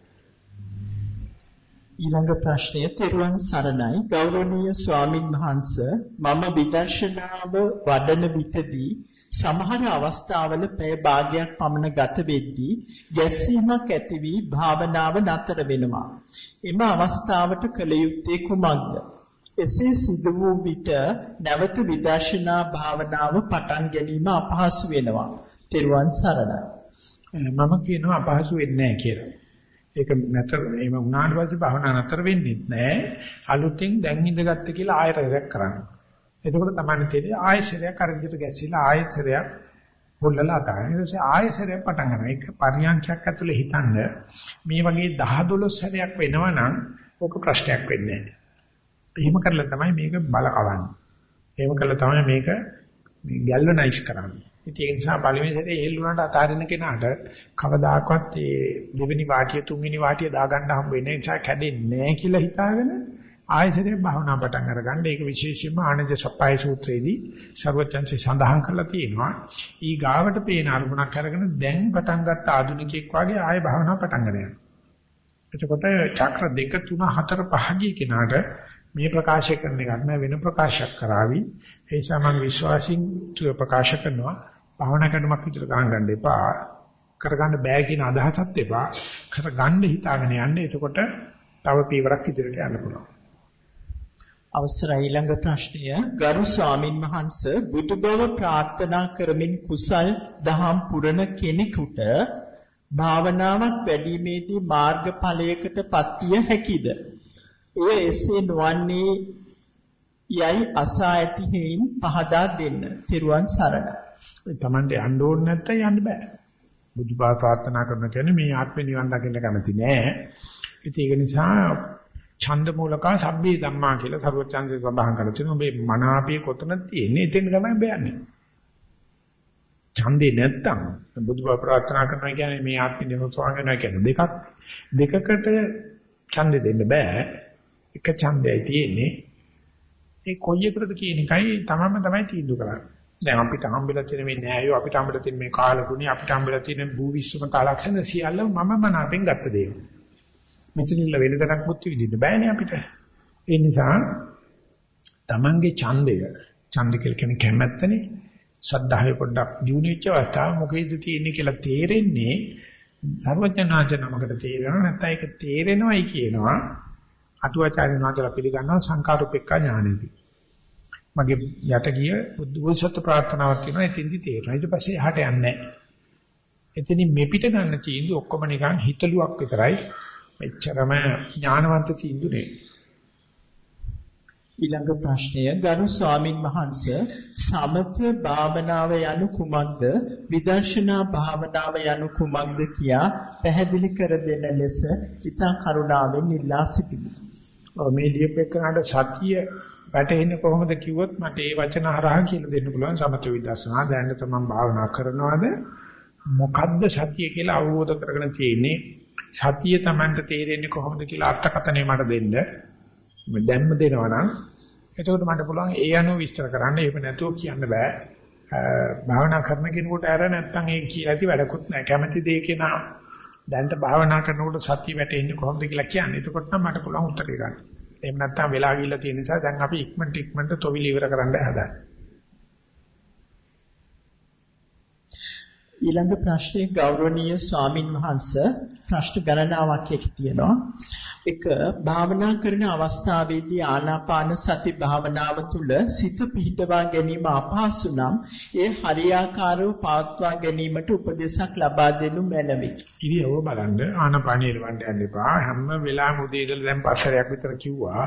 ඊළඟ ප්‍රශ්නය තෙරුවන් සරණයි ගෞරවනීය ස්වාමින් වහන්සේ මම විදර්ශනාව වඩන විටදී සමහර අවස්ථාවල පැය භාගයක් පමණ ගත වෙද්දී ගැස්සීමක් ඇති වී භාවනාව නතර වෙනවා. එම අවස්ථාවට කල යුත්තේ කුමක්ද? එසේ සිදු වූ විට නැවත විදර්ශනා භාවනාව පටන් ගැනීම අපහසු වෙනවා. ත්‍රිවන් සරණයි. මම කියනවා අපහසු වෙන්නේ නැහැ කියලා. ඒක නැතර එහෙම වුණාට පස්සේ භාවනා නතර වෙන්නේ නැහැ. අලුතෙන් දැන් ඉඳගත්ත කියලා ආයෙත් කරන්න. එතකොට තමයි තේරෙන්නේ ආයෙසරයක් අර විදිහට ගැසිලා ආයෙසරයක් පොල්ලලා අතාරින. ඊට පස්සේ ආයෙසරයක් පටන් ගන්නවා. ඒක පරියන්ඛයක් ඇතුලේ හිතන්න මේ වගේ 10 12 සැරයක් වෙනවනම් ඕක ප්‍රශ්නයක් වෙන්නේ නැහැ. එහෙම කරලා තමයි මේක බලකවන්නේ. එහෙම කළා තමයි මේක ගැල්වනයිස් කරන්නේ. ඉතින් ඒ නිසා පළවෙනි සැරේ හෙල්ලුණාට අතාරින කෙනාට කවදාකවත් ඒ දෙවෙනි වාටිය තුන්වෙනි වාටිය දාගන්න හම්බ වෙන්නේ නිසා කැඩෙන්නේ නැහැ කියලා හිතාගෙන ආයසරේ භාවනා පටන් අරගන්න ඒක විශේෂයෙන්ම ආනන්ද සප්පයි සූත්‍රයේදී ਸਰවඥන්සේ සඳහන් කරලා තියෙනවා. ඊ ගාවට පේන අරමුණක් අරගෙන දැන් පටන් ගත්ත ආධුනිකෙක් වගේ ආය භාවනා පටන් ගන්න එතකොට චක්‍ර දෙක තුන හතර පහ ගිය කෙනාට මේ ප්‍රකාශ කරන එකක් නෑ වෙන ප්‍රකාශයක් කරાવી. ඒ නිසා මම විශ්වාසින් ප්‍රකාශ කරනවා. භාවනා කරනමක් විතර ගන්න ගන්න එපා. කරගන්න බෑ කියන අදහසත් එපා. කරගන්න හිතාගෙන යන්න. එතකොට තව පීවරක් ඉදිරියට යන්න පුළුවන්. අවසරයි ඊළඟ ප්‍රශ්නය ගරු ස්වාමින් වහන්ස බුදු බව ප්‍රාර්ථනා කරමින් කුසල් දහම් පුරන කෙනෙකුට භාවනාවක් වැඩිමේදී මාර්ගඵලයකට පත්විය හැකිද? එය එසේ නොවන්නේ යයි අසා ඇති හේයින් පහදා දෙන්න. තෙරුවන් සරණයි. තමන්ට යන්න ඕනේ නැත්නම් යන්න බෑ. බුදු බව ප්‍රාර්ථනා කරන කියන්නේ මේ ආත්මේ නිවන් දකින්න කැමති නෑ. ඒක නිසා ඡන්ද මූලකා සබ්බේ ධම්මා කියලා සරුවචන්සේ සඳහන් කරලා තියෙනවා. මේ මනාපිය කොතනද තියෙන්නේ? එතෙන් තමයි බයන්නේ. ඡන්දේ නැත්තම් බුදුබව ප්‍රාර්ථනා කරනවා කියන්නේ මේ ආත්මෙ නිරෝධ වෙනවා කියන්නේ දෙකක්. දෙකකට ඡන්දේ දෙන්න බෑ. එක ඡන්දයයි තියෙන්නේ. ඒ කොයි එකටද කියන එකයි තමම තමයි තීන්දුව කරන්නේ. දැන් අපිට හම්බෙලා තියෙන මේ නෑයෝ අපිට හම්බෙලා තියෙන මේ කාලගුණි අපිට හම්බෙලා තියෙන භූ විශ්වමත ලක්ෂණ සියල්ල මම මනාපෙන් ගත්ත දේවල්. මෙතනින්ල වෙන තරක් මුත් විදින්න බෑනේ අපිට. ඒ නිසා Tamange ඡන්දය ඡන්ද කියලා කියන්නේ කැමැත්තනේ. ශ්‍රද්ධාවේ පොඩ්ඩක් දියුණු වෙච්ච අවස්ථාව මොකේද තියෙන්නේ කියලා තේරෙන්නේ සර්වඥාච නමකට තේරෙනවා නැත්නම් ඒක තේරෙනවයි කියනවා අටුවාචාර්ය නාචලා පිළිගන්නවා සංකාරුපෙක්ඛා ඥානෙදී. මගේ යට ගිය බුද්ධ බෝසත් ප්‍රාර්ථනාවක් තියෙනවා එතින්දි තේරෙනවා. ඊට පස්සේ එහාට යන්නේ නැහැ. එතනින් මෙපිට ගන්න තීන්දුව ඔක්කොම නිකන් හිතලුවක් විතරයි. මෙච්චරම ඥානවන්ත තීන්දුව. ඊළඟ ප්‍රශ්නය ගරු ස්වාමින් වහන්සේ සමත භාවනාව යනු කුමක්ද විදර්ශනා භාවනාව යනු කුමක්ද කියා පැහැදිලි කර දෙන ලෙස ඉතා කරුණාවෙන් ඉල්ලා සිටිමි. මේ ලියපෙකනට සතිය වැටෙන්නේ කොහොමද කිව්වොත් මට ඒ වචන හරහා කියලා දෙන්න පුළුවන් සමත විදර්ශනා දැන් තමයි භාවනා කරනවාද මොකද්ද සතිය කියලා අවබෝධ කරගෙන තියෙන්නේ සතිය Tamanට තේරෙන්නේ කොහොමද කියලා අර්ථකථනය මට දෙන්න දැම්ම දෙනවා නම් එතකොට මට පුළුවන් ඒ අනුව විස්තර කරන්න ඒක නැතුව කියන්න බෑ. භාවනා කරන කෙනෙකුට අර නැත්තම් ඒ කියලා ඇති වැඩකුත් නැහැ. කැමැති දේ කෙනා දැන්ට භාවනා කරනකොට සතිය වැටෙන්නේ කොහොමද කියලා කියන්නේ. එතකොට නම් මට පුළුවන් උත්තර දෙන්න. එහෙම නැත්තම් වෙලා ගිහිල්ලා තියෙන නිසා දැන් අපි ඉක්මනට ඉක්මනට තොවිලි ඉවර කරන්න හදන්නේ. ඊළඟ ප්‍රශ්නේ ගෞරවනීය ස්වාමින් වහන්සේ ප්‍රශ්න ගණනාවක් එක්ක තියෙනවා. එක භාවනා කරන අවස්ථාවේදී ආනාපාන සති භාවනාව තුළ සිත පිහිටවා ගැනීම අපහසු නම් ඒ හරියාකාරව පවත්වා ගැනීමට උපදේශක් ලබා දෙනු මැනවි. ඉතින් ඔය බලන්න ආනාපානිය ලවන්න යන්න එපා. හැම වෙලාවෙම උදේ ඉඳලා දැන් පස්සරයක් විතර කිව්වා.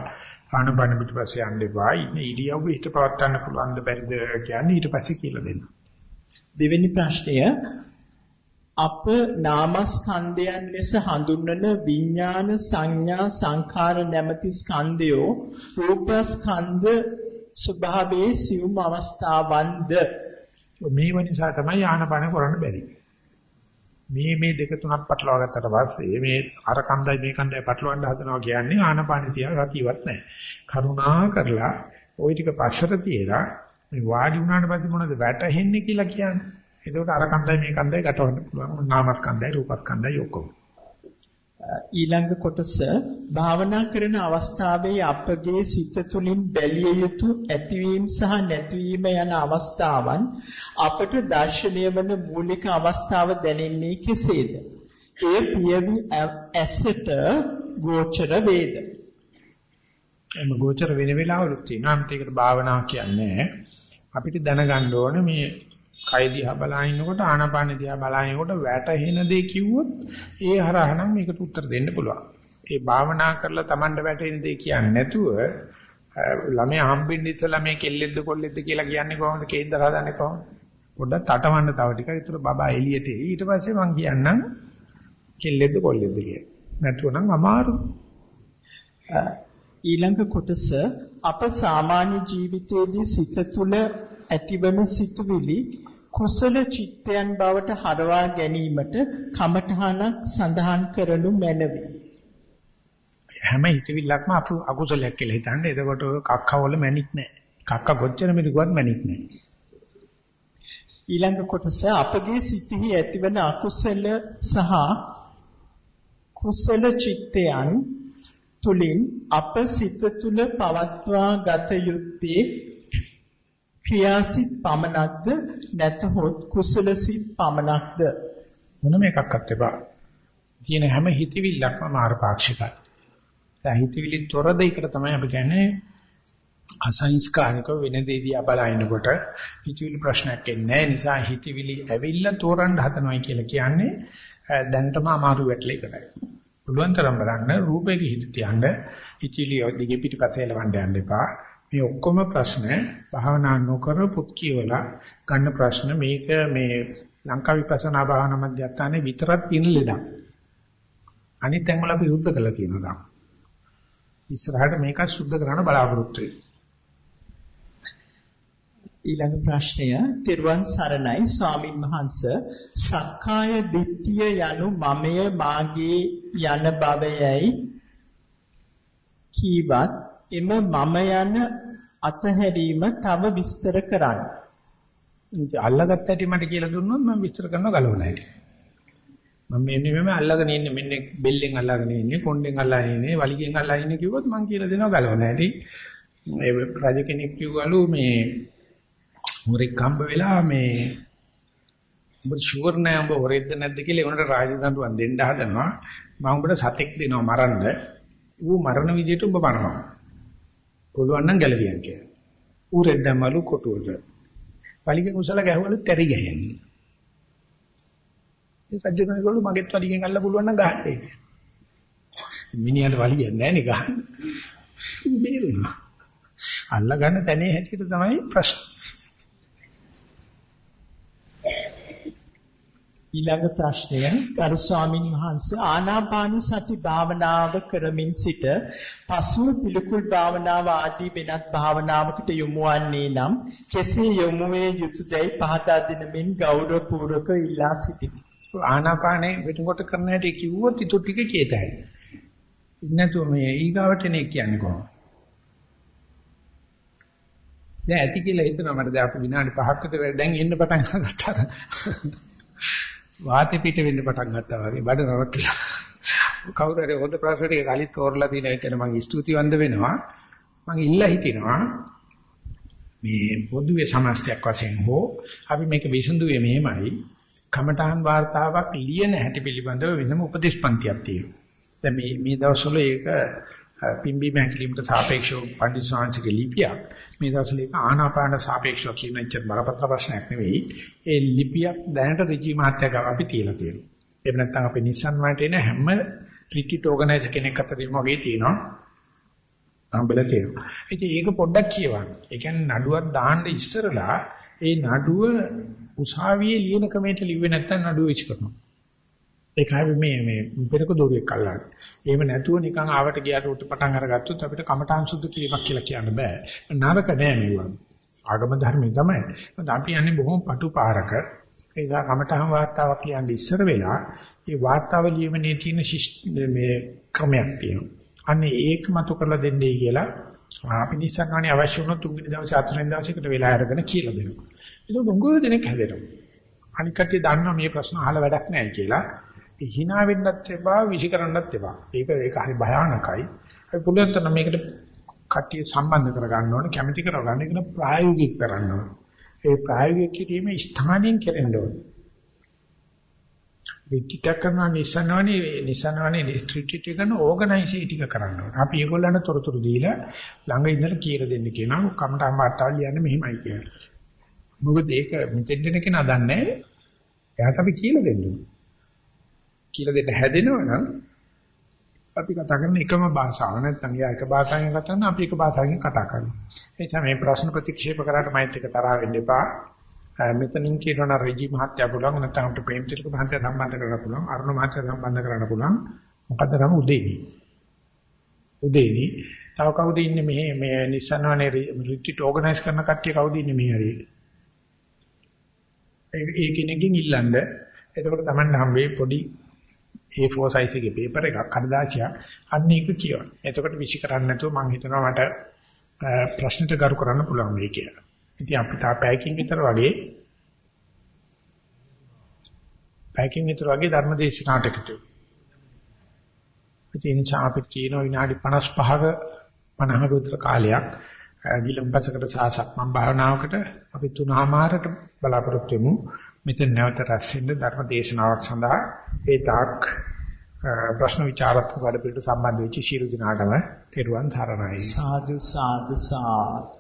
ආනාපාන පිටපස්සේ යන්න එපා. ඉතින් ඉරියව්ව හිත පවත්වන්න පුළුවන් ද බැරිද කියන්නේ ඊට පස්සේ කියලා දෙන්න. දෙවෙනි ප්‍රශ්නය අප නාමස්කන්ධයන් ලෙස හඳුන්වන විඥාන සංඥා සංඛාර නැමැති ස්කන්ධයෝ රූපස්කන්ධ ස්වභාවයේ සියුම් අවස්ථාවන්ද මේ නිසා තමයි ආනපන කරන්න බැරි. මේ මේ දෙක තුනක් පටලවා ගත්තට පස්සේ මේ අර කන්දයි මේ කන්දයි පටලවන්න හදනවා කියන්නේ ආනපාන තියා ගතියවත් නැහැ. කරුණා කරලා ওই ටික පස්සට තියලා මේ වාඩි වුණාට පස්සේ මොනවද වැටහෙන්නේ කියලා කියන්නේ. එතකොට අර කන්දයි මේ කන්දයි ගැටවන්න පුළුවන්. නාමස්කන්ධයි රූපස්කන්ධයි ඔක්කොම. ඊළඟ කොටස භාවනා කරන අවස්ථාවේ අපගේ සිත තුළින් බැලිය යුතු ඇතිවීම සහ නැතිවීම යන අවස්ථාවන් අපට දැర్శණය වන මූලික අවස්ථාව දැනෙන්නේ කෙසේද? එය පියවි ඇසට ගෝචර වේද? එම ගෝචර වෙන වෙලාවලුත් තියෙනවා. ඒකට භාවනාව කියන්නේ අපිට දැනගන්න ඕනේ මේ කය දිහා බලනකොට ආනාපාන දිහා බලනකොට වැටහෙන දේ කිව්වොත් ඒ හරහා නම් මේකට උත්තර දෙන්න පුළුවන්. ඒ භාවනා කරලා Tamanට වැටෙන දේ කියන්නේ නැතුව ළමයා හම්බෙන්න ඉස්සලා මේ කෙල්ලෙද්ද කොල්ලෙද්ද කියලා කියන්නේ කොහොමද කේන්දර හදන්නේ කොහොමද? පොඩ්ඩක් තටමන්න තව ටිකක්. ඒතර බබා එළියට එයි. ඊට පස්සේ මං කියන්නම් කෙල්ලෙද්ද කොල්ලෙද්ද කියලා. නැතුව නම් අමාරු. ඊළඟ කොටස අප සාමාන්‍ය ජීවිතයේදී සිත තුළ ඇතිවන සිතුවිලි කුසල චිත්තයන් බවට හරවා ගැනීමට කමඨහනක් සඳහන් කරනු මැනවි. හැම හිතවිල්ලක්ම අපු අකුසලයක් කියලා හිතන්නේ. එතකොට කක්කවල මැනික් නැහැ. කක්ක කොච්චර මිදුවත් මැනික් නැහැ. ඊළඟ කොටස අපගේ සිතෙහි ඇතිවන අකුසල සහ කුසල චිත්තයන් තුලින් අප සිත තුල පවත්වා ගත යුත්තේ ක්‍රියාසිත පමණක්ද නැතහොත් කුසලසිත පමණක්ද මොනම එකක්වත් එපා. තියෙන හැම හිතවිල්ලක්ම මාර්ගපාක්ෂිකයි. දැන් හිතවිලි තොර දෙයකට තමයි අපි කියන්නේ අසංස්කාරිකව වෙන දෙයදී අපලයිනකොට හිතවිලි ප්‍රශ්නයක් එන්නේ නිසා හිතවිලි ඇවිල්ලා තෝරන්න හදනවයි කියලා කියන්නේ දැන්ටම අමාරු වැටලා ඉවරයි. පුළුවන් තරම් බලන්න රූපයක හිත තියන්න හිතවිලි දිගේ පිටිපස්සේ ලවන්න යන්න එපා. මේ ඔක්කොම ප්‍රශ්න භාවනා නොකර පුත් කියවලා ගන්න ප්‍රශ්න මේක මේ ලංකා විපස්සනා භාවනා මධ්‍යස්ථානයේ විතරක් තියෙන ලෙඩක්. අනිත් තැන් වල අපි සුද්ධ කරලා තියෙනවා. ඉස්සරහට මේක සුද්ධ කරන්න බලාපොරොත්තු ඊළඟ ප්‍රශ්නය තිරුවන් සරණයි ස්වාමින් වහන්සේ සක්කාය දිට්ඨිය යනු මමය මාගේ යන බවයයි කීවත් එම මම යන අතහැරීම තව විස්තර කරන්න. අල්ලගත්ත හැටි මට කියලා දුන්නොත් මම විස්තර කරනවා ගලවන හැටි. මම මෙන්න මෙම අල්ලගෙන ඉන්නේ මෙන්න බෙල්ලෙන් අල්ලගෙන ඉන්නේ කොණ්ඩෙන් අල්ලගෙන ඉන්නේ වලිගෙන් අල්ලගෙන ඉන්නේ කිව්වොත් මම කියලා දෙනවා ගලවන හැටි. ඒ රජ කෙනෙක් කිව්වලු මේ හොරෙක් හම්බ වෙලා මේ උඹ ෂුවර් නෑ උඹ හොරෙක්ද නැද්ද කියලා ඒකට රාජදඬුවම් දෙන්න හදනවා. මම උඹට සතෙක් දෙනවා මරන්න. ඌ මරණ විදියට උඹ මරනවා. පුළුවන් නම් ගැලවියන් කියලා. ඌ රෙද්දමලු කොටුවට. වලිගෙන් උසල ගැහුවලු තැරි ගහන්නේ. ඒ සජ්ජනගලු මගෙත් වලිගෙන් අල්ල පුළුවන් නම් ගහන්නේ. මිනිහට වලිගෙන් නෑනේ ගහන්නේ. ඌ බේරුණා. අල්ල ගන්න තැනේ හැටියට තමයි ප්‍රශ්න. ඊළඟ ප්‍රශ්නය ගරු ස්වාමින් වහන්සේ ආනාපාන සති භාවනාව කරමින් සිට පසුව පිළිකුල් භාවනාව ආදී වෙනත් භාවනාවකට යොමු වන්නේ නම් කෙසේ යොමු වේ යුතුයයි පහදා දෙනමින් ගෞරවපූර්වක ඉල්ලා සිටිමි. ආනාපානේ වෙනකොට කරන හැටි කිව්වොත් ඊට ටික කේතයි. ඉන්නතු මේ ඊගාවට නේ කියන්නේ කොහොමද? දැන් ඇති කියලා හිතනවා මට දැන් අපි විනාඩි 5ක් විතර දැන් එන්න පටන් ගත්තා. වාතේ පිට වෙන්න පටන් ගත්තා වගේ බඩ නරකලා. කවුරු හරි හොඳ ප්‍රශ්න ටික කලින් තෝරලා තියෙන එක ගැන මම ස්තුතිවන්ත වෙනවා. මම ඉල්ලා හිටිනවා මේ පොදුවේ සමස්තයක් වශයෙන් හෝ අපි මේක විසඳුවේ මෙහෙමයි කමඨාන් වார்த்தාවක් ලියන හැටි පිළිබඳව වෙනම උපදේශ පන්තියක් තියෙනවා. දැන් මේ මේ දවස්වල ඒක පිම්බි මහකිලිමට සාපේක්ෂව පණ්ඩිත ශාන්සිකේ ලිපියක්. මේ දවස්වල ඒක ආනාපාන සාපේක්ෂව කියන ඉච්ඡ බරපතල ප්‍රශ්නයක් නෙවෙයි. ඒ ලිපියක් දැනට ඍජි මහත්තයා ගාව අපි තියලා තියෙනවා. එහෙම නැත්නම් අපි Nissan වලට එන හැම ක්‍රිටිට් ඕගනයිසර් කෙනෙක් අතරින්ම වගේ තියෙනවා. හම්බෙලා තියෙනවා. ඉතින් ඒක පොඩ්ඩක් කියවන්න. ඒ කියන්නේ නඩුවක් දාන්න ඉස්සරලා ඒ නඩුව උසාවියේ ලියන ක්‍රමයට ලිව්වේ නැත්නම් නඩුව විච් කරනවා ඒකයි මේ මේ පෙරක දෝරුවෙක් අල්ලන්නේ. එහෙම නැතුව නිකන් ආවට ගියාට උට පටන් අරගත්තොත් අපිට කමඨාන් සුද්ධ කිරීමක් කියලා කියන්න බෑ. නරක නෑ මේවා. ආගම ධර්මයේ තමයි. මොකද අපි යන්නේ බොහොම පටු පාරක. ඒ නිසා කමඨාන් වාර්තාවක් කියන්නේ ඉස්සර වෙලා ඒ වාර්තාව ලියමනේ තියෙන මේ ක්‍රමයක් තියෙනවා. අන්න ඒක මතු කරලා දෙන්නයි කියලා අපි නිසංගානේ අවශ්‍ය වුණොත් තුන්වෙනි දවසේ හතරවෙනි දවසේකට වෙලා අරගෙන කියලා දෙනවා. ඒක උංගෝ දෙනෙක් හැදෙනවා. අනික් කට්ටිය දන්නවා මේ ප්‍රශ්න අහලා වැඩක් නැහැ කියලා. හිනා වෙන්නත් එපා විසි කරන්නත් එපා. ඒක ඒක හරි භයානකයි. අපි පුළුවන් තරම් මේකට කට්ටිය සම්බන්ධ කරගන්න ඕනේ, කැමැති කරගන්න ඒක ප්‍රායෝගික කරන්න ඕනේ. ඒ ප්‍රායෝගික කිරීම ස්ථානින් කෙරෙන්න ඕනේ. විකිට කරන නිසනවනේ නිසනවනේ ඩිස්ට්‍රික්ට් එක කරන ඕගනයිසේෂන් ටික කරන්න ඕනේ. අපි ඒගොල්ලන්ට තොරතුරු දීලා ළඟ ඉඳලා කියලා දෙන්න කියනවා. කමටහන් වාර්තාවල් ලියන්නේ මෙහෙමයි කියලා. මොකද ඒක මෙතෙන් දෙන කෙනා දන්නේ නැහැ. එයාට අපි කියලා දෙන්න ඕනේ. කියලා දෙන්න හැදෙනවා නම් අපි කතා කරන එකම භාෂාව නැත්නම් එයා එක භාෂාවෙන් කතා කරන අපි එක භාෂාවකින් කතා කරනවා. ඒ නිසා මේ ප්‍රශ්න ප්‍රතික්ෂේප කරාට මයිත් එක තරහ වෙන්න එපා. මෙතනින් කියනවා රජි මහත්තයා පුළුවන් නැත්නම් අපිට ප්‍රේමතිලක මහත්තයා සම්බන්ධ කරන්න පුළුවන් අරුණ මහත්තයා සම්බන්ධ කරන්න පුළුවන්. මොකද නම් උදේවි. උදේවි. තව කවුද ඉන්නේ මේ මේ නිසන්වනේ රිට්‍රීට් ඕගනයිස් කරන කට්ටිය කවුද ඉන්නේ මේ හරිය? ඒ කෙනෙක්ගෙන් ඉල්ලන්න. එතකොට Taman හම්බේ පොඩි A4 size එකේ paper එකක් කඩදාසියක් අන්න ඒක කියවන. එතකොට විසි කරන්නේ නැතුව මම හිතනවා මට ප්‍රශ්නෙට ගරු කරන්න පුළුවන් වෙයි කියලා. ඉතින් අපි තා පැයකින් විතර වගේ පැයකින් විතර වගේ ධර්ම දේශනාවට එකතු වෙනවා. ඉතින් අපි කියන විනාඩි 55ක 50ක විතර කාලයක් ගිලම්පසකට සාසක් මම භාවනාවකට අපි තුනමාරට බලාපොරොත්තු වෙමු. මෙතන නැවත රැස් වෙන්න ධර්ම දේශනාවක් සඳහා ඒ තාක් ප්‍රශ්න විචාරත්මක වැඩ පිළිවෙලට සම්බන්ධ වෙච්ච ශීල දිනාටම තෙරුවන් සරණයි. සාදු සාදු සාදු.